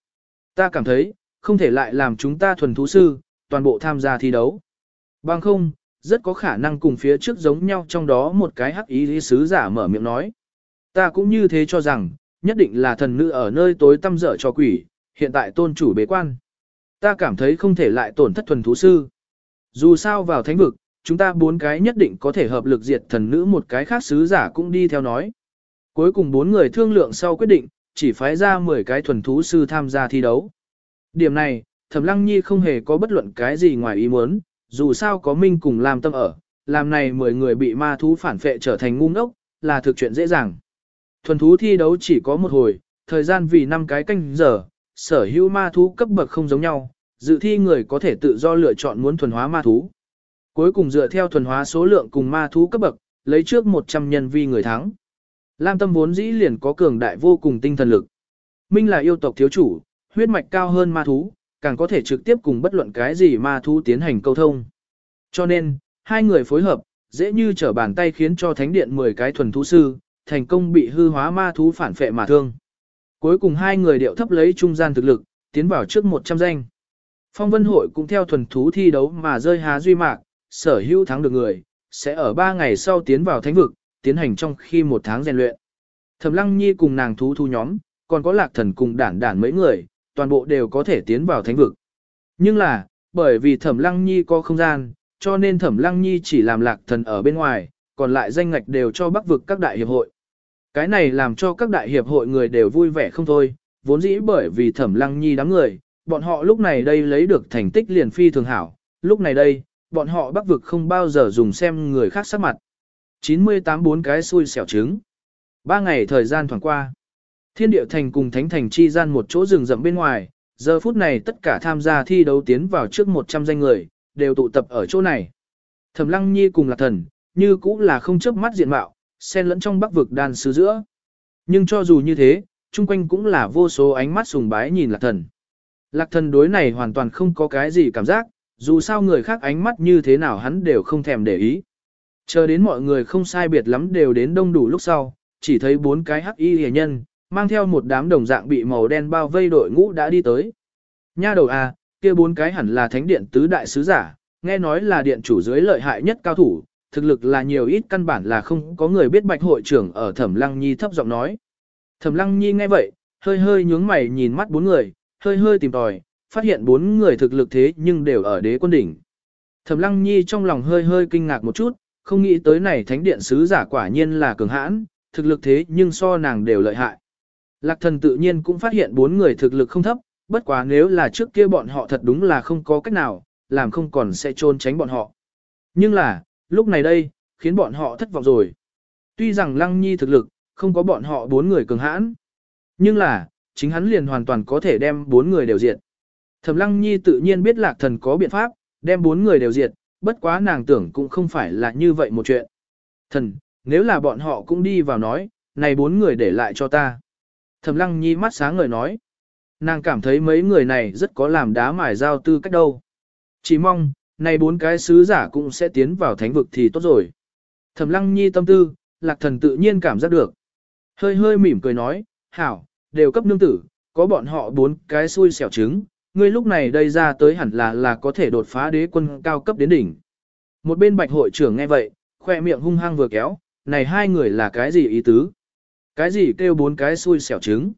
Ta cảm thấy, không thể lại làm chúng ta thuần thú sư, toàn bộ tham gia thi đấu. Bằng không, rất có khả năng cùng phía trước giống nhau trong đó một cái hắc ý sứ giả mở miệng nói. Ta cũng như thế cho rằng, nhất định là thần nữ ở nơi tối tăm dở cho quỷ, hiện tại tôn chủ bế quan. Ta cảm thấy không thể lại tổn thất thuần thú sư. Dù sao vào thánh vực, chúng ta bốn cái nhất định có thể hợp lực diệt thần nữ một cái khác sứ giả cũng đi theo nói. Cuối cùng bốn người thương lượng sau quyết định, chỉ phái ra 10 cái thuần thú sư tham gia thi đấu. Điểm này, Thẩm Lăng Nhi không hề có bất luận cái gì ngoài ý muốn, dù sao có Minh cùng làm tâm ở, làm này 10 người bị ma thú phản phệ trở thành ngu ngốc, là thực chuyện dễ dàng. Thuần thú thi đấu chỉ có một hồi, thời gian vì 5 cái canh giờ, sở hữu ma thú cấp bậc không giống nhau, dự thi người có thể tự do lựa chọn muốn thuần hóa ma thú. Cuối cùng dựa theo thuần hóa số lượng cùng ma thú cấp bậc, lấy trước 100 nhân vi người thắng. Lam Tâm vốn dĩ liền có cường đại vô cùng tinh thần lực. Minh là yêu tộc thiếu chủ, huyết mạch cao hơn ma thú, càng có thể trực tiếp cùng bất luận cái gì ma thú tiến hành câu thông. Cho nên, hai người phối hợp, dễ như trở bàn tay khiến cho thánh điện 10 cái thuần thú sư, thành công bị hư hóa ma thú phản phệ mà thương. Cuối cùng hai người điệu thấp lấy trung gian thực lực, tiến vào trước 100 danh. Phong vân hội cũng theo thuần thú thi đấu mà rơi há duy mạc, sở hữu thắng được người, sẽ ở 3 ngày sau tiến vào thánh vực, tiến hành trong khi một tháng rèn luyện. Thẩm Lăng Nhi cùng nàng thú thu nhóm, còn có lạc thần cùng đản đản mấy người, toàn bộ đều có thể tiến vào thánh vực. Nhưng là, bởi vì Thẩm Lăng Nhi có không gian, cho nên Thẩm Lăng Nhi chỉ làm lạc thần ở bên ngoài, còn lại danh ngạch đều cho bắc vực các đại hiệp hội. Cái này làm cho các đại hiệp hội người đều vui vẻ không thôi, vốn dĩ bởi vì Thẩm Lăng Nhi đám người, bọn họ lúc này đây lấy được thành tích liền phi thường hảo, lúc này đây, bọn họ bắc vực không bao giờ dùng xem người khác sắc mặt. 98 bốn cái xui xẻo trứng. Ba ngày thời gian thoảng qua. Thiên địa thành cùng thánh thành chi gian một chỗ rừng rậm bên ngoài, giờ phút này tất cả tham gia thi đấu tiến vào trước 100 danh người, đều tụ tập ở chỗ này. Thẩm Lăng Nhi cùng Lạc Thần, như cũng là không chớp mắt diện mạo, xen lẫn trong bắc vực đàn sứ giữa. Nhưng cho dù như thế, chung quanh cũng là vô số ánh mắt sùng bái nhìn Lạc Thần. Lạc Thần đối này hoàn toàn không có cái gì cảm giác, dù sao người khác ánh mắt như thế nào hắn đều không thèm để ý. Chờ đến mọi người không sai biệt lắm đều đến đông đủ lúc sau, chỉ thấy bốn cái hắc y hề nhân, mang theo một đám đồng dạng bị màu đen bao vây đội ngũ đã đi tới. Nha đầu à, kia bốn cái hẳn là thánh điện tứ đại sứ giả, nghe nói là điện chủ dưới lợi hại nhất cao thủ, thực lực là nhiều ít căn bản là không có người biết bạch hội trưởng ở Thẩm Lăng Nhi thấp giọng nói. Thẩm Lăng Nhi nghe vậy, hơi hơi nhướng mày nhìn mắt bốn người, hơi hơi tìm tòi, phát hiện bốn người thực lực thế nhưng đều ở đế quân đỉnh. Thẩm Lăng Nhi trong lòng hơi hơi kinh ngạc một chút, không nghĩ tới này thánh điện sứ giả quả nhiên là cường hãn, thực lực thế nhưng so nàng đều lợi hại. Lạc thần tự nhiên cũng phát hiện bốn người thực lực không thấp, bất quá nếu là trước kia bọn họ thật đúng là không có cách nào, làm không còn sẽ trôn tránh bọn họ. Nhưng là, lúc này đây, khiến bọn họ thất vọng rồi. Tuy rằng Lăng Nhi thực lực, không có bọn họ bốn người cường hãn, nhưng là, chính hắn liền hoàn toàn có thể đem bốn người đều diệt. Thẩm Lăng Nhi tự nhiên biết Lạc Thần có biện pháp, đem bốn người đều diệt, bất quá nàng tưởng cũng không phải là như vậy một chuyện. Thần, nếu là bọn họ cũng đi vào nói, này bốn người để lại cho ta. Thẩm lăng nhi mắt sáng ngời nói. Nàng cảm thấy mấy người này rất có làm đá mài giao tư cách đâu. Chỉ mong, này bốn cái sứ giả cũng sẽ tiến vào thánh vực thì tốt rồi. Thẩm lăng nhi tâm tư, lạc thần tự nhiên cảm giác được. Hơi hơi mỉm cười nói, hảo, đều cấp nương tử, có bọn họ bốn cái xui xẻo trứng, ngươi lúc này đây ra tới hẳn là là có thể đột phá đế quân cao cấp đến đỉnh. Một bên bạch hội trưởng nghe vậy, khoe miệng hung hăng vừa kéo, này hai người là cái gì ý tứ? Cái gì kêu bốn cái xui xẻo trứng?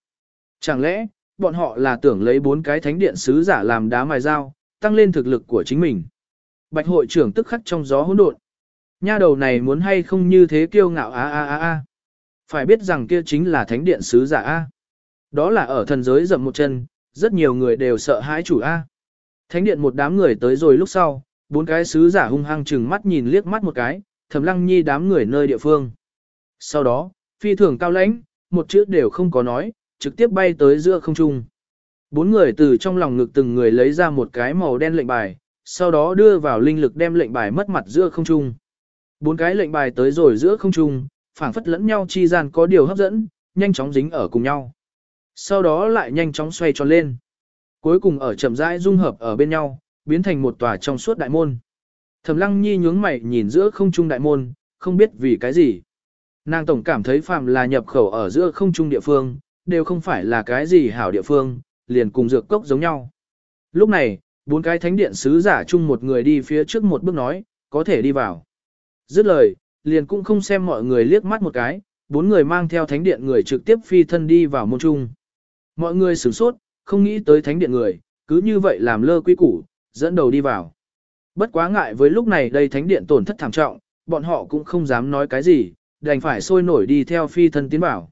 Chẳng lẽ, bọn họ là tưởng lấy bốn cái thánh điện sứ giả làm đá mài dao, tăng lên thực lực của chính mình. Bạch hội trưởng tức khắc trong gió hỗn độn. Nha đầu này muốn hay không như thế kiêu ngạo a a a a. Phải biết rằng kia chính là thánh điện sứ giả a. Đó là ở thần giới dậm một chân, rất nhiều người đều sợ hãi chủ a. Thánh điện một đám người tới rồi lúc sau, bốn cái sứ giả hung hăng chừng mắt nhìn liếc mắt một cái, thẩm lăng nhi đám người nơi địa phương. Sau đó, phi thường cao lãnh, một chữ đều không có nói, trực tiếp bay tới giữa không trung. Bốn người từ trong lòng ngực từng người lấy ra một cái màu đen lệnh bài, sau đó đưa vào linh lực đem lệnh bài mất mặt giữa không trung. Bốn cái lệnh bài tới rồi giữa không trung, phảng phất lẫn nhau chi gian có điều hấp dẫn, nhanh chóng dính ở cùng nhau. Sau đó lại nhanh chóng xoay tròn lên. Cuối cùng ở chậm rãi dung hợp ở bên nhau, biến thành một tòa trong suốt đại môn. Thẩm Lăng Nhi nhướng mày nhìn giữa không trung đại môn, không biết vì cái gì. Nàng tổng cảm thấy phàm là nhập khẩu ở giữa không trung địa phương, đều không phải là cái gì hảo địa phương, liền cùng dược cốc giống nhau. Lúc này, bốn cái thánh điện sứ giả chung một người đi phía trước một bước nói, có thể đi vào. Dứt lời, liền cũng không xem mọi người liếc mắt một cái, bốn người mang theo thánh điện người trực tiếp phi thân đi vào môn trung. Mọi người sửng sốt, không nghĩ tới thánh điện người, cứ như vậy làm lơ quy củ, dẫn đầu đi vào. Bất quá ngại với lúc này đây thánh điện tổn thất thảm trọng, bọn họ cũng không dám nói cái gì, đành phải sôi nổi đi theo phi thân tiến vào.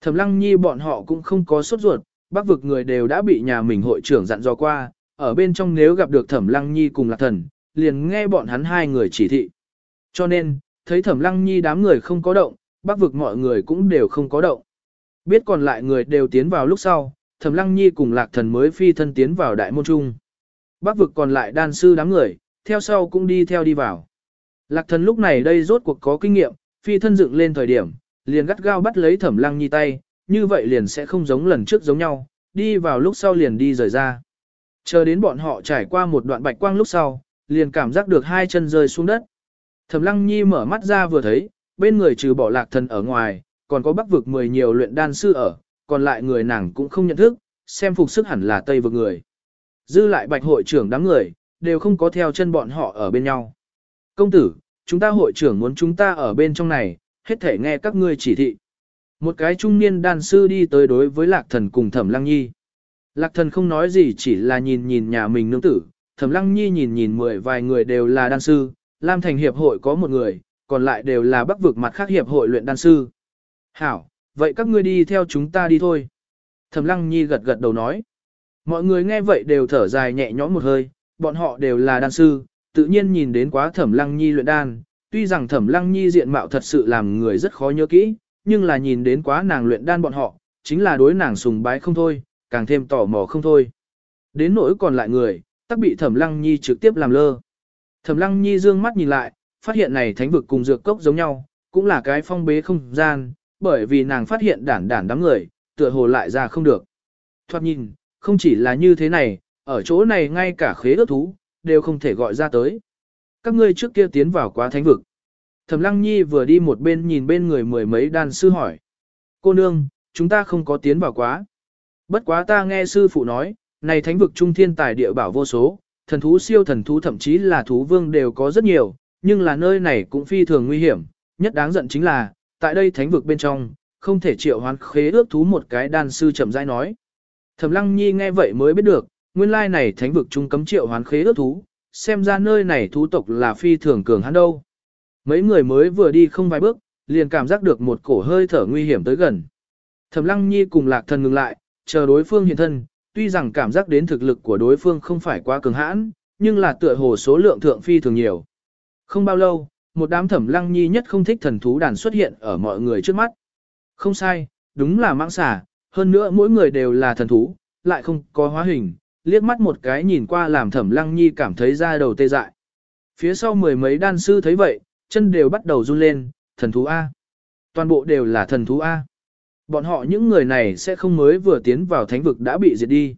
Thẩm lăng nhi bọn họ cũng không có sốt ruột, bác vực người đều đã bị nhà mình hội trưởng dặn dò qua, ở bên trong nếu gặp được thẩm lăng nhi cùng lạc thần, liền nghe bọn hắn hai người chỉ thị. Cho nên, thấy thẩm lăng nhi đám người không có động, bác vực mọi người cũng đều không có động. Biết còn lại người đều tiến vào lúc sau, thẩm lăng nhi cùng lạc thần mới phi thân tiến vào đại môn trung. Bác vực còn lại đan sư đám người, theo sau cũng đi theo đi vào. Lạc thần lúc này đây rốt cuộc có kinh nghiệm, phi thân dựng lên thời điểm, liền gắt gao bắt lấy thẩm lăng nhi tay, như vậy liền sẽ không giống lần trước giống nhau, đi vào lúc sau liền đi rời ra. Chờ đến bọn họ trải qua một đoạn bạch quang lúc sau, liền cảm giác được hai chân rơi xuống đất. Thẩm lăng nhi mở mắt ra vừa thấy, bên người trừ bỏ lạc thần ở ngoài, còn có bắc vực mười nhiều luyện đan sư ở, còn lại người nàng cũng không nhận thức, xem phục sức hẳn là tây vực người. Dư lại bạch hội trưởng đám người, đều không có theo chân bọn họ ở bên nhau. Công tử, chúng ta hội trưởng muốn chúng ta ở bên trong này, hết thể nghe các ngươi chỉ thị. Một cái trung niên đan sư đi tới đối với lạc thần cùng thẩm lăng nhi. Lạc thần không nói gì chỉ là nhìn nhìn nhà mình nương tử, thẩm lăng nhi nhìn nhìn mười vài người đều là đan sư, Lam Thành Hiệp hội có một người, còn lại đều là bắc vực mặt khác hiệp hội luyện đan sư. Hảo, vậy các ngươi đi theo chúng ta đi thôi. Thẩm lăng nhi gật gật đầu nói. Mọi người nghe vậy đều thở dài nhẹ nhõm một hơi, bọn họ đều là đan sư, tự nhiên nhìn đến quá thẩm lăng nhi luyện đan. Tuy rằng thẩm lăng nhi diện mạo thật sự làm người rất khó nhớ kỹ, nhưng là nhìn đến quá nàng luyện đan bọn họ, chính là đối nàng sùng bái không thôi, càng thêm tò mò không thôi. Đến nỗi còn lại người, tắc bị thẩm lăng nhi trực tiếp làm lơ. Thẩm lăng nhi dương mắt nhìn lại, phát hiện này thánh vực cùng dược cốc giống nhau, cũng là cái phong bế không gian, bởi vì nàng phát hiện đản đản đám người, tựa hồ lại ra không được. Thoát nhìn, không chỉ là như thế này, ở chỗ này ngay cả khế ước thú, đều không thể gọi ra tới. Các ngươi trước kia tiến vào quá thánh vực. Thẩm Lăng Nhi vừa đi một bên nhìn bên người mười mấy đàn sư hỏi. Cô nương, chúng ta không có tiến vào quá. Bất quá ta nghe sư phụ nói, này thánh vực trung thiên tài địa bảo vô số, thần thú siêu thần thú thậm chí là thú vương đều có rất nhiều, nhưng là nơi này cũng phi thường nguy hiểm, nhất đáng giận chính là, tại đây thánh vực bên trong, không thể triệu hoán khế ước thú một cái đan sư chậm rãi nói. Thẩm Lăng Nhi nghe vậy mới biết được, nguyên lai này thánh vực trung cấm triệu hoán khế ước thú, xem ra nơi này thú tộc là phi thường cường hắn đâu. Mấy người mới vừa đi không vài bước, liền cảm giác được một cổ hơi thở nguy hiểm tới gần. Thẩm Lăng Nhi cùng Lạc Thần ngừng lại, chờ đối phương hiện thân, tuy rằng cảm giác đến thực lực của đối phương không phải quá cường hãn, nhưng là tựa hồ số lượng thượng phi thường nhiều. Không bao lâu, một đám Thẩm Lăng Nhi nhất không thích thần thú đàn xuất hiện ở mọi người trước mắt. Không sai, đúng là mãng xà, hơn nữa mỗi người đều là thần thú, lại không có hóa hình, liếc mắt một cái nhìn qua làm Thẩm Lăng Nhi cảm thấy da đầu tê dại. Phía sau mười mấy đan sư thấy vậy, chân đều bắt đầu run lên, thần thú A. Toàn bộ đều là thần thú A. Bọn họ những người này sẽ không mới vừa tiến vào thánh vực đã bị diệt đi.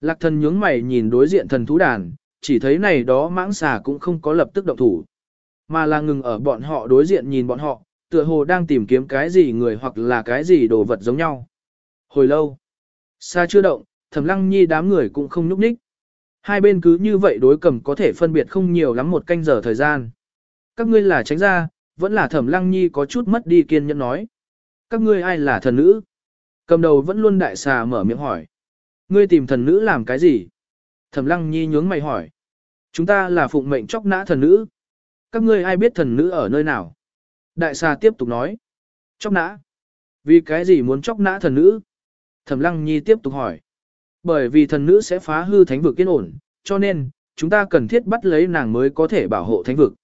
Lạc thần nhướng mày nhìn đối diện thần thú đàn, chỉ thấy này đó mãng xà cũng không có lập tức động thủ. Mà là ngừng ở bọn họ đối diện nhìn bọn họ, tựa hồ đang tìm kiếm cái gì người hoặc là cái gì đồ vật giống nhau. Hồi lâu, xa chưa động, Thẩm Lăng Nhi đám người cũng không nhúc nhích. Hai bên cứ như vậy đối cầm có thể phân biệt không nhiều lắm một canh giờ thời gian. Các ngươi là tránh ra, vẫn là Thẩm Lăng Nhi có chút mất đi kiên nhẫn nói. Các ngươi ai là thần nữ? Cầm đầu vẫn luôn đại xà mở miệng hỏi. Ngươi tìm thần nữ làm cái gì? Thẩm Lăng Nhi nhướng mày hỏi. Chúng ta là phụng mệnh chóc nã thần nữ. Các ngươi ai biết thần nữ ở nơi nào? Đại xà tiếp tục nói. Chóc nã. Vì cái gì muốn chóc nã thần nữ? Thẩm Lăng Nhi tiếp tục hỏi. Bởi vì thần nữ sẽ phá hư thánh vực yên ổn, cho nên, chúng ta cần thiết bắt lấy nàng mới có thể bảo hộ thánh vực.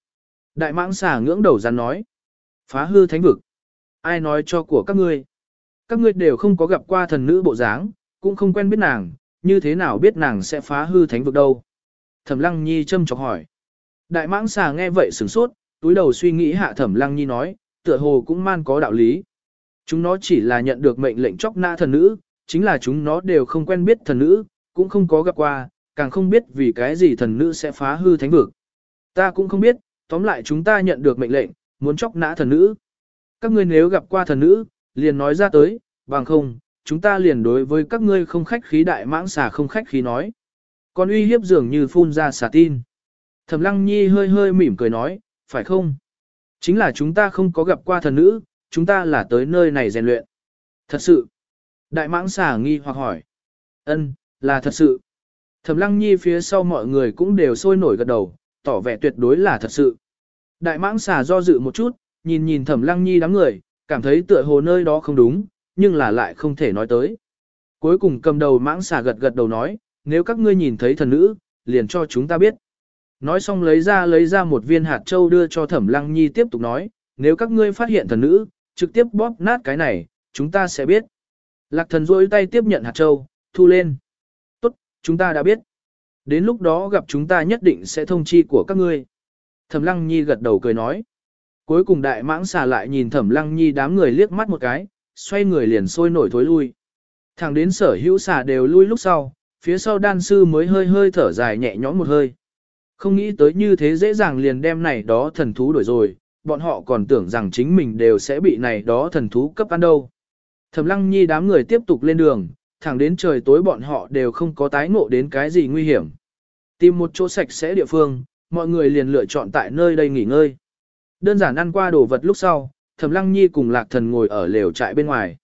Đại mãng xà ngưỡng đầu rắn nói. Phá hư thánh vực. Ai nói cho của các ngươi? Các ngươi đều không có gặp qua thần nữ bộ dáng, cũng không quen biết nàng, như thế nào biết nàng sẽ phá hư thánh vực đâu? Thẩm Lăng Nhi châm chọc hỏi. Đại mãng xà nghe vậy sửng sốt, túi đầu suy nghĩ hạ Thẩm Lăng Nhi nói, tựa hồ cũng man có đạo lý. Chúng nó chỉ là nhận được mệnh lệnh chóc nã thần nữ, chính là chúng nó đều không quen biết thần nữ, cũng không có gặp qua, càng không biết vì cái gì thần nữ sẽ phá hư thánh vực. Ta cũng không biết, tóm lại chúng ta nhận được mệnh lệnh, muốn chóc nã thần nữ. Các ngươi nếu gặp qua thần nữ, liền nói ra tới, bằng không, chúng ta liền đối với các ngươi không khách khí đại mãng xà không khách khí nói. Còn uy hiếp dường như phun ra xà tin. Thẩm lăng nhi hơi hơi mỉm cười nói, phải không? Chính là chúng ta không có gặp qua thần nữ, chúng ta là tới nơi này rèn luyện. Thật sự. Đại mãng xà nghi hoặc hỏi. Ân, là thật sự. Thẩm lăng nhi phía sau mọi người cũng đều sôi nổi gật đầu, tỏ vẻ tuyệt đối là thật sự. Đại mãng xà do dự một chút, nhìn nhìn thẩm lăng nhi đám người, cảm thấy tựa hồ nơi đó không đúng, nhưng là lại không thể nói tới. Cuối cùng cầm đầu mãng xà gật gật đầu nói, nếu các ngươi nhìn thấy thần nữ, liền cho chúng ta biết. Nói xong lấy ra lấy ra một viên hạt châu đưa cho thẩm lăng nhi tiếp tục nói, nếu các ngươi phát hiện thần nữ, trực tiếp bóp nát cái này, chúng ta sẽ biết. Lạc thần rôi tay tiếp nhận hạt châu, thu lên. Tốt, chúng ta đã biết. Đến lúc đó gặp chúng ta nhất định sẽ thông chi của các ngươi. Thẩm lăng nhi gật đầu cười nói. Cuối cùng đại mãng xà lại nhìn thẩm lăng nhi đám người liếc mắt một cái, xoay người liền sôi nổi thối lui. Thẳng đến sở hữu xà đều lui lúc sau, phía sau đan sư mới hơi hơi thở dài nhẹ nhõm một hơi. Không nghĩ tới như thế dễ dàng liền đem này đó thần thú đổi rồi, bọn họ còn tưởng rằng chính mình đều sẽ bị này đó thần thú cấp ăn đâu. Thẩm lăng nhi đám người tiếp tục lên đường, thẳng đến trời tối bọn họ đều không có tái ngộ đến cái gì nguy hiểm. Tìm một chỗ sạch sẽ địa phương, mọi người liền lựa chọn tại nơi đây nghỉ ngơi. Đơn giản ăn qua đồ vật lúc sau, Thẩm Lăng Nhi cùng Lạc Thần ngồi ở lều trại bên ngoài.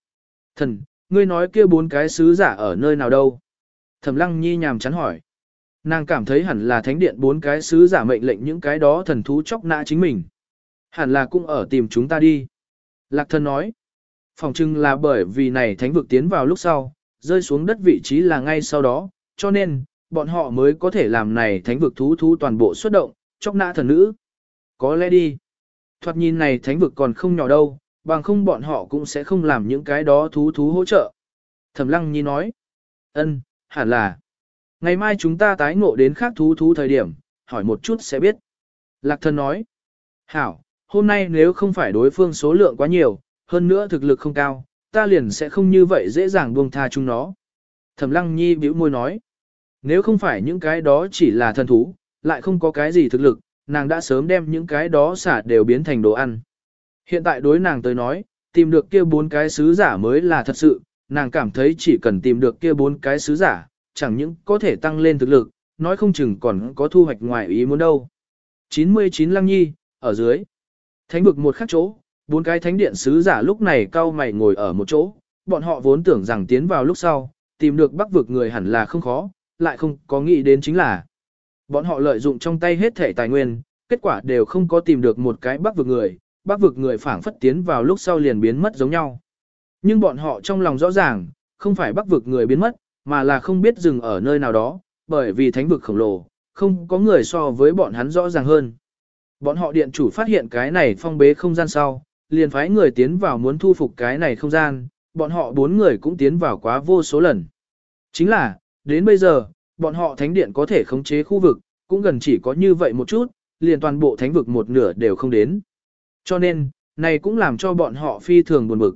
Thần, ngươi nói kia bốn cái sứ giả ở nơi nào đâu? Thẩm Lăng Nhi nhàm chán hỏi. Nàng cảm thấy hẳn là thánh điện bốn cái sứ giả mệnh lệnh những cái đó thần thú chóc nã chính mình. Hẳn là cũng ở tìm chúng ta đi. Lạc Thần nói. Phòng trưng là bởi vì này thánh vực tiến vào lúc sau, rơi xuống đất vị trí là ngay sau đó, cho nên, bọn họ mới có thể làm này thánh vực thú thú toàn bộ xuất động, chóc nã thần nữ. Có lẽ đi. Thoạt nhìn này thánh vực còn không nhỏ đâu, bằng không bọn họ cũng sẽ không làm những cái đó thú thú hỗ trợ. Thẩm lăng nhi nói, ân, hẳn là. Ngày mai chúng ta tái ngộ đến khác thú thú thời điểm, hỏi một chút sẽ biết. Lạc thần nói, hảo, hôm nay nếu không phải đối phương số lượng quá nhiều, hơn nữa thực lực không cao, ta liền sẽ không như vậy dễ dàng buông tha chúng nó. Thẩm lăng nhi bĩu môi nói, nếu không phải những cái đó chỉ là thần thú, lại không có cái gì thực lực, nàng đã sớm đem những cái đó xả đều biến thành đồ ăn. Hiện tại đối nàng tới nói, tìm được kia bốn cái sứ giả mới là thật sự, nàng cảm thấy chỉ cần tìm được kia bốn cái sứ giả, chẳng những có thể tăng lên thực lực, nói không chừng còn có thu hoạch ngoài ý muốn đâu. 99 Lăng Nhi, ở dưới. Thánh vực một khắc chỗ, bốn cái thánh điện sứ giả lúc này cao mày ngồi ở một chỗ, bọn họ vốn tưởng rằng tiến vào lúc sau, tìm được bắc vực người hẳn là không khó, lại không có nghĩ đến chính là Bọn họ lợi dụng trong tay hết thể tài nguyên, kết quả đều không có tìm được một cái bắc vực người, bắc vực người phản phất tiến vào lúc sau liền biến mất giống nhau. Nhưng bọn họ trong lòng rõ ràng, không phải bắc vực người biến mất, mà là không biết dừng ở nơi nào đó, bởi vì thánh vực khổng lồ, không có người so với bọn hắn rõ ràng hơn. Bọn họ điện chủ phát hiện cái này phong bế không gian sau, liền phái người tiến vào muốn thu phục cái này không gian, bọn họ bốn người cũng tiến vào quá vô số lần. Chính là, đến bây giờ, bọn họ thánh điện có thể khống chế khu vực, cũng gần chỉ có như vậy một chút, liền toàn bộ thánh vực một nửa đều không đến. Cho nên, này cũng làm cho bọn họ phi thường buồn bực.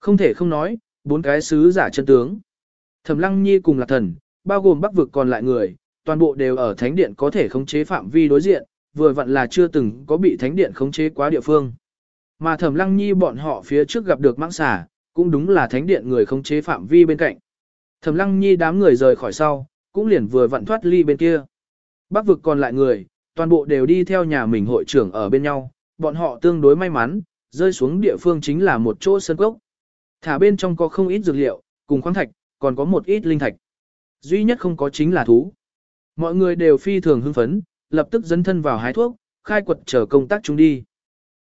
Không thể không nói, bốn cái sứ giả chân tướng. Thẩm Lăng Nhi cùng là thần, bao gồm bắc vực còn lại người, toàn bộ đều ở thánh điện có thể khống chế phạm vi đối diện, vừa vặn là chưa từng có bị thánh điện khống chế quá địa phương. Mà Thẩm Lăng Nhi bọn họ phía trước gặp được mãng xà, cũng đúng là thánh điện người khống chế phạm vi bên cạnh. Thẩm Lăng Nhi đám người rời khỏi sau, cũng liền vừa vặn thoát ly bên kia. Bắc vực còn lại người, toàn bộ đều đi theo nhà mình hội trưởng ở bên nhau, bọn họ tương đối may mắn, rơi xuống địa phương chính là một chỗ sân cốc. Thả bên trong có không ít dược liệu, cùng khoáng thạch, còn có một ít linh thạch. Duy nhất không có chính là thú. Mọi người đều phi thường hưng phấn, lập tức dấn thân vào hái thuốc, khai quật chờ công tác chúng đi.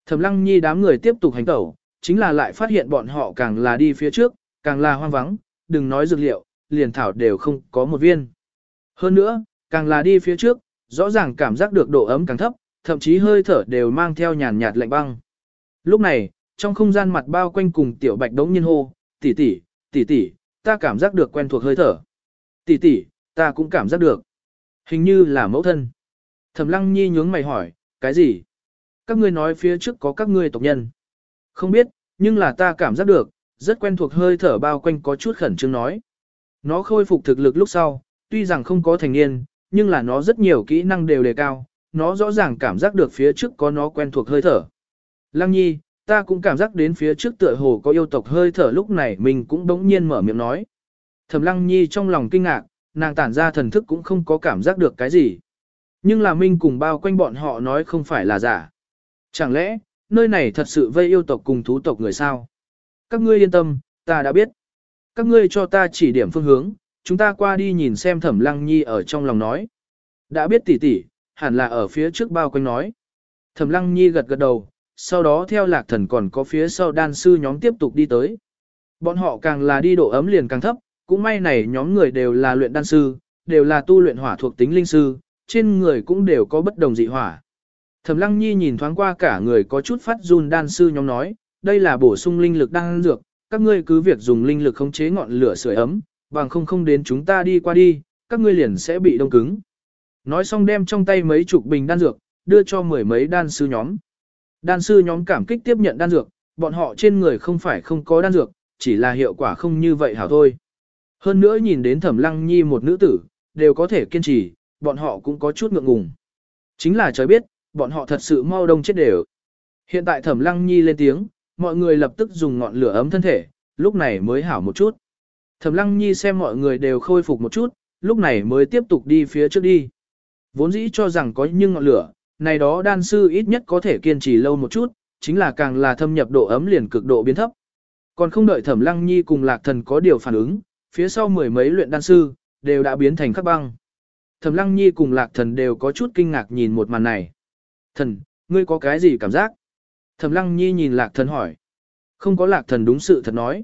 Thẩm Lăng Nhi đám người tiếp tục hành tẩu, chính là lại phát hiện bọn họ càng là đi phía trước, càng là hoang vắng, đừng nói dược liệu, liền thảo đều không có một viên. Hơn nữa, càng là đi phía trước, rõ ràng cảm giác được độ ấm càng thấp, thậm chí hơi thở đều mang theo nhàn nhạt lạnh băng. Lúc này, trong không gian mặt bao quanh cùng tiểu bạch đống nhiên hô, tỷ tỷ, tỷ tỷ, ta cảm giác được quen thuộc hơi thở. Tỷ tỷ, ta cũng cảm giác được. Hình như là mẫu thân. Thẩm lăng nhi nhướng mày hỏi, cái gì? Các ngươi nói phía trước có các ngươi tộc nhân. Không biết, nhưng là ta cảm giác được, rất quen thuộc hơi thở bao quanh có chút khẩn trương nói. Nó khôi phục thực lực lúc sau, tuy rằng không có thành niên, nhưng là nó rất nhiều kỹ năng đều đề cao, nó rõ ràng cảm giác được phía trước có nó quen thuộc hơi thở. Lăng nhi, ta cũng cảm giác đến phía trước tựa hồ có yêu tộc hơi thở lúc này mình cũng đống nhiên mở miệng nói. Thẩm lăng nhi trong lòng kinh ngạc, nàng tản ra thần thức cũng không có cảm giác được cái gì. Nhưng là Minh cùng bao quanh bọn họ nói không phải là giả. Chẳng lẽ, nơi này thật sự vây yêu tộc cùng thú tộc người sao? Các ngươi yên tâm, ta đã biết. Các ngươi cho ta chỉ điểm phương hướng, chúng ta qua đi nhìn xem thẩm lăng nhi ở trong lòng nói. Đã biết tỉ tỉ, hẳn là ở phía trước bao quanh nói. Thẩm lăng nhi gật gật đầu, sau đó theo lạc thần còn có phía sau đan sư nhóm tiếp tục đi tới. Bọn họ càng là đi độ ấm liền càng thấp, cũng may này nhóm người đều là luyện đan sư, đều là tu luyện hỏa thuộc tính linh sư, trên người cũng đều có bất đồng dị hỏa. Thẩm Lăng Nhi nhìn thoáng qua cả người có chút phát run đan sư nhóm nói, đây là bổ sung linh lực đan dược, các ngươi cứ việc dùng linh lực khống chế ngọn lửa sưởi ấm, bằng không không đến chúng ta đi qua đi, các ngươi liền sẽ bị đông cứng. Nói xong đem trong tay mấy chục bình đan dược, đưa cho mười mấy đan sư nhóm. Đan sư nhóm cảm kích tiếp nhận đan dược, bọn họ trên người không phải không có đan dược, chỉ là hiệu quả không như vậy hảo thôi. Hơn nữa nhìn đến thẩm lăng nhi một nữ tử, đều có thể kiên trì, bọn họ cũng có chút ngượng ngùng. Chính là trời biết, bọn họ thật sự mau đông chết đều. Hiện tại thẩm lăng nhi lên tiếng, mọi người lập tức dùng ngọn lửa ấm thân thể, lúc này mới hảo một chút. Thẩm lăng nhi xem mọi người đều khôi phục một chút, lúc này mới tiếp tục đi phía trước đi. Vốn dĩ cho rằng có nhưng ngọn lửa, này đó đan sư ít nhất có thể kiên trì lâu một chút, chính là càng là thâm nhập độ ấm liền cực độ biến thấp. Còn không đợi thẩm lăng nhi cùng lạc thần có điều phản ứng, phía sau mười mấy luyện đan sư, đều đã biến thành khắc băng. Thẩm lăng nhi cùng lạc thần đều có chút kinh ngạc nhìn một màn này. Thần, ngươi có cái gì cảm giác? Thẩm lăng nhi nhìn lạc thần hỏi. Không có lạc thần đúng sự thật nói.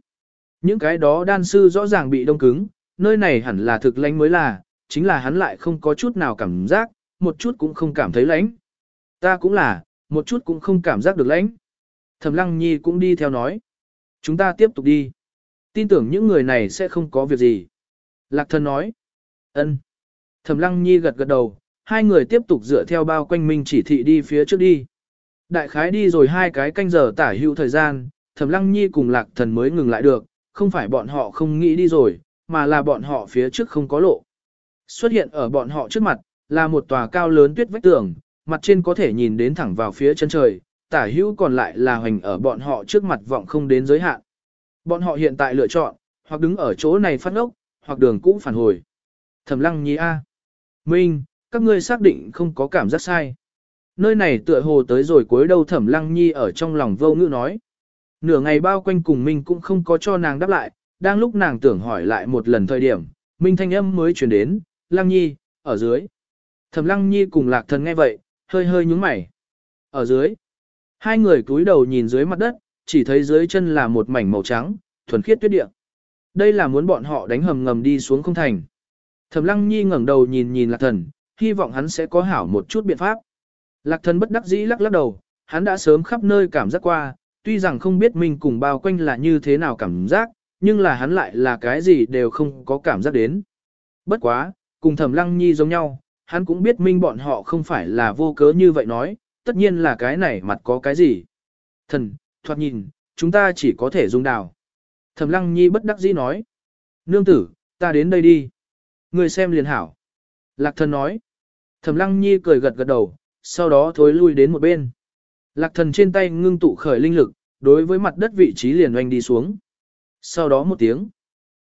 Những cái đó đan sư rõ ràng bị đông cứng, nơi này hẳn là thực lãnh mới là, chính là hắn lại không có chút nào cảm giác, một chút cũng không cảm thấy lãnh. Ta cũng là, một chút cũng không cảm giác được lãnh. Thẩm lăng nhi cũng đi theo nói. Chúng ta tiếp tục đi. Tin tưởng những người này sẽ không có việc gì. Lạc thần nói. ân. Thẩm lăng nhi gật gật đầu, hai người tiếp tục dựa theo bao quanh mình chỉ thị đi phía trước đi. Đại khái đi rồi hai cái canh giờ tả hữu thời gian, thẩm lăng nhi cùng lạc thần mới ngừng lại được, không phải bọn họ không nghĩ đi rồi, mà là bọn họ phía trước không có lộ. Xuất hiện ở bọn họ trước mặt, là một tòa cao lớn tuyết vách tường, mặt trên có thể nhìn đến thẳng vào phía chân trời, tả hữu còn lại là hoành ở bọn họ trước mặt vọng không đến giới hạn. Bọn họ hiện tại lựa chọn, hoặc đứng ở chỗ này phát ngốc, hoặc đường cũ phản hồi. Thẩm lăng nhi A. Minh, các ngươi xác định không có cảm giác sai. Nơi này tựa hồ tới rồi cuối đầu thẩm lăng nhi ở trong lòng vô ngữ nói. Nửa ngày bao quanh cùng Minh cũng không có cho nàng đáp lại, đang lúc nàng tưởng hỏi lại một lần thời điểm, Minh thanh âm mới chuyển đến, lăng nhi, ở dưới. Thẩm lăng nhi cùng lạc thần nghe vậy, hơi hơi nhúng mày. Ở dưới, hai người cúi đầu nhìn dưới mặt đất, chỉ thấy dưới chân là một mảnh màu trắng, thuần khiết tuyết địa. Đây là muốn bọn họ đánh hầm ngầm đi xuống không thành. Thẩm lăng nhi ngẩng đầu nhìn nhìn lạc thần, hy vọng hắn sẽ có hảo một chút biện pháp. Lạc thần bất đắc dĩ lắc lắc đầu, hắn đã sớm khắp nơi cảm giác qua, tuy rằng không biết mình cùng bao quanh là như thế nào cảm giác, nhưng là hắn lại là cái gì đều không có cảm giác đến. Bất quá, cùng thẩm lăng nhi giống nhau, hắn cũng biết minh bọn họ không phải là vô cớ như vậy nói, tất nhiên là cái này mặt có cái gì. Thần, thoạt nhìn, chúng ta chỉ có thể dùng đào. Thẩm lăng nhi bất đắc dĩ nói. Nương tử, ta đến đây đi. Người xem liền hảo. Lạc thần nói. Thẩm lăng nhi cười gật gật đầu, sau đó thối lui đến một bên. Lạc thần trên tay ngưng tụ khởi linh lực, đối với mặt đất vị trí liền oanh đi xuống. Sau đó một tiếng,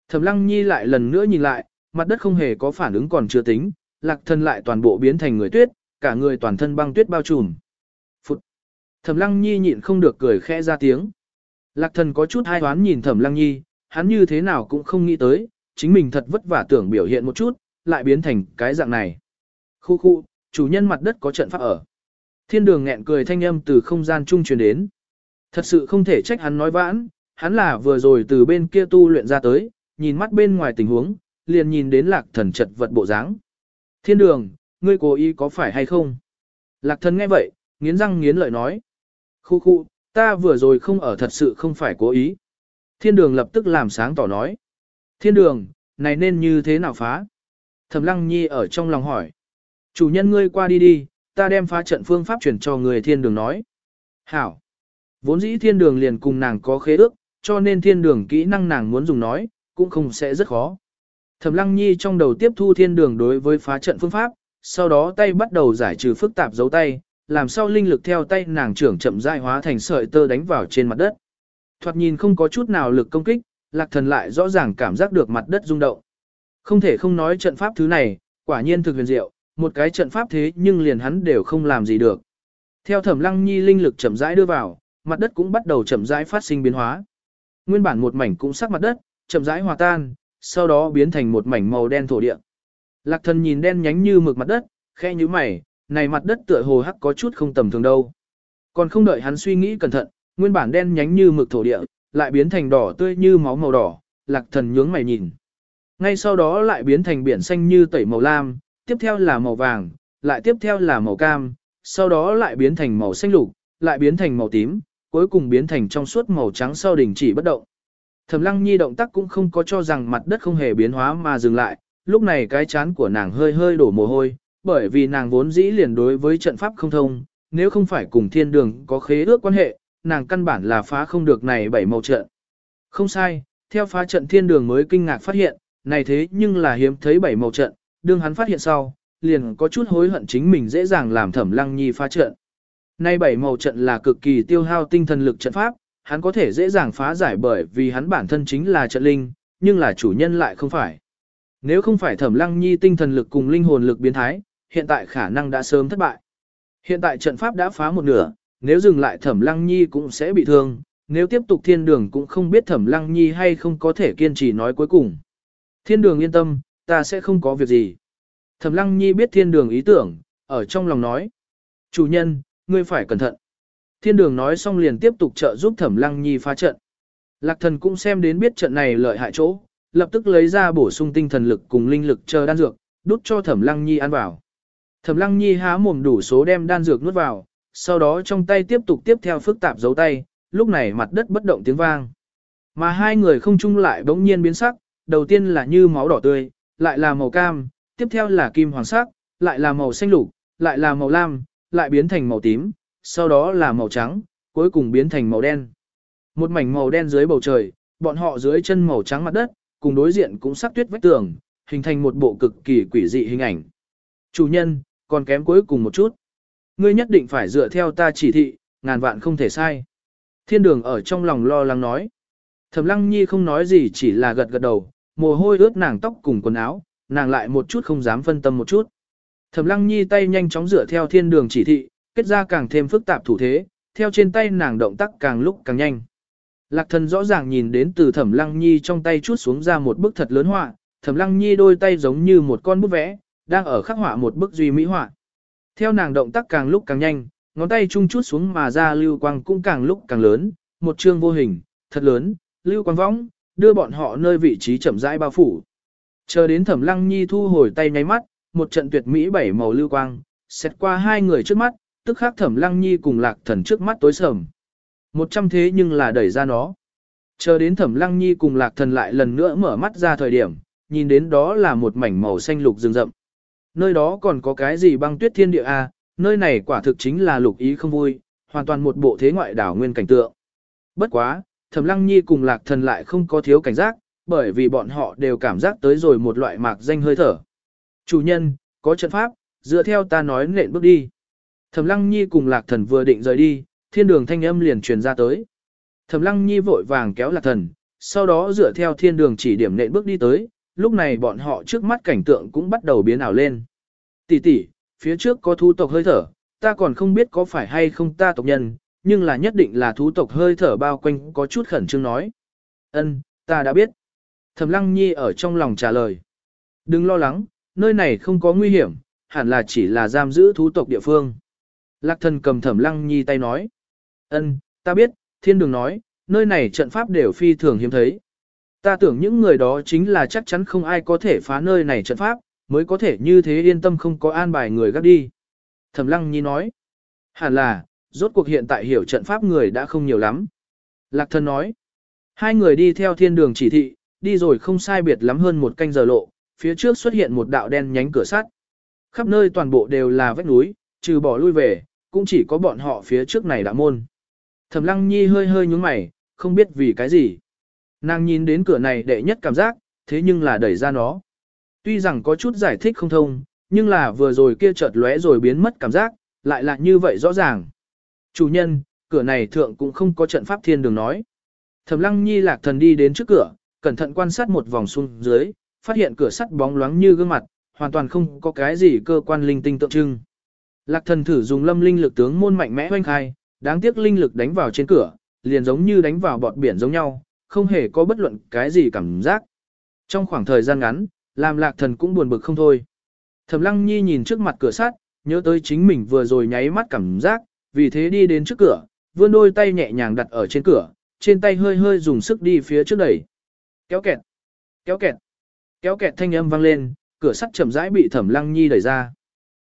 Thẩm Lăng Nhi lại lần nữa nhìn lại, mặt đất không hề có phản ứng còn chưa tính, lạc thần lại toàn bộ biến thành người tuyết, cả người toàn thân băng tuyết bao trùm. Phụt! Thẩm Lăng Nhi nhịn không được cười khẽ ra tiếng. Lạc thần có chút hai hoán nhìn Thẩm Lăng Nhi, hắn như thế nào cũng không nghĩ tới, chính mình thật vất vả tưởng biểu hiện một chút, lại biến thành cái dạng này. Khu khu, chủ nhân mặt đất có trận pháp ở. Thiên đường nghẹn cười thanh âm từ không gian trung truyền đến. Thật sự không thể trách hắn nói vãn, hắn là vừa rồi từ bên kia tu luyện ra tới, nhìn mắt bên ngoài tình huống, liền nhìn đến lạc thần chật vật bộ dáng. Thiên đường, ngươi cố ý có phải hay không? Lạc thần nghe vậy, nghiến răng nghiến lợi nói. Khu khu, ta vừa rồi không ở thật sự không phải cố ý. Thiên đường lập tức làm sáng tỏ nói. Thiên đường, này nên như thế nào phá? Thẩm lăng nhi ở trong lòng hỏi. Chủ nhân ngươi qua đi đi, ta đem phá trận phương pháp chuyển cho người thiên đường nói. Hảo. Vốn dĩ thiên đường liền cùng nàng có khế ước, cho nên thiên đường kỹ năng nàng muốn dùng nói, cũng không sẽ rất khó. Thẩm lăng nhi trong đầu tiếp thu thiên đường đối với phá trận phương pháp, sau đó tay bắt đầu giải trừ phức tạp dấu tay, làm sao linh lực theo tay nàng trưởng chậm rãi hóa thành sợi tơ đánh vào trên mặt đất. Thoạt nhìn không có chút nào lực công kích, lạc thần lại rõ ràng cảm giác được mặt đất rung động. Không thể không nói trận pháp thứ này, quả nhiên thực huyền diệu, một cái trận pháp thế nhưng liền hắn đều không làm gì được. Theo thẩm lăng nhi linh lực chậm rãi đưa vào, mặt đất cũng bắt đầu chậm rãi phát sinh biến hóa. Nguyên bản một mảnh cũng sắc mặt đất, chậm rãi hòa tan, sau đó biến thành một mảnh màu đen thổ địa. Lạc thần nhìn đen nhánh như mực mặt đất, khe như mày, này mặt đất tựa hồ hắc có chút không tầm thường đâu. Còn không đợi hắn suy nghĩ cẩn thận, nguyên bản đen nhánh như mực thổ địa, lại biến thành đỏ tươi như máu màu đỏ, lạc thần nhướng mày nhìn. Ngay sau đó lại biến thành biển xanh như tẩy màu lam, tiếp theo là màu vàng, lại tiếp theo là màu cam, sau đó lại biến thành màu xanh lục, lại biến thành màu tím, cuối cùng biến thành trong suốt màu trắng sau đỉnh chỉ bất động. Thẩm Lăng Nhi động tác cũng không có cho rằng mặt đất không hề biến hóa mà dừng lại, lúc này cái chán của nàng hơi hơi đổ mồ hôi, bởi vì nàng vốn dĩ liền đối với trận pháp không thông, nếu không phải cùng thiên đường có khế ước quan hệ, nàng căn bản là phá không được này bảy màu trận. Không sai, theo phá trận thiên đường mới kinh ngạc phát hiện, này thế nhưng là hiếm thấy bảy màu trận, đương hắn phát hiện sau, liền có chút hối hận chính mình dễ dàng làm thẩm lăng nhi phá trận. Nay bảy màu trận là cực kỳ tiêu hao tinh thần lực trận pháp, hắn có thể dễ dàng phá giải bởi vì hắn bản thân chính là trận linh, nhưng là chủ nhân lại không phải. Nếu không phải thẩm lăng nhi tinh thần lực cùng linh hồn lực biến thái, hiện tại khả năng đã sớm thất bại. Hiện tại trận pháp đã phá một nửa, nếu dừng lại thẩm lăng nhi cũng sẽ bị thương, nếu tiếp tục thiên đường cũng không biết thẩm lăng nhi hay không có thể kiên trì nói cuối cùng. Thiên đường yên tâm, ta sẽ không có việc gì. Thẩm lăng nhi biết thiên đường ý tưởng, ở trong lòng nói. Chủ nhân, ngươi phải cẩn thận. Thiên đường nói xong liền tiếp tục trợ giúp thẩm lăng nhi phá trận. Lạc thần cũng xem đến biết trận này lợi hại chỗ, lập tức lấy ra bổ sung tinh thần lực cùng linh lực chờ đan dược, đút cho thẩm lăng nhi ăn vào. Thẩm lăng nhi há mồm đủ số đem đan dược nuốt vào, sau đó trong tay tiếp tục tiếp theo phức tạp dấu tay, lúc này mặt đất bất động tiếng vang. Mà hai người không chung lại bỗng nhiên biến sắc, đầu tiên là như máu đỏ tươi, lại là màu cam, tiếp theo là kim hoàng sắc, lại là màu xanh lục, lại là màu lam, lại biến thành màu tím, sau đó là màu trắng, cuối cùng biến thành màu đen. Một mảnh màu đen dưới bầu trời, bọn họ dưới chân màu trắng mặt đất, cùng đối diện cũng sắc tuyết vách tường, hình thành một bộ cực kỳ quỷ dị hình ảnh. Chủ nhân, còn kém cuối cùng một chút. Ngươi nhất định phải dựa theo ta chỉ thị, ngàn vạn không thể sai. Thiên đường ở trong lòng lo lắng nói. Thẩm lăng nhi không nói gì chỉ là gật gật đầu, mồ hôi ướt nàng tóc cùng quần áo, nàng lại một chút không dám phân tâm một chút. Thẩm lăng nhi tay nhanh chóng dựa theo thiên đường chỉ thị, kết ra càng thêm phức tạp thủ thế, theo trên tay nàng động tác càng lúc càng nhanh. Lạc thần rõ ràng nhìn đến từ thẩm lăng nhi trong tay chút xuống ra một bức thật lớn họa, thẩm lăng nhi đôi tay giống như một con bút vẽ, đang ở khắc họa một bức duy mỹ họa. Theo nàng động tác càng lúc càng nhanh, ngón tay chung chút xuống mà ra lưu quang cũng càng lúc càng lớn, một chương vô hình, thật lớn, lưu quang võng, đưa bọn họ nơi vị trí chậm rãi bao phủ. Chờ đến thẩm lăng nhi thu hồi tay nháy mắt, một trận tuyệt mỹ bảy màu lưu quang, xét qua hai người trước mắt, tức khắc thẩm lăng nhi cùng lạc thần trước mắt tối sầm. Một trăm thế nhưng là đẩy ra nó. Chờ đến thẩm lăng nhi cùng lạc thần lại lần nữa mở mắt ra thời điểm, nhìn đến đó là một mảnh màu xanh lục rừng rậm. Nơi đó còn có cái gì băng tuyết thiên địa a à? nơi này quả thực chính là lục ý không vui, hoàn toàn một bộ thế ngoại đảo nguyên cảnh tượng. Bất quá, thẩm lăng nhi cùng lạc thần lại không có thiếu cảnh giác, bởi vì bọn họ đều cảm giác tới rồi một loại mạc danh hơi thở. Chủ nhân, có trận pháp, dựa theo ta nói nện bước đi. Thẩm Lăng Nhi cùng Lạc Thần vừa định rời đi, thiên đường thanh âm liền truyền ra tới. Thẩm Lăng Nhi vội vàng kéo Lạc Thần, sau đó dựa theo thiên đường chỉ điểm nện bước đi tới, lúc này bọn họ trước mắt cảnh tượng cũng bắt đầu biến ảo lên. Tỷ tỷ, phía trước có thú tộc hơi thở, ta còn không biết có phải hay không ta tộc nhân, nhưng là nhất định là thú tộc hơi thở bao quanh có chút khẩn trương nói. Ân, ta đã biết. Thẩm Lăng Nhi ở trong lòng trả lời. Đừng lo lắng, nơi này không có nguy hiểm, hẳn là chỉ là giam giữ thú tộc địa phương. Lạc thần cầm Thẩm Lăng Nhi tay nói. Ân, ta biết, thiên đường nói, nơi này trận pháp đều phi thường hiếm thấy. Ta tưởng những người đó chính là chắc chắn không ai có thể phá nơi này trận pháp, mới có thể như thế yên tâm không có an bài người gác đi. Thẩm Lăng Nhi nói. Hẳn là, rốt cuộc hiện tại hiểu trận pháp người đã không nhiều lắm. Lạc thần nói. Hai người đi theo thiên đường chỉ thị, đi rồi không sai biệt lắm hơn một canh giờ lộ, phía trước xuất hiện một đạo đen nhánh cửa sắt. Khắp nơi toàn bộ đều là vách núi, trừ bỏ lui về, cũng chỉ có bọn họ phía trước này đã môn. Thẩm Lăng Nhi hơi hơi nhúng mày, không biết vì cái gì. Nàng nhìn đến cửa này đệ nhất cảm giác, thế nhưng là đẩy ra nó. Tuy rằng có chút giải thích không thông, nhưng là vừa rồi kia chợt lóe rồi biến mất cảm giác, lại là như vậy rõ ràng. Chủ nhân, cửa này thượng cũng không có trận pháp thiên đường nói. Thẩm Lăng Nhi lạc thần đi đến trước cửa, cẩn thận quan sát một vòng xuống dưới, phát hiện cửa sắt bóng loáng như gương mặt, hoàn toàn không có cái gì cơ quan linh tinh tượng trưng. Lạc thần thử dùng lâm linh lực tướng môn mạnh mẽ hoanh khai, đáng tiếc linh lực đánh vào trên cửa, liền giống như đánh vào bọt biển giống nhau, không hề có bất luận cái gì cảm giác. Trong khoảng thời gian ngắn, làm lạc thần cũng buồn bực không thôi. Thẩm lăng nhi nhìn trước mặt cửa sắt, nhớ tới chính mình vừa rồi nháy mắt cảm giác, vì thế đi đến trước cửa, vươn đôi tay nhẹ nhàng đặt ở trên cửa, trên tay hơi hơi dùng sức đi phía trước đẩy. Kéo kẹt, kéo kẹt, kéo kẹt thanh âm vang lên, cửa sắt chậm rãi bị thẩm lăng nhi đẩy ra.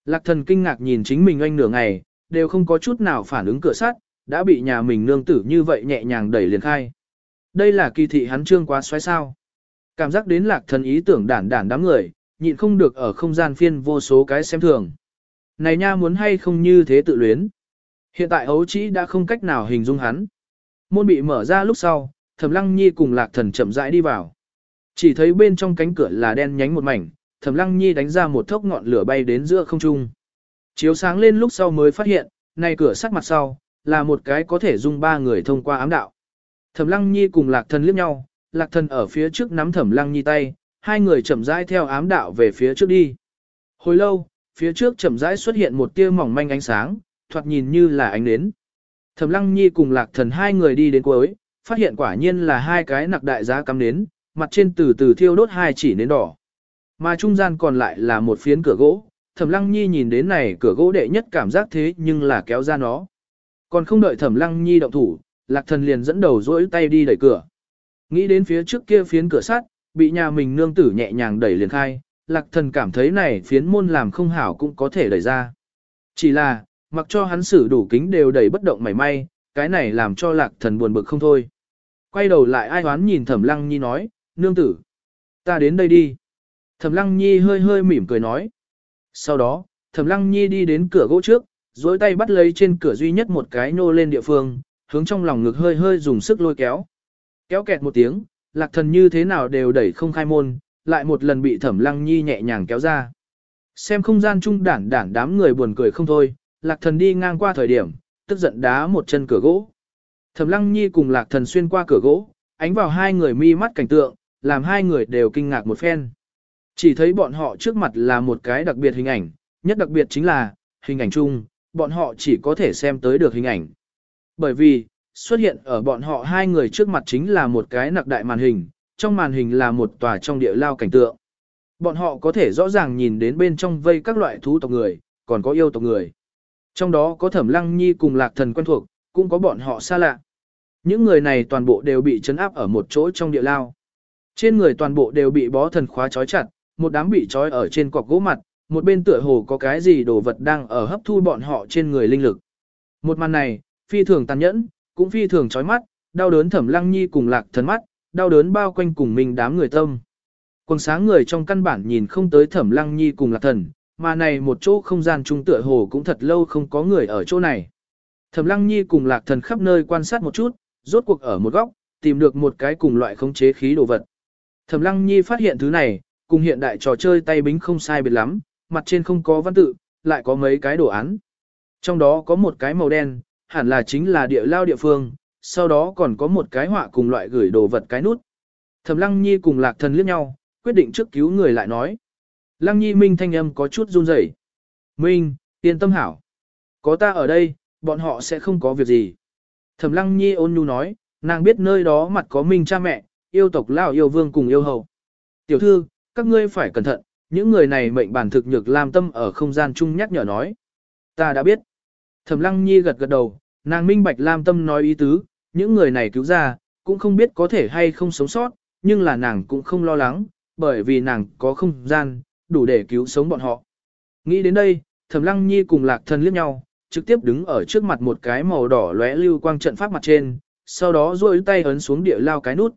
Lạc thần kinh ngạc nhìn chính mình anh nửa ngày, đều không có chút nào phản ứng cửa sắt, đã bị nhà mình nương tử như vậy nhẹ nhàng đẩy liền khai. Đây là kỳ thị hắn trương quá xoáy sao. Cảm giác đến lạc thần ý tưởng đản đản đám người, nhịn không được ở không gian phiên vô số cái xem thường. Này nha muốn hay không như thế tự luyến. Hiện tại ấu chỉ đã không cách nào hình dung hắn. Môn bị mở ra lúc sau, thẩm lăng nhi cùng lạc thần chậm rãi đi vào. Chỉ thấy bên trong cánh cửa là đen nhánh một mảnh, thẩm lăng nhi đánh ra một thốc ngọn lửa bay đến giữa không trung. Chiếu sáng lên lúc sau mới phát hiện, này cửa sắt mặt sau, là một cái có thể dung ba người thông qua ám đạo. Thẩm lăng nhi cùng lạc thần liếc nhau, lạc thần ở phía trước nắm thẩm lăng nhi tay, hai người chậm rãi theo ám đạo về phía trước đi. Hồi lâu, phía trước chậm rãi xuất hiện một tia mỏng manh ánh sáng, thoạt nhìn như là ánh nến. Thẩm lăng nhi cùng lạc thần hai người đi đến cuối, phát hiện quả nhiên là hai cái nặc đại giá cắm nến, mặt trên từ từ thiêu đốt hai chỉ nến đỏ. Mà trung gian còn lại là một phiến cửa gỗ, thẩm lăng nhi nhìn đến này cửa gỗ đệ nhất cảm giác thế nhưng là kéo ra nó. Còn không đợi thẩm lăng nhi động thủ, lạc thần liền dẫn đầu duỗi tay đi đẩy cửa. Nghĩ đến phía trước kia phiến cửa sắt, bị nhà mình nương tử nhẹ nhàng đẩy liền khai, lạc thần cảm thấy này phiến môn làm không hảo cũng có thể đẩy ra. Chỉ là, mặc cho hắn xử đủ kính đều đẩy bất động mảy may, cái này làm cho lạc thần buồn bực không thôi. Quay đầu lại ai hoán nhìn thẩm lăng nhi nói, nương tử, ta đến đây đi. Thẩm lăng nhi hơi hơi mỉm cười nói. Sau đó, thẩm lăng nhi đi đến cửa gỗ trước, duỗi tay bắt lấy trên cửa duy nhất một cái nô lên địa phương, hướng trong lòng ngực hơi hơi dùng sức lôi kéo. Kéo kẹt một tiếng, lạc thần như thế nào đều đẩy không khai môn, lại một lần bị thẩm lăng nhi nhẹ nhàng kéo ra. Xem không gian chung đản đản đám người buồn cười không thôi, lạc thần đi ngang qua thời điểm, tức giận đá một chân cửa gỗ. Thẩm lăng nhi cùng lạc thần xuyên qua cửa gỗ, ánh vào hai người mi mắt cảnh tượng, làm hai người đều kinh ngạc một phen. Chỉ thấy bọn họ trước mặt là một cái đặc biệt hình ảnh, nhất đặc biệt chính là, hình ảnh chung, bọn họ chỉ có thể xem tới được hình ảnh. Bởi vì, xuất hiện ở bọn họ hai người trước mặt chính là một cái nặc đại màn hình, trong màn hình là một tòa trong địa lao cảnh tượng. Bọn họ có thể rõ ràng nhìn đến bên trong vây các loại thú tộc người, còn có yêu tộc người. Trong đó có thẩm lăng nhi cùng lạc thần quen thuộc, cũng có bọn họ xa lạ. Những người này toàn bộ đều bị chấn áp ở một chỗ trong địa lao. Trên người toàn bộ đều bị bó thần khóa trói chặt, một đám bị trói ở trên cọc gỗ mặt, một bên tựa hồ có cái gì đồ vật đang ở hấp thu bọn họ trên người linh lực. Một màn này, phi thường tàn nhẫn, cũng phi thường chói mắt, đau đớn thẩm lăng nhi cùng lạc thần mắt, đau đớn bao quanh cùng mình đám người tâm. Quần sáng người trong căn bản nhìn không tới thẩm lăng nhi cùng lạc thần, mà này một chỗ không gian trung tựa hồ cũng thật lâu không có người ở chỗ này. Thẩm lăng nhi cùng lạc thần khắp nơi quan sát một chút, rốt cuộc ở một góc, tìm được một cái cùng loại khống chế khí đồ vật. Thẩm lăng nhi phát hiện thứ này, cùng hiện đại trò chơi tay bính không sai biệt lắm, mặt trên không có văn tự, lại có mấy cái đồ án. Trong đó có một cái màu đen, hẳn là chính là địa lao địa phương, sau đó còn có một cái họa cùng loại gửi đồ vật cái nút, Thẩm Lăng Nhi cùng Lạc Thần liếc nhau, quyết định trước cứu người lại nói. Lăng Nhi Minh thanh âm có chút run rẩy. Minh, yên tâm hảo. Có ta ở đây, bọn họ sẽ không có việc gì. Thẩm Lăng Nhi ôn nhu nói, nàng biết nơi đó mặt có Minh cha mẹ, yêu tộc lao yêu vương cùng yêu hầu Tiểu thư, các ngươi phải cẩn thận, những người này mệnh bản thực nhược làm tâm ở không gian chung nhắc nhở nói. Ta đã biết. Thẩm Lăng Nhi gật gật đầu, nàng minh bạch Lam Tâm nói ý tứ, những người này cứu ra, cũng không biết có thể hay không sống sót, nhưng là nàng cũng không lo lắng, bởi vì nàng có không gian, đủ để cứu sống bọn họ. Nghĩ đến đây, Thẩm Lăng Nhi cùng Lạc Thần liếc nhau, trực tiếp đứng ở trước mặt một cái màu đỏ lóe lưu quang trận pháp mặt trên, sau đó duỗi tay ấn xuống địa lao cái nút.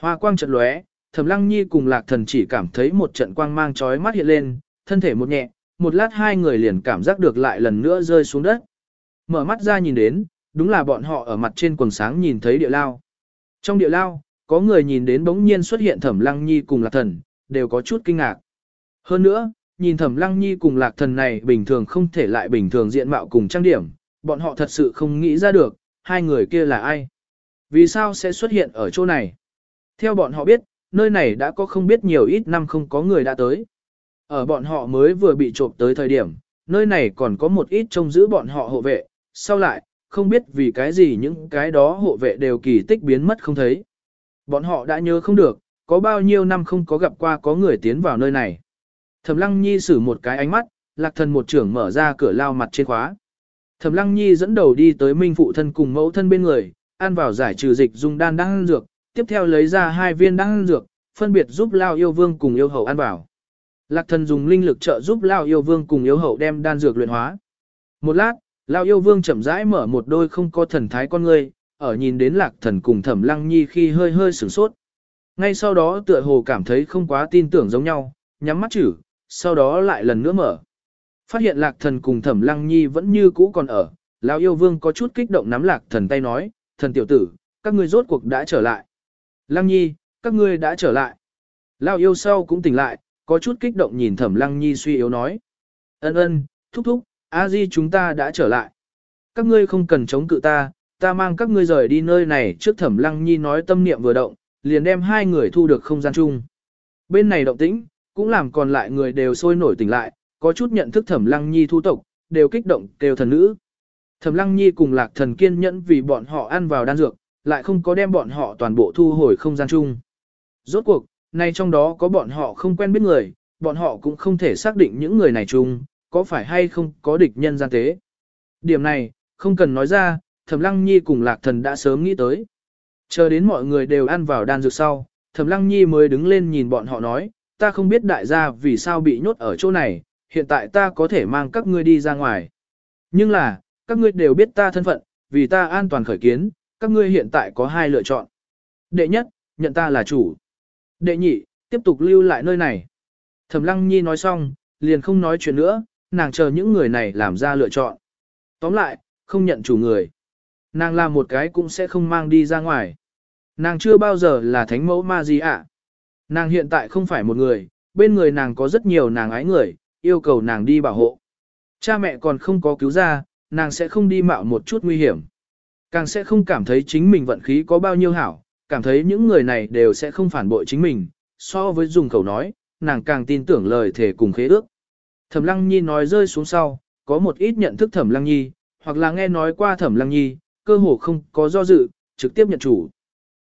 Hoa quang trận lóe, Thẩm Lăng Nhi cùng Lạc Thần chỉ cảm thấy một trận quang mang chói mắt hiện lên, thân thể một nhẹ, một lát hai người liền cảm giác được lại lần nữa rơi xuống đất. Mở mắt ra nhìn đến, đúng là bọn họ ở mặt trên quần sáng nhìn thấy địa lao. Trong địa lao, có người nhìn đến bỗng nhiên xuất hiện Thẩm Lăng Nhi cùng Lạc Thần, đều có chút kinh ngạc. Hơn nữa, nhìn Thẩm Lăng Nhi cùng Lạc Thần này bình thường không thể lại bình thường diện mạo cùng trang điểm, bọn họ thật sự không nghĩ ra được, hai người kia là ai. Vì sao sẽ xuất hiện ở chỗ này? Theo bọn họ biết, nơi này đã có không biết nhiều ít năm không có người đã tới. Ở bọn họ mới vừa bị trộm tới thời điểm, nơi này còn có một ít trông giữ bọn họ hộ vệ, sau lại, không biết vì cái gì những cái đó hộ vệ đều kỳ tích biến mất không thấy. Bọn họ đã nhớ không được, có bao nhiêu năm không có gặp qua có người tiến vào nơi này. Thẩm Lăng Nhi sử một cái ánh mắt, lạc thần một trưởng mở ra cửa lao mặt trên khóa. Thẩm Lăng Nhi dẫn đầu đi tới Minh phụ thân cùng mẫu thân bên người, ăn vào giải trừ dịch dung đan đang dược, tiếp theo lấy ra hai viên đan dược, phân biệt giúp Lao yêu vương cùng yêu hậu ăn vào. Lạc thần dùng linh lực trợ giúp Lao yêu vương cùng yêu hậu đem đan dược luyện hóa. Một lát, Lao yêu vương chậm rãi mở một đôi không có thần thái con người, ở nhìn đến lạc thần cùng thẩm lăng nhi khi hơi hơi sửng sốt. Ngay sau đó tựa hồ cảm thấy không quá tin tưởng giống nhau, nhắm mắt chử, sau đó lại lần nữa mở. Phát hiện lạc thần cùng thẩm lăng nhi vẫn như cũ còn ở, Lao yêu vương có chút kích động nắm lạc thần tay nói, thần tiểu tử, các ngươi rốt cuộc đã trở lại. Lăng nhi, các ngươi đã trở lại. Lao yêu sau cũng tỉnh lại, có chút kích động nhìn thẩm lăng nhi suy yếu nói. Ân ân, thúc thúc, a di chúng ta đã trở lại. Các ngươi không cần chống cự ta, ta mang các ngươi rời đi nơi này trước thẩm lăng nhi nói tâm niệm vừa động, liền đem hai người thu được không gian chung. Bên này động tĩnh, cũng làm còn lại người đều sôi nổi tỉnh lại, có chút nhận thức thẩm lăng nhi thu tộc, đều kích động kêu thần nữ. Thẩm lăng nhi cùng lạc thần kiên nhẫn vì bọn họ ăn vào đan dược, lại không có đem bọn họ toàn bộ thu hồi không gian chung. Rốt cuộc, nay trong đó có bọn họ không quen biết người, bọn họ cũng không thể xác định những người này chung, có phải hay không có địch nhân gian tế. Điểm này, không cần nói ra, Thẩm Lăng Nhi cùng Lạc Thần đã sớm nghĩ tới. Chờ đến mọi người đều ăn vào đan dược sau, Thẩm Lăng Nhi mới đứng lên nhìn bọn họ nói, ta không biết đại gia vì sao bị nhốt ở chỗ này, hiện tại ta có thể mang các ngươi đi ra ngoài. Nhưng là, các ngươi đều biết ta thân phận, vì ta an toàn khởi kiến, các ngươi hiện tại có hai lựa chọn. Đệ nhất, nhận ta là chủ. Đệ nhị, tiếp tục lưu lại nơi này. Thẩm Lăng Nhi nói xong, liền không nói chuyện nữa, nàng chờ những người này làm ra lựa chọn. Tóm lại, không nhận chủ người. Nàng làm một cái cũng sẽ không mang đi ra ngoài. Nàng chưa bao giờ là thánh mẫu ma gì ạ. Nàng hiện tại không phải một người, bên người nàng có rất nhiều nàng ái người, yêu cầu nàng đi bảo hộ. Cha mẹ còn không có cứu ra, nàng sẽ không đi mạo một chút nguy hiểm. Càng sẽ không cảm thấy chính mình vận khí có bao nhiêu hảo, cảm thấy những người này đều sẽ không phản bội chính mình, so với dùng khẩu nói, nàng càng tin tưởng lời thể cùng khế ước. Thẩm Lăng Nhi nói rơi xuống sau, có một ít nhận thức Thẩm Lăng Nhi, hoặc là nghe nói qua Thẩm Lăng Nhi, cơ hồ không có do dự, trực tiếp nhận chủ.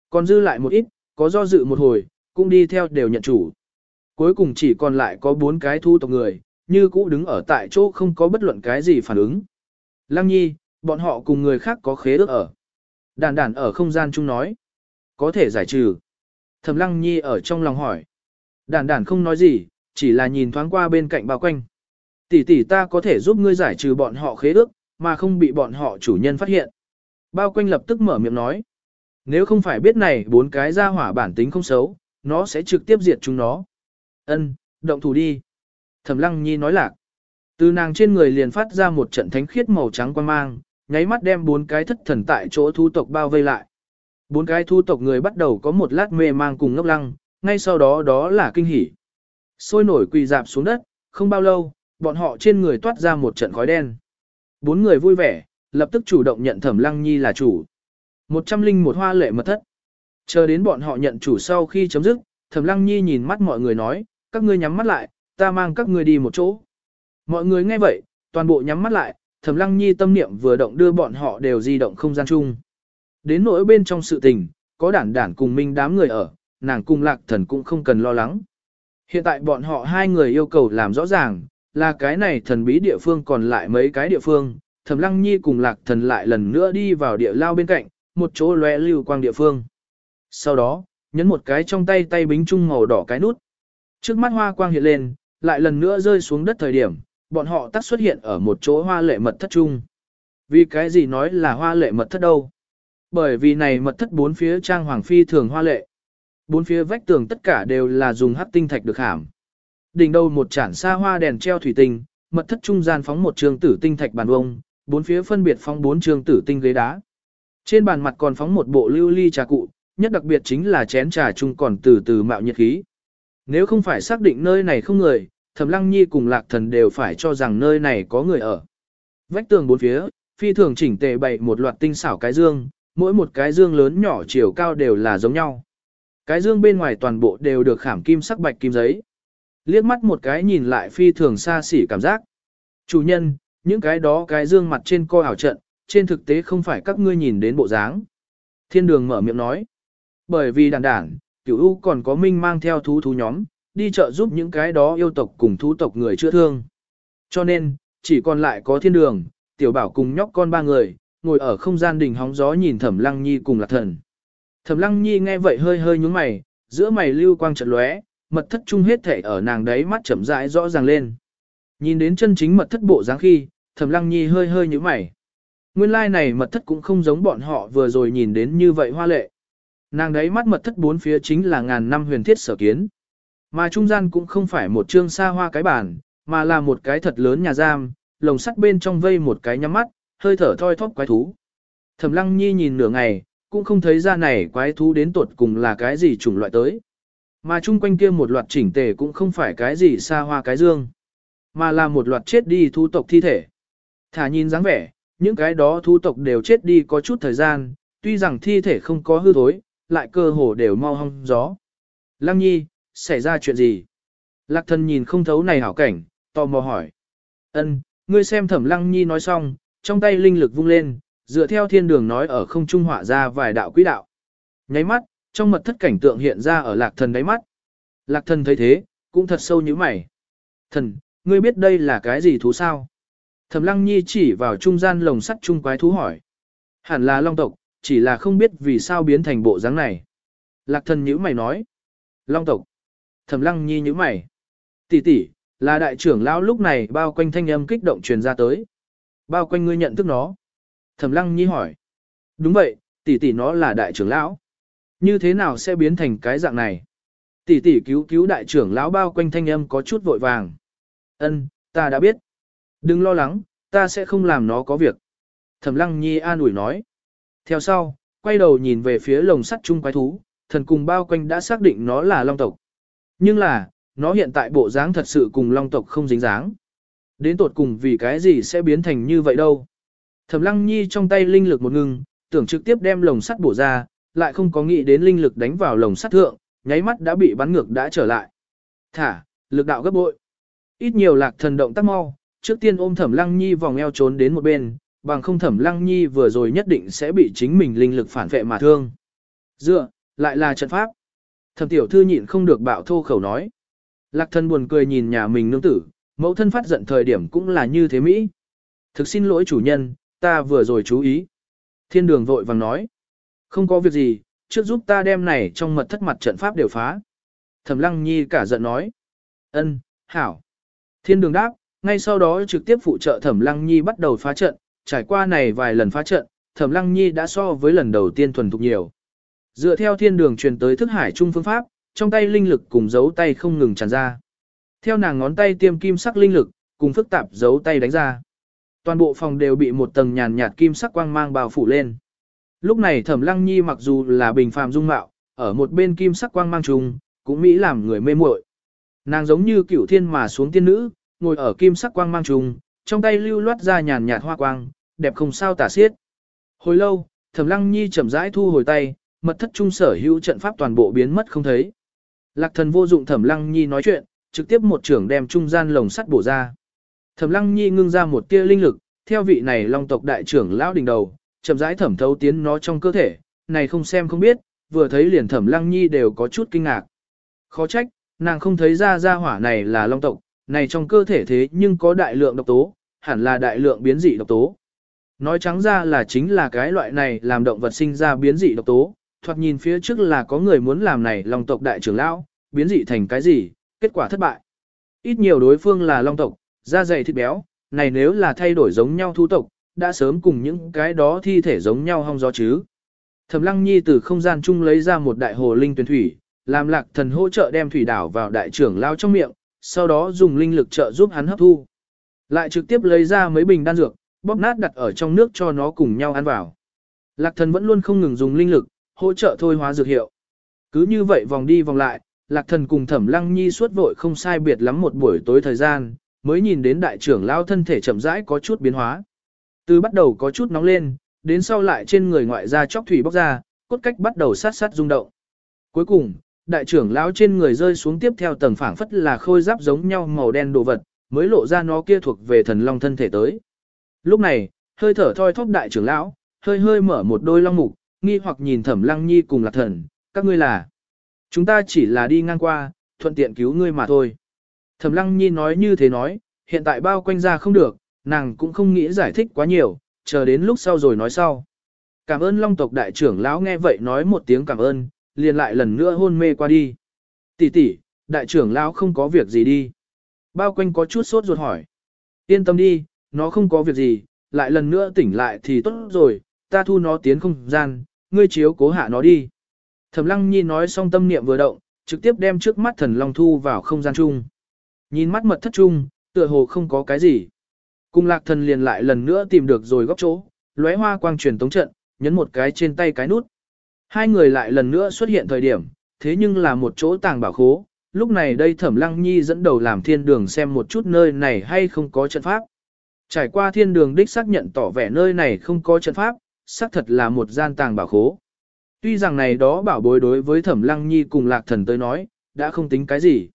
Còn dư lại một ít, có do dự một hồi, cũng đi theo đều nhận chủ. Cuối cùng chỉ còn lại có bốn cái thu tộc người, như cũ đứng ở tại chỗ không có bất luận cái gì phản ứng. Lăng Nhi, bọn họ cùng người khác có khế ước ở. Đàn đàn ở không gian chung nói. Có thể giải trừ. Thẩm Lăng Nhi ở trong lòng hỏi. Đàn đàn không nói gì, chỉ là nhìn thoáng qua bên cạnh bao quanh. Tỷ tỷ ta có thể giúp ngươi giải trừ bọn họ khế ước, mà không bị bọn họ chủ nhân phát hiện. Bao quanh lập tức mở miệng nói. Nếu không phải biết này bốn cái ra hỏa bản tính không xấu, nó sẽ trực tiếp diệt chúng nó. Ân, động thủ đi. Thẩm Lăng Nhi nói lạc. Từ nàng trên người liền phát ra một trận thánh khiết màu trắng quan mang, nháy mắt đem bốn cái thất thần tại chỗ thu tộc bao vây lại. Bốn cái thu tộc người bắt đầu có một lát mê mang cùng ngốc lăng, ngay sau đó đó là kinh hỉ. Sôi nổi quỳ dạp xuống đất, không bao lâu, bọn họ trên người toát ra một trận khói đen. Bốn người vui vẻ, lập tức chủ động nhận Thẩm Lăng Nhi là chủ. Một trăm linh một hoa lệ mật thất. Chờ đến bọn họ nhận chủ sau khi chấm dứt, Thẩm Lăng Nhi nhìn mắt mọi người nói, các ngươi nhắm mắt lại, ta mang các ngươi đi một chỗ. Mọi người nghe vậy, toàn bộ nhắm mắt lại, Thẩm Lăng Nhi tâm niệm vừa động đưa bọn họ đều di động không gian chung. Đến nỗi bên trong sự tình, có đản đản cùng minh đám người ở, nàng cùng lạc thần cũng không cần lo lắng. Hiện tại bọn họ hai người yêu cầu làm rõ ràng, là cái này thần bí địa phương còn lại mấy cái địa phương, Thẩm Lăng Nhi cùng Lạc Thần lại lần nữa đi vào địa lao bên cạnh, một chỗ lóe lưu quang địa phương. Sau đó, nhấn một cái trong tay tay bính trung màu đỏ cái nút. Trước mắt hoa quang hiện lên, lại lần nữa rơi xuống đất thời điểm, bọn họ tắt xuất hiện ở một chỗ hoa lệ mật thất trung. Vì cái gì nói là hoa lệ mật thất đâu? Bởi vì này mật thất bốn phía trang hoàng phi thường hoa lệ. Bốn phía vách tường tất cả đều là dùng hắc tinh thạch được hàm. Đỉnh đầu một chản xa hoa đèn treo thủy tinh, mật thất trung gian phóng một trường tử tinh thạch bàn vông, bốn phía phân biệt phóng bốn trường tử tinh ghế đá. Trên bàn mặt còn phóng một bộ lưu ly trà cụ, nhất đặc biệt chính là chén trà chung còn từ từ mạo nhiệt khí. Nếu không phải xác định nơi này không người, Thẩm Lăng Nhi cùng Lạc Thần đều phải cho rằng nơi này có người ở. Vách tường bốn phía, phi thường chỉnh tề bày một loạt tinh xảo cái dương, mỗi một cái dương lớn nhỏ chiều cao đều là giống nhau. Cái dương bên ngoài toàn bộ đều được khảm kim sắc bạch kim giấy. Liếc mắt một cái nhìn lại phi thường xa xỉ cảm giác. Chủ nhân, những cái đó cái dương mặt trên co ảo trận, trên thực tế không phải các ngươi nhìn đến bộ dáng. Thiên đường mở miệng nói. Bởi vì đàn đản, cửu U còn có minh mang theo thú thú nhóm, đi chợ giúp những cái đó yêu tộc cùng thú tộc người chữa thương. Cho nên, chỉ còn lại có thiên đường, tiểu bảo cùng nhóc con ba người, ngồi ở không gian đỉnh hóng gió nhìn thẩm lăng nhi cùng lạc thần. Thẩm lăng nhi nghe vậy hơi hơi nhúng mày, giữa mày lưu quang chợt lóe, mật thất chung hết thể ở nàng đấy mắt chậm rãi rõ ràng lên. Nhìn đến chân chính mật thất bộ dáng khi, thẩm lăng nhi hơi hơi nhúng mày. Nguyên lai like này mật thất cũng không giống bọn họ vừa rồi nhìn đến như vậy hoa lệ. Nàng đấy mắt mật thất bốn phía chính là ngàn năm huyền thiết sở kiến. Mà trung gian cũng không phải một trương xa hoa cái bản, mà là một cái thật lớn nhà giam, lồng sắt bên trong vây một cái nhắm mắt, hơi thở thoi thóp quái thú. Thẩm Lăng Nhi nhìn nửa ngày, cũng không thấy ra này quái thú đến tuột cùng là cái gì chủng loại tới. Mà chung quanh kia một loạt chỉnh tề cũng không phải cái gì xa hoa cái dương, mà là một loạt chết đi thu tộc thi thể. Thả nhìn dáng vẻ, những cái đó thu tộc đều chết đi có chút thời gian, tuy rằng thi thể không có hư thối, lại cơ hồ đều mau hong gió. Lăng Nhi, xảy ra chuyện gì? Lạc Thần nhìn không thấu này hảo cảnh, tò mò hỏi. Ân, ngươi xem thẩm Lăng Nhi nói xong, trong tay linh lực vung lên, dựa theo thiên đường nói ở không trung hỏa ra vài đạo quỹ đạo. Nháy mắt, trong mật thất cảnh tượng hiện ra ở lạc thần đáy mắt. Lạc thần thấy thế, cũng thật sâu như mày. Thần, ngươi biết đây là cái gì thú sao? Thẩm lăng nhi chỉ vào trung gian lồng sắt trung quái thú hỏi. Hẳn là long tộc, chỉ là không biết vì sao biến thành bộ dáng này. Lạc thần nhữ mày nói. Long tộc. Thẩm lăng nhi như mày. Tỷ tỷ, là đại trưởng lão lúc này bao quanh thanh âm kích động truyền ra tới. Bao quanh ngươi nhận thức nó. Thẩm lăng nhi hỏi. Đúng vậy, tỷ tỷ nó là đại trưởng lão. Như thế nào sẽ biến thành cái dạng này? Tỷ tỷ cứu cứu đại trưởng lão bao quanh thanh âm có chút vội vàng. Ân, ta đã biết. Đừng lo lắng, ta sẽ không làm nó có việc. Thẩm lăng nhi an ủi nói. Theo sau, quay đầu nhìn về phía lồng sắt chung quái thú, thần cùng bao quanh đã xác định nó là long tộc. Nhưng là, nó hiện tại bộ dáng thật sự cùng long tộc không dính dáng. Đến tột cùng vì cái gì sẽ biến thành như vậy đâu. Thẩm lăng nhi trong tay linh lực một ngừng, tưởng trực tiếp đem lồng sắt bổ ra, lại không có nghĩ đến linh lực đánh vào lồng sắt thượng, nháy mắt đã bị bắn ngược đã trở lại. Thả, lực đạo gấp bội. Ít nhiều lạc thần động tác mau, trước tiên ôm thẩm lăng nhi vòng eo trốn đến một bên, bằng không thẩm lăng nhi vừa rồi nhất định sẽ bị chính mình linh lực phản vệ mà thương. Dựa, lại là trận pháp. Thẩm tiểu thư nhịn không được bạo thô khẩu nói. Lạc thân buồn cười nhìn nhà mình nương tử, mẫu thân phát giận thời điểm cũng là như thế Mỹ. Thực xin lỗi chủ nhân, ta vừa rồi chú ý. Thiên đường vội vàng nói. Không có việc gì, trước giúp ta đem này trong mật thất mặt trận pháp đều phá. Thẩm lăng nhi cả giận nói. ân, hảo. Thiên đường đáp, ngay sau đó trực tiếp phụ trợ thẩm lăng nhi bắt đầu phá trận, trải qua này vài lần phá trận, thẩm lăng nhi đã so với lần đầu tiên thuần thục nhiều. Dựa theo thiên đường truyền tới thức hải trung phương pháp, trong tay linh lực cùng dấu tay không ngừng tràn ra. Theo nàng ngón tay tiêm kim sắc linh lực, cùng phức tạp dấu tay đánh ra. Toàn bộ phòng đều bị một tầng nhàn nhạt kim sắc quang mang bao phủ lên. Lúc này Thẩm Lăng Nhi mặc dù là bình phàm dung mạo, ở một bên kim sắc quang mang trùng, cũng mỹ làm người mê muội. Nàng giống như cửu thiên mà xuống tiên nữ, ngồi ở kim sắc quang mang trùng, trong tay lưu loát ra nhàn nhạt hoa quang, đẹp không sao tả xiết. Hồi lâu, Thẩm Lăng Nhi chậm rãi thu hồi tay, mật thất trung sở hữu trận pháp toàn bộ biến mất không thấy. Lạc thần vô dụng thẩm lăng nhi nói chuyện, trực tiếp một trưởng đem trung gian lồng sắt bổ ra. Thẩm lăng nhi ngưng ra một tia linh lực, theo vị này long tộc đại trưởng lão đỉnh đầu, chậm rãi thẩm thấu tiến nó trong cơ thể, này không xem không biết, vừa thấy liền thẩm lăng nhi đều có chút kinh ngạc. Khó trách, nàng không thấy ra ra hỏa này là long tộc, này trong cơ thể thế nhưng có đại lượng độc tố, hẳn là đại lượng biến dị độc tố. Nói trắng ra là chính là cái loại này làm động vật sinh ra biến dị độc tố, thoạt nhìn phía trước là có người muốn làm này long tộc đại trưởng lão, biến dị thành cái gì, kết quả thất bại. Ít nhiều đối phương là long tộc, da dày thịt béo, này nếu là thay đổi giống nhau thu tộc, đã sớm cùng những cái đó thi thể giống nhau hong gió chứ. Thẩm Lăng Nhi từ không gian chung lấy ra một đại hồ linh tuyển thủy, làm lạc thần hỗ trợ đem thủy đảo vào đại trưởng lao trong miệng, sau đó dùng linh lực trợ giúp hắn hấp thu. Lại trực tiếp lấy ra mấy bình đan dược, bóp nát đặt ở trong nước cho nó cùng nhau ăn vào. Lạc thần vẫn luôn không ngừng dùng linh lực, hỗ trợ thôi hóa dược hiệu. Cứ như vậy vòng đi vòng lại, lạc thần cùng thẩm lăng nhi suốt vội không sai biệt lắm một buổi tối thời gian, mới nhìn đến đại trưởng lão thân thể chậm rãi có chút biến hóa. Từ bắt đầu có chút nóng lên, đến sau lại trên người ngoại ra chóc thủy bóc ra, cốt cách bắt đầu sát sát rung động. Cuối cùng, đại trưởng lão trên người rơi xuống tiếp theo tầng phảng phất là khôi giáp giống nhau màu đen đồ vật, mới lộ ra nó kia thuộc về thần long thân thể tới. Lúc này, hơi thở thoi thóp đại trưởng lão, hơi hơi mở một đôi long mục, nghi hoặc nhìn thẩm lăng nhi cùng lạc thần, các ngươi là. Chúng ta chỉ là đi ngang qua, thuận tiện cứu ngươi mà thôi. Thẩm lăng nhi nói như thế nói, hiện tại bao quanh ra không được, nàng cũng không nghĩ giải thích quá nhiều, chờ đến lúc sau rồi nói sau. Cảm ơn long tộc đại trưởng lão nghe vậy nói một tiếng cảm ơn, liền lại lần nữa hôn mê qua đi. Tỷ tỷ, đại trưởng lão không có việc gì đi. Bao quanh có chút sốt ruột hỏi. Yên tâm đi, nó không có việc gì, lại lần nữa tỉnh lại thì tốt rồi, ta thu nó tiến không gian, ngươi chiếu cố hạ nó đi. Thẩm lăng nhi nói xong tâm niệm vừa động, trực tiếp đem trước mắt thần long thu vào không gian chung. Nhìn mắt mật thất chung, tựa hồ không có cái gì. Cung lạc thần liền lại lần nữa tìm được rồi góc chỗ, lóe hoa quang truyền tống trận, nhấn một cái trên tay cái nút. Hai người lại lần nữa xuất hiện thời điểm, thế nhưng là một chỗ tàng bảo khố. Lúc này đây thẩm lăng nhi dẫn đầu làm thiên đường xem một chút nơi này hay không có trận pháp. Trải qua thiên đường đích xác nhận tỏ vẻ nơi này không có trận pháp, xác thật là một gian tàng bảo khố. Tuy rằng này đó bảo bối đối với thẩm lăng nhi cùng lạc thần tới nói, đã không tính cái gì.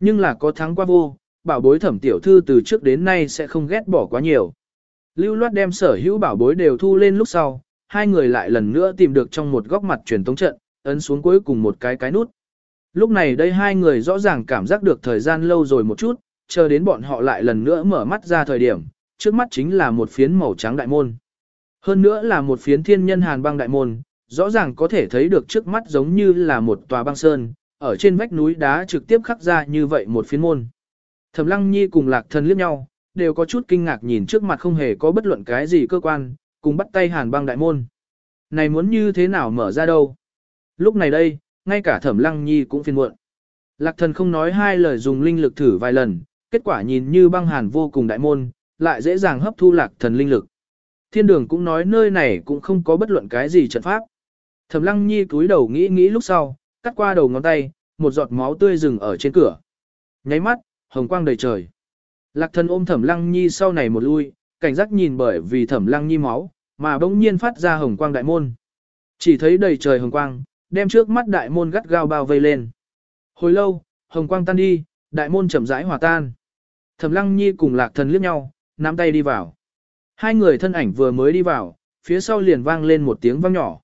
Nhưng là có thắng qua vô, bảo bối thẩm tiểu thư từ trước đến nay sẽ không ghét bỏ quá nhiều. Lưu loát đem sở hữu bảo bối đều thu lên lúc sau, hai người lại lần nữa tìm được trong một góc mặt truyền tống trận, ấn xuống cuối cùng một cái cái nút. Lúc này đây hai người rõ ràng cảm giác được thời gian lâu rồi một chút, chờ đến bọn họ lại lần nữa mở mắt ra thời điểm, trước mắt chính là một phiến màu trắng đại môn. Hơn nữa là một phiến thiên nhân hàn băng đại môn, rõ ràng có thể thấy được trước mắt giống như là một tòa băng sơn, ở trên vách núi đá trực tiếp khắc ra như vậy một phiến môn. Thẩm Lăng Nhi cùng Lạc Thần liếc nhau, đều có chút kinh ngạc nhìn trước mặt không hề có bất luận cái gì cơ quan, cùng bắt tay hàn băng đại môn. Này muốn như thế nào mở ra đâu? Lúc này đây, ngay cả Thẩm Lăng Nhi cũng phiền muộn. Lạc Thần không nói hai lời dùng linh lực thử vài lần, kết quả nhìn như băng hàn vô cùng đại môn, lại dễ dàng hấp thu Lạc Thần linh lực. Thiên đường cũng nói nơi này cũng không có bất luận cái gì trận pháp. Thẩm Lăng Nhi cúi đầu nghĩ nghĩ lúc sau, cắt qua đầu ngón tay, một giọt máu tươi dừng ở trên cửa. Nháy mắt, hồng quang đầy trời. Lạc thần ôm thẩm lăng nhi sau này một lui, cảnh giác nhìn bởi vì thẩm lăng nhi máu, mà bỗng nhiên phát ra hồng quang đại môn. Chỉ thấy đầy trời hồng quang, đem trước mắt đại môn gắt gao bao vây lên. Hồi lâu, hồng quang tan đi, đại môn chậm rãi hòa tan. Thẩm lăng nhi cùng lạc thần liếc nhau, nắm tay đi vào. Hai người thân ảnh vừa mới đi vào, phía sau liền vang lên một tiếng vang nhỏ.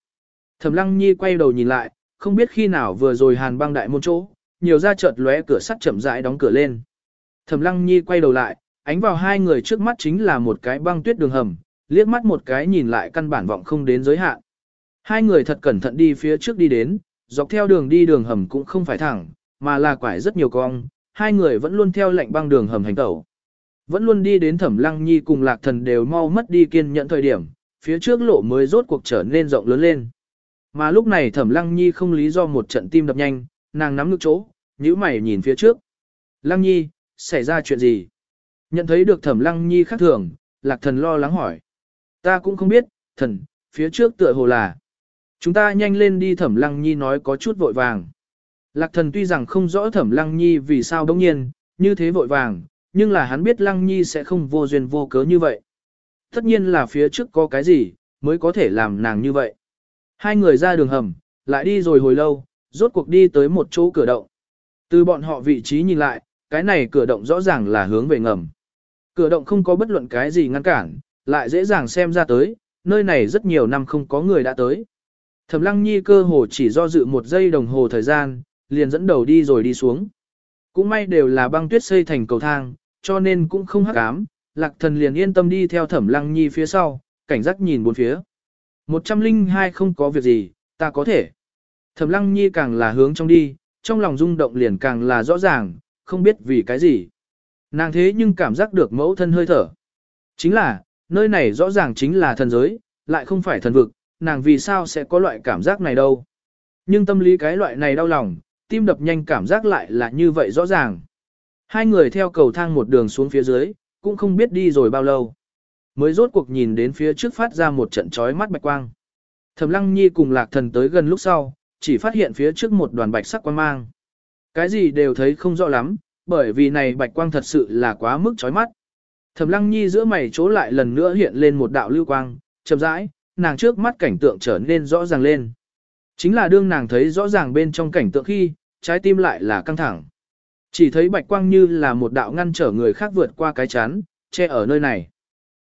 Thẩm lăng nhi quay đầu nhìn lại, không biết khi nào vừa rồi hàn băng đại môn chỗ, nhiều ra chợt lóe cửa sắt chậm rãi đóng cửa lên. Thẩm Lăng Nhi quay đầu lại, ánh vào hai người trước mắt chính là một cái băng tuyết đường hầm, liếc mắt một cái nhìn lại căn bản vọng không đến giới hạn. Hai người thật cẩn thận đi phía trước đi đến, dọc theo đường đi đường hầm cũng không phải thẳng, mà là quải rất nhiều cong, hai người vẫn luôn theo lệnh băng đường hầm hành tẩu. Vẫn luôn đi đến Thẩm Lăng Nhi cùng Lạc Thần đều mau mất đi kiên nhẫn thời điểm, phía trước lộ mới rốt cuộc trở nên rộng lớn lên. Mà lúc này Thẩm Lăng Nhi không lý do một trận tim đập nhanh, nàng nắm ngực chỗ, nhíu mày nhìn phía trước. Lăng Nhi, xảy ra chuyện gì? Nhận thấy được thẩm lăng nhi khác thường, lạc thần lo lắng hỏi. Ta cũng không biết, thần, phía trước tựa hồ là. Chúng ta nhanh lên đi thẩm lăng nhi nói có chút vội vàng. Lạc thần tuy rằng không rõ thẩm lăng nhi vì sao đông nhiên, như thế vội vàng, nhưng là hắn biết lăng nhi sẽ không vô duyên vô cớ như vậy. Tất nhiên là phía trước có cái gì, mới có thể làm nàng như vậy. Hai người ra đường hầm, lại đi rồi hồi lâu, rốt cuộc đi tới một chỗ cửa động. Từ bọn họ vị trí nhìn lại, cái này cửa động rõ ràng là hướng về ngầm. Cửa động không có bất luận cái gì ngăn cản, lại dễ dàng xem ra tới, nơi này rất nhiều năm không có người đã tới. Thẩm Lăng Nhi cơ hồ chỉ do dự một giây đồng hồ thời gian, liền dẫn đầu đi rồi đi xuống. Cũng may đều là băng tuyết xây thành cầu thang, cho nên cũng không hắc ám, Lạc Thần liền yên tâm đi theo Thẩm Lăng Nhi phía sau, cảnh giác nhìn bốn phía. 102 không có việc gì, ta có thể. Thẩm Lăng Nhi càng là hướng trong đi, trong lòng rung động liền càng là rõ ràng, không biết vì cái gì. Nàng thế nhưng cảm giác được mẫu thân hơi thở. Chính là, nơi này rõ ràng chính là thần giới, lại không phải thần vực, nàng vì sao sẽ có loại cảm giác này đâu. Nhưng tâm lý cái loại này đau lòng, tim đập nhanh cảm giác lại là như vậy rõ ràng. Hai người theo cầu thang một đường xuống phía dưới, cũng không biết đi rồi bao lâu. Mới rốt cuộc nhìn đến phía trước phát ra một trận chói mắt bạch quang. Thẩm Lăng Nhi cùng Lạc Thần tới gần lúc sau, chỉ phát hiện phía trước một đoàn bạch sắc quang mang. Cái gì đều thấy không rõ lắm, bởi vì này bạch quang thật sự là quá mức chói mắt. Thẩm Lăng Nhi giữa mày chỗ lại lần nữa hiện lên một đạo lưu quang, chậm rãi, nàng trước mắt cảnh tượng trở nên rõ ràng lên. Chính là đương nàng thấy rõ ràng bên trong cảnh tượng khi, trái tim lại là căng thẳng. Chỉ thấy bạch quang như là một đạo ngăn trở người khác vượt qua cái chán che ở nơi này.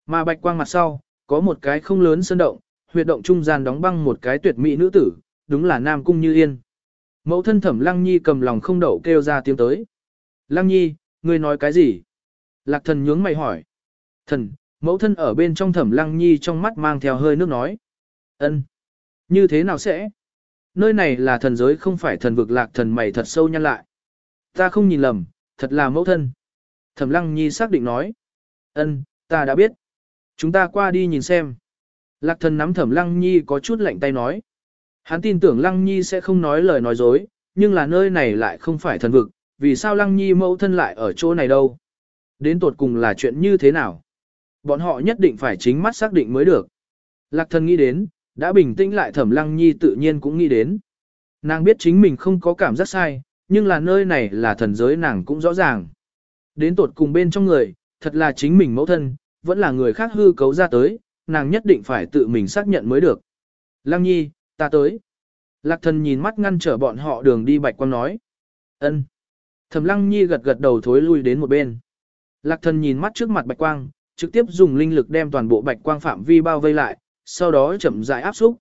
Mà bạch quang mặt sau, có một cái không lớn sơn động, huyệt động trung gian đóng băng một cái tuyệt mỹ nữ tử, đúng là Nam Cung Như Yên. Mẫu thân thẩm Lăng Nhi cầm lòng không đậu kêu ra tiếng tới. Lăng Nhi, ngươi nói cái gì? Lạc thần nhướng mày hỏi. Thần, mẫu thân ở bên trong thẩm Lăng Nhi trong mắt mang theo hơi nước nói. ân, Như thế nào sẽ? Nơi này là thần giới không phải thần vực lạc thần mày thật sâu nhăn lại. Ta không nhìn lầm, thật là mẫu thân. Thẩm Lăng Nhi xác định nói. ân, ta đã biết. Chúng ta qua đi nhìn xem. Lạc thần nắm thẩm Lăng Nhi có chút lạnh tay nói. Hắn tin tưởng Lăng Nhi sẽ không nói lời nói dối, nhưng là nơi này lại không phải thần vực, vì sao Lăng Nhi mẫu thân lại ở chỗ này đâu? Đến tột cùng là chuyện như thế nào? Bọn họ nhất định phải chính mắt xác định mới được. Lạc thần nghĩ đến, đã bình tĩnh lại thẩm Lăng Nhi tự nhiên cũng nghĩ đến. Nàng biết chính mình không có cảm giác sai, nhưng là nơi này là thần giới nàng cũng rõ ràng. Đến tột cùng bên trong người, thật là chính mình mẫu thân, vẫn là người khác hư cấu ra tới, nàng nhất định phải tự mình xác nhận mới được. Lăng Nhi, ta tới. Lạc thần nhìn mắt ngăn trở bọn họ đường đi bạch quang nói. ân. Thẩm Lăng Nhi gật gật đầu thối lui đến một bên. Lạc thần nhìn mắt trước mặt bạch quang, trực tiếp dùng linh lực đem toàn bộ bạch quang phạm vi bao vây lại, sau đó chậm rãi áp xúc.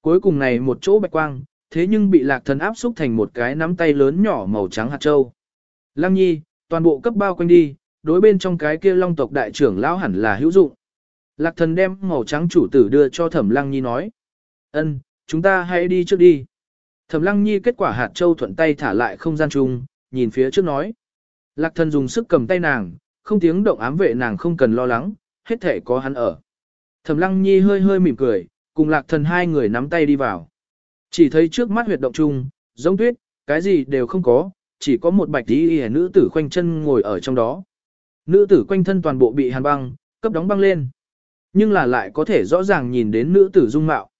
Cuối cùng này một chỗ bạch quang, thế nhưng bị lạc thần áp xúc thành một cái nắm tay lớn nhỏ màu trắng hạt châu. Lăng Nhi, toàn bộ cấp bao quanh đi, đối bên trong cái kia long tộc đại trưởng lão hẳn là hữu dụng. Lạc thần đem màu trắng chủ tử đưa cho thẩm Lăng Nhi nói. ân, chúng ta hãy đi trước đi. Thẩm Lăng Nhi kết quả hạt châu thuận tay thả lại không gian chung, nhìn phía trước nói. Lạc thần dùng sức cầm tay nàng, không tiếng động ám vệ nàng không cần lo lắng, hết thể có hắn ở. Thẩm Lăng Nhi hơi hơi mỉm cười, cùng lạc thần hai người nắm tay đi vào. Chỉ thấy trước mắt huyệt động chung, giống tuyết, cái gì đều không có, chỉ có một bạch tí y nữ tử khoanh chân ngồi ở trong đó. Nữ tử quanh thân toàn bộ bị hàn băng, cấp đóng băng lên. Nhưng là lại có thể rõ ràng nhìn đến nữ tử dung mạo.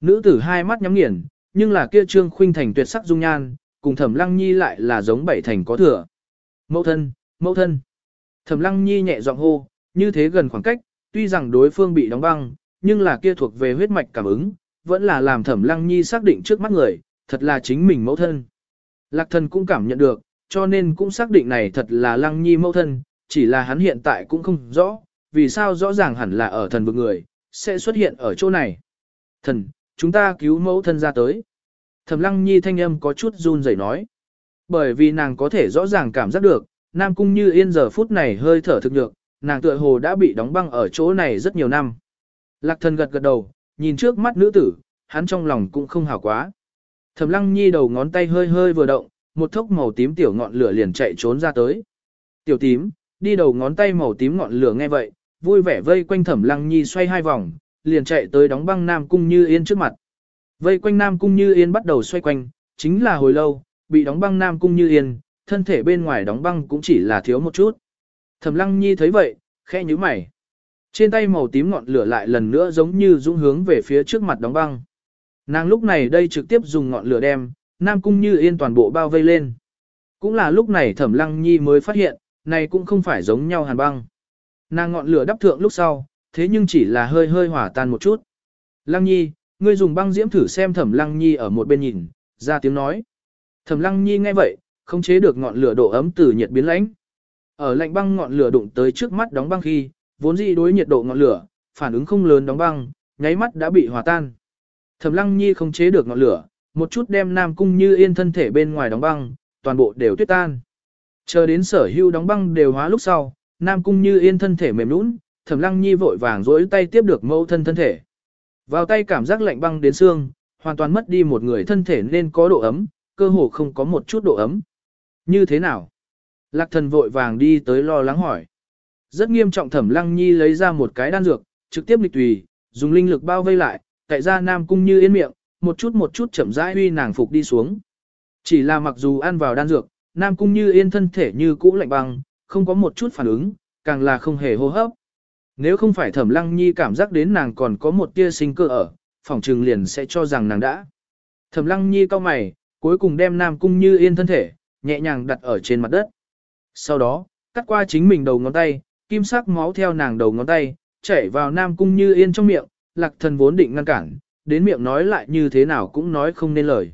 Nữ tử hai mắt nhắm nghiền, nhưng là kia trương khuynh thành tuyệt sắc dung nhan, cùng thẩm lăng nhi lại là giống bảy thành có thừa. Mẫu thân, mẫu thân. Thẩm lăng nhi nhẹ giọng hô, như thế gần khoảng cách, tuy rằng đối phương bị đóng băng, nhưng là kia thuộc về huyết mạch cảm ứng, vẫn là làm thẩm lăng nhi xác định trước mắt người, thật là chính mình mẫu thân. Lạc thần cũng cảm nhận được, cho nên cũng xác định này thật là lăng nhi mẫu thân, chỉ là hắn hiện tại cũng không rõ, vì sao rõ ràng hẳn là ở thần vực người, sẽ xuất hiện ở chỗ này. Thần, chúng ta cứu mẫu thân ra tới. Thẩm lăng nhi thanh âm có chút run rẩy nói. Bởi vì nàng có thể rõ ràng cảm giác được, Nam Cung Như Yên giờ phút này hơi thở thực nhược, nàng tựa hồ đã bị đóng băng ở chỗ này rất nhiều năm. Lạc thần gật gật đầu, nhìn trước mắt nữ tử, hắn trong lòng cũng không hảo quá. Thẩm lăng nhi đầu ngón tay hơi hơi vừa động, một thốc màu tím tiểu ngọn lửa liền chạy trốn ra tới. Tiểu tím, đi đầu ngón tay màu tím ngọn lửa nghe vậy, vui vẻ vây quanh thẩm lăng nhi xoay hai vòng, liền chạy tới đóng băng Nam Cung Như Yên trước mặt. Vây quanh Nam Cung Như Yên bắt đầu xoay quanh, chính là hồi lâu, bị đóng băng Nam Cung Như Yên, thân thể bên ngoài đóng băng cũng chỉ là thiếu một chút. Thẩm Lăng Nhi thấy vậy, khẽ nhíu mày. Trên tay màu tím ngọn lửa lại lần nữa giống như dũng hướng về phía trước mặt đóng băng. Nàng lúc này đây trực tiếp dùng ngọn lửa đem, Nam Cung Như Yên toàn bộ bao vây lên. Cũng là lúc này Thẩm Lăng Nhi mới phát hiện, này cũng không phải giống nhau hàn băng. Nàng ngọn lửa đắp thượng lúc sau, thế nhưng chỉ là hơi hơi hỏa tan một chút. Lăng Nhi, Ngươi dùng băng diễm thử xem Thẩm Lăng Nhi ở một bên nhìn, ra tiếng nói. Thẩm Lăng Nhi nghe vậy, không chế được ngọn lửa độ ấm từ nhiệt biến lãnh. Ở lạnh băng ngọn lửa đụng tới trước mắt đóng băng khi, vốn dĩ đối nhiệt độ ngọn lửa, phản ứng không lớn đóng băng, nháy mắt đã bị hòa tan. Thẩm Lăng Nhi không chế được ngọn lửa, một chút đem Nam Cung Như Yên thân thể bên ngoài đóng băng, toàn bộ đều tuyết tan. Chờ đến sở hưu đóng băng đều hóa lúc sau, Nam Cung Như Yên thân thể mềm nhũn, Thẩm Lăng Nhi vội vàng duỗi tay tiếp được mẫu thân thân thể. Vào tay cảm giác lạnh băng đến xương, hoàn toàn mất đi một người thân thể nên có độ ấm, cơ hồ không có một chút độ ấm. Như thế nào? Lạc thần vội vàng đi tới lo lắng hỏi. Rất nghiêm trọng thẩm lăng nhi lấy ra một cái đan dược, trực tiếp lịch tùy, dùng linh lực bao vây lại, tại ra nam cung như yên miệng, một chút một chút chậm rãi huy nàng phục đi xuống. Chỉ là mặc dù ăn vào đan dược, nam cung như yên thân thể như cũ lạnh băng, không có một chút phản ứng, càng là không hề hô hấp. Nếu không phải thẩm lăng nhi cảm giác đến nàng còn có một tia sinh cơ ở, phòng trừng liền sẽ cho rằng nàng đã. Thẩm lăng nhi cau mày, cuối cùng đem nam cung như yên thân thể, nhẹ nhàng đặt ở trên mặt đất. Sau đó, cắt qua chính mình đầu ngón tay, kim sắc máu theo nàng đầu ngón tay, chảy vào nam cung như yên trong miệng, lạc thần vốn định ngăn cản, đến miệng nói lại như thế nào cũng nói không nên lời.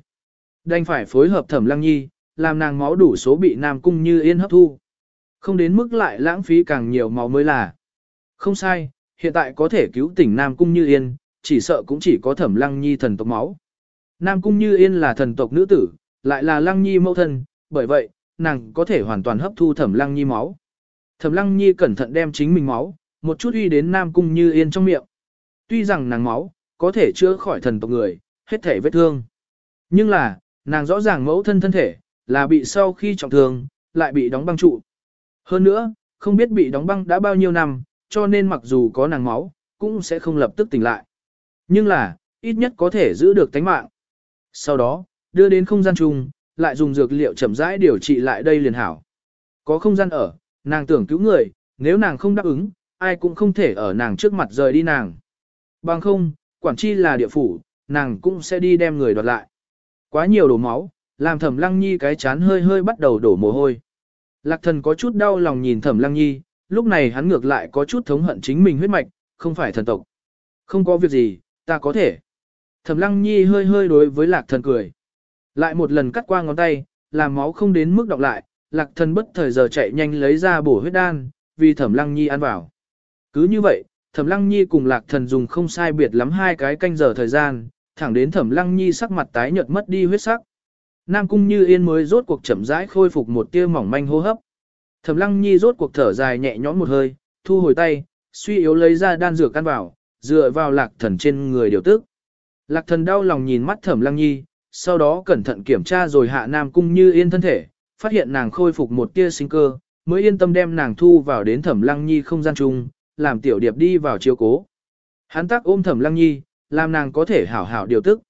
Đành phải phối hợp thẩm lăng nhi, làm nàng máu đủ số bị nam cung như yên hấp thu. Không đến mức lại lãng phí càng nhiều máu mới là. Không sai, hiện tại có thể cứu tỉnh nam cung như yên, chỉ sợ cũng chỉ có thẩm lăng nhi thần tộc máu. Nam cung như yên là thần tộc nữ tử, lại là lăng nhi mẫu thân, bởi vậy, nàng có thể hoàn toàn hấp thu thẩm lăng nhi máu. Thẩm lăng nhi cẩn thận đem chính mình máu, một chút uy đến Nam Cung Như Yên trong miệng. Tuy rằng nàng máu, có thể chữa khỏi thần tộc người, hết thể vết thương. Nhưng là, nàng rõ ràng mẫu thân thân thể, là bị sau khi trọng thương, lại bị đóng băng trụ. Hơn nữa, không biết bị đóng băng đã bao nhiêu năm, cho nên mặc dù có nàng máu, cũng sẽ không lập tức tỉnh lại. Nhưng là, ít nhất có thể giữ được tánh mạng. Sau đó, đưa đến không gian chung, lại dùng dược liệu chậm rãi điều trị lại đây liền hảo. Có không gian ở, nàng tưởng cứu người, nếu nàng không đáp ứng, ai cũng không thể ở nàng trước mặt rời đi nàng. Bằng không, quản chi là địa phủ, nàng cũng sẽ đi đem người đoạt lại. Quá nhiều đổ máu, làm thẩm lăng nhi cái chán hơi hơi bắt đầu đổ mồ hôi. Lạc thần có chút đau lòng nhìn thẩm lăng nhi, lúc này hắn ngược lại có chút thống hận chính mình huyết mạch, không phải thần tộc. Không có việc gì, ta có thể. Thẩm lăng nhi hơi hơi đối với lạc thần cười. Lại một lần cắt qua ngón tay, làm máu không đến mức đọc lại, lạc thần bất thời giờ chạy nhanh lấy ra bổ huyết đan, vì thẩm lăng nhi ăn vào. Cứ như vậy, thẩm lăng nhi cùng lạc thần dùng không sai biệt lắm hai cái canh giờ thời gian, thẳng đến thẩm lăng nhi sắc mặt tái nhợt mất đi huyết sắc. Nam cung như yên mới rốt cuộc chậm rãi khôi phục một tia mỏng manh hô hấp. Thẩm lăng nhi rốt cuộc thở dài nhẹ nhõm một hơi, thu hồi tay, suy yếu lấy ra đan dược căn vào, dựa vào lạc thần trên người điều tức. Lạc thần đau lòng nhìn mắt thẩm lăng nhi, sau đó cẩn thận kiểm tra rồi hạ Nam cung như yên thân thể, phát hiện nàng khôi phục một tia sinh cơ, mới yên tâm đem nàng thu vào đến thẩm lăng nhi không gian chung, làm tiểu điệp đi vào chiếu cố. Hắn tác ôm thẩm lăng nhi, làm nàng có thể hảo hảo điều tức.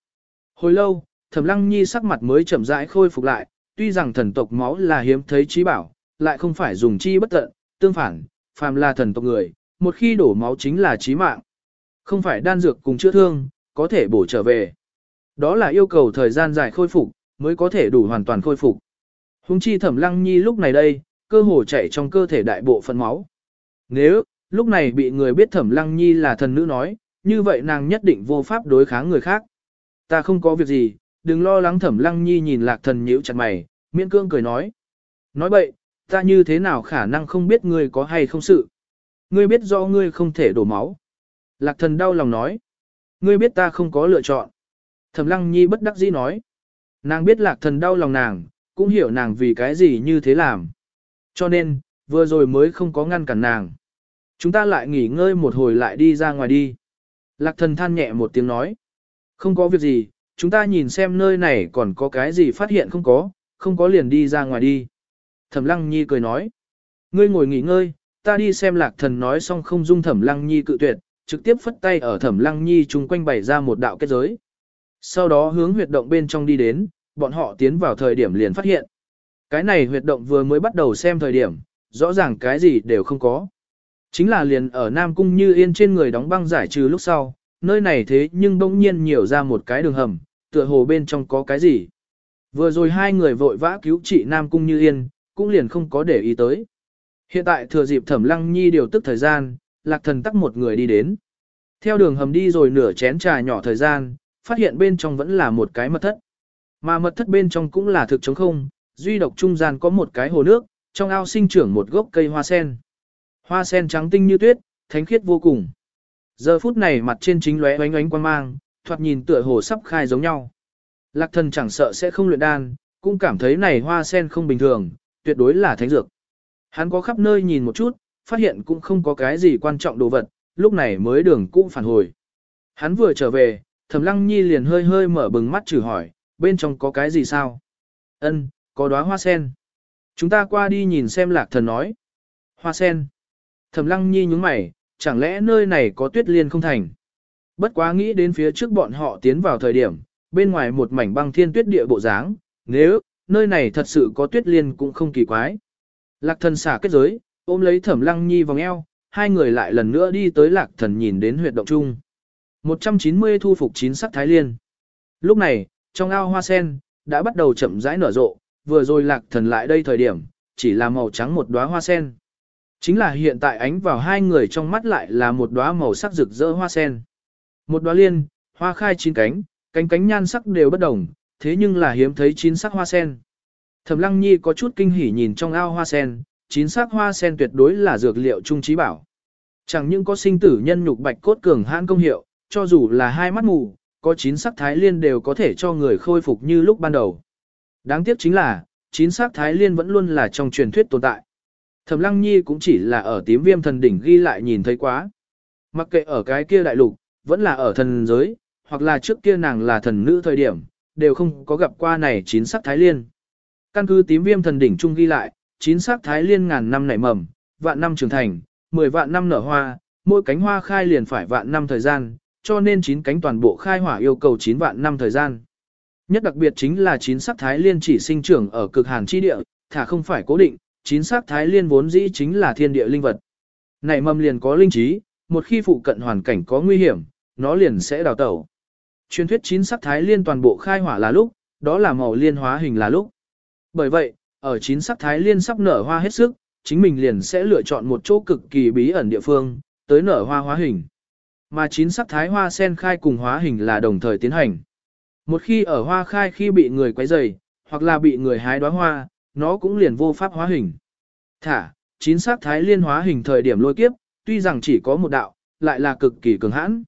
Hồi lâu, thẩm lăng nhi sắc mặt mới chậm rãi khôi phục lại, tuy rằng thần tộc máu là hiếm thấy trí bảo, lại không phải dùng chi bất tận, tương phản, phàm là thần tộc người, một khi đổ máu chính là chí mạng. Không phải đan dược cùng chữa thương, có thể bổ trở về. Đó là yêu cầu thời gian dài khôi phục, mới có thể đủ hoàn toàn khôi phục. Hùng chi thẩm lăng nhi lúc này đây, cơ hồ chạy trong cơ thể đại bộ phận máu. Nếu, lúc này bị người biết thẩm lăng nhi là thần nữ nói, như vậy nàng nhất định vô pháp đối kháng người khác. Ta không có việc gì, đừng lo lắng thẩm lăng nhi nhìn lạc thần nhíu chặt mày, miễn cương cười nói. Nói bậy, ta như thế nào khả năng không biết ngươi có hay không sự. Ngươi biết rõ ngươi không thể đổ máu. Lạc thần đau lòng nói. Ngươi biết ta không có lựa chọn. Thẩm lăng nhi bất đắc dĩ nói. Nàng biết lạc thần đau lòng nàng, cũng hiểu nàng vì cái gì như thế làm. Cho nên, vừa rồi mới không có ngăn cản nàng. Chúng ta lại nghỉ ngơi một hồi lại đi ra ngoài đi. Lạc thần than nhẹ một tiếng nói. Không có việc gì, chúng ta nhìn xem nơi này còn có cái gì phát hiện không có, không có liền đi ra ngoài đi. Thẩm lăng nhi cười nói. Ngươi ngồi nghỉ ngơi, ta đi xem lạc thần nói xong không dung thẩm lăng nhi cự tuyệt, trực tiếp phất tay ở thẩm lăng nhi chung quanh bày ra một đạo kết giới. Sau đó hướng huyệt động bên trong đi đến, bọn họ tiến vào thời điểm liền phát hiện. Cái này huyệt động vừa mới bắt đầu xem thời điểm, rõ ràng cái gì đều không có. Chính là liền ở Nam Cung như yên trên người đóng băng giải trừ lúc sau, nơi này thế nhưng bỗng nhiên nhiều ra một cái đường hầm, tựa hồ bên trong có cái gì. Vừa rồi hai người vội vã cứu trị Nam Cung như yên, cũng liền không có để ý tới. Hiện tại thừa dịp thẩm lăng nhi điều tức thời gian, lạc thần tắc một người đi đến. Theo đường hầm đi rồi nửa chén trà nhỏ thời gian, phát hiện bên trong vẫn là một cái mật thất. Mà mật thất bên trong cũng là thực trống không, duy độc trung gian có một cái hồ nước, trong ao sinh trưởng một gốc cây hoa sen. Hoa sen trắng tinh như tuyết, thánh khiết vô cùng. Giờ phút này mặt trên chính lóe ánh ánh quang mang, thoạt nhìn tựa hồ sắp khai giống nhau. Lạc thần chẳng sợ sẽ không luyện đan, cũng cảm thấy này hoa sen không bình thường, tuyệt đối là thánh dược. Hắn có khắp nơi nhìn một chút, phát hiện cũng không có cái gì quan trọng đồ vật, lúc này mới đường cũng phản hồi. Hắn vừa trở về, Thẩm Lăng Nhi liền hơi hơi mở bừng mắt trừ hỏi, bên trong có cái gì sao? Ân, có đóa hoa sen. Chúng ta qua đi nhìn xem lạc thần nói. Hoa sen. Thẩm Lăng Nhi nhúng mày, chẳng lẽ nơi này có tuyết liên không thành? Bất quá nghĩ đến phía trước bọn họ tiến vào thời điểm, bên ngoài một mảnh băng thiên tuyết địa bộ dáng, nếu, nơi này thật sự có tuyết liên cũng không kỳ quái. Lạc thần xả kết giới, ôm lấy thẩm lăng nhi vòng eo, hai người lại lần nữa đi tới lạc thần nhìn đến huyệt động chung. 190 thu phục chín sắc thái liên. Lúc này, trong ao hoa sen, đã bắt đầu chậm rãi nở rộ, vừa rồi lạc thần lại đây thời điểm, chỉ là màu trắng một đóa hoa sen. Chính là hiện tại ánh vào hai người trong mắt lại là một đóa màu sắc rực rỡ hoa sen. Một đóa liên, hoa khai chín cánh, cánh cánh nhan sắc đều bất đồng, thế nhưng là hiếm thấy chín sắc hoa sen. Thẩm Lăng Nhi có chút kinh hỉ nhìn trong ao hoa sen, chín sắc hoa sen tuyệt đối là dược liệu trung trí bảo. Chẳng những có sinh tử nhân nhục bạch cốt cường hãn công hiệu, cho dù là hai mắt mù, có chín sắc thái liên đều có thể cho người khôi phục như lúc ban đầu. Đáng tiếc chính là, chín sắc thái liên vẫn luôn là trong truyền thuyết tồn tại. Thẩm Lăng Nhi cũng chỉ là ở tím viêm thần đỉnh ghi lại nhìn thấy quá. Mặc kệ ở cái kia đại lục, vẫn là ở thần giới, hoặc là trước kia nàng là thần nữ thời điểm, đều không có gặp qua này chín sắc thái liên. Căn cứ tím viêm thần đỉnh trung ghi lại, chín sắc thái liên ngàn năm nảy mầm, vạn năm trưởng thành, mười vạn năm nở hoa, mỗi cánh hoa khai liền phải vạn năm thời gian, cho nên chín cánh toàn bộ khai hỏa yêu cầu chín vạn năm thời gian. Nhất đặc biệt chính là chín sắc thái liên chỉ sinh trưởng ở cực hàn chi địa, thả không phải cố định, chín sắc thái liên vốn dĩ chính là thiên địa linh vật. Nảy mầm liền có linh trí, một khi phụ cận hoàn cảnh có nguy hiểm, nó liền sẽ đào tẩu. Truyền thuyết chín sắc thái liên toàn bộ khai hỏa là lúc, đó là màu liên hóa hình là lúc. Bởi vậy, ở chín sắc thái liên sắp nở hoa hết sức, chính mình liền sẽ lựa chọn một chỗ cực kỳ bí ẩn địa phương, tới nở hoa hóa hình. Mà chín sắc thái hoa sen khai cùng hóa hình là đồng thời tiến hành. Một khi ở hoa khai khi bị người quấy rầy, hoặc là bị người hái đóa hoa, nó cũng liền vô pháp hóa hình. Thả, chín sắc thái liên hóa hình thời điểm lôi kiếp, tuy rằng chỉ có một đạo, lại là cực kỳ cường hãn.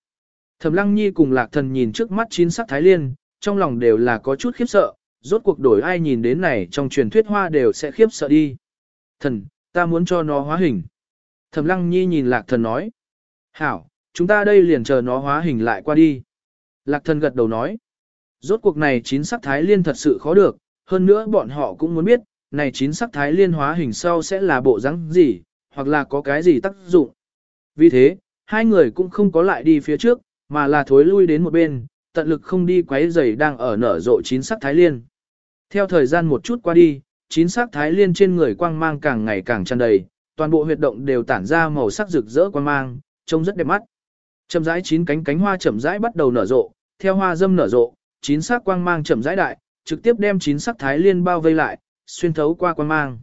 Thẩm Lăng Nhi cùng Lạc Thần nhìn trước mắt chín sắc thái liên, trong lòng đều là có chút khiếp sợ, rốt cuộc đổi ai nhìn đến này trong truyền thuyết hoa đều sẽ khiếp sợ đi. Thần, ta muốn cho nó hóa hình. Thẩm Lăng Nhi nhìn Lạc Thần nói. Hảo, chúng ta đây liền chờ nó hóa hình lại qua đi. Lạc Thần gật đầu nói. Rốt cuộc này chín sắc thái liên thật sự khó được, hơn nữa bọn họ cũng muốn biết, này chín sắc thái liên hóa hình sau sẽ là bộ rắn gì, hoặc là có cái gì tác dụng. Vì thế, hai người cũng không có lại đi phía trước, mà là thối lui đến một bên, tận lực không đi quấy rầy đang ở nở rộ chín sắc thái liên. Theo thời gian một chút qua đi, chín sắc thái liên trên người quang mang càng ngày càng tràn đầy, toàn bộ huyệt động đều tản ra màu sắc rực rỡ quang mang, trông rất đẹp mắt. Chậm rãi chín cánh cánh hoa chậm rãi bắt đầu nở rộ, theo hoa dâm nở rộ, chín sắc quang mang chậm rãi đại, trực tiếp đem chín sắc thái liên bao vây lại, xuyên thấu qua quang mang.